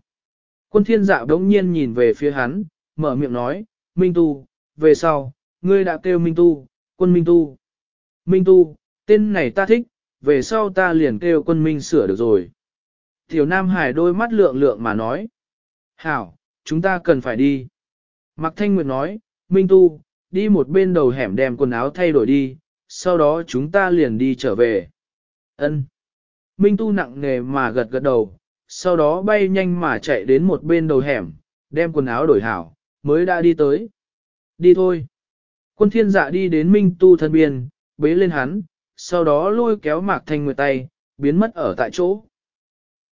S1: Quân thiên dạ đống nhiên nhìn về phía hắn, mở miệng nói, Minh Tu, về sau, ngươi đã kêu Minh Tu, quân Minh Tu. Minh Tu, tên này ta thích, về sau ta liền kêu quân Minh sửa được rồi. Tiểu Nam Hải đôi mắt lượng lượng mà nói. Hảo, chúng ta cần phải đi. Mạc Thanh Nguyệt nói, Minh Tu, đi một bên đầu hẻm đem quần áo thay đổi đi, sau đó chúng ta liền đi trở về. Ân. Minh Tu nặng nề mà gật gật đầu, sau đó bay nhanh mà chạy đến một bên đầu hẻm, đem quần áo đổi hảo, mới đã đi tới. Đi thôi. Quân thiên dạ đi đến Minh Tu thân biên, bế lên hắn, sau đó lôi kéo Mạc Thanh Nguyệt tay, biến mất ở tại chỗ.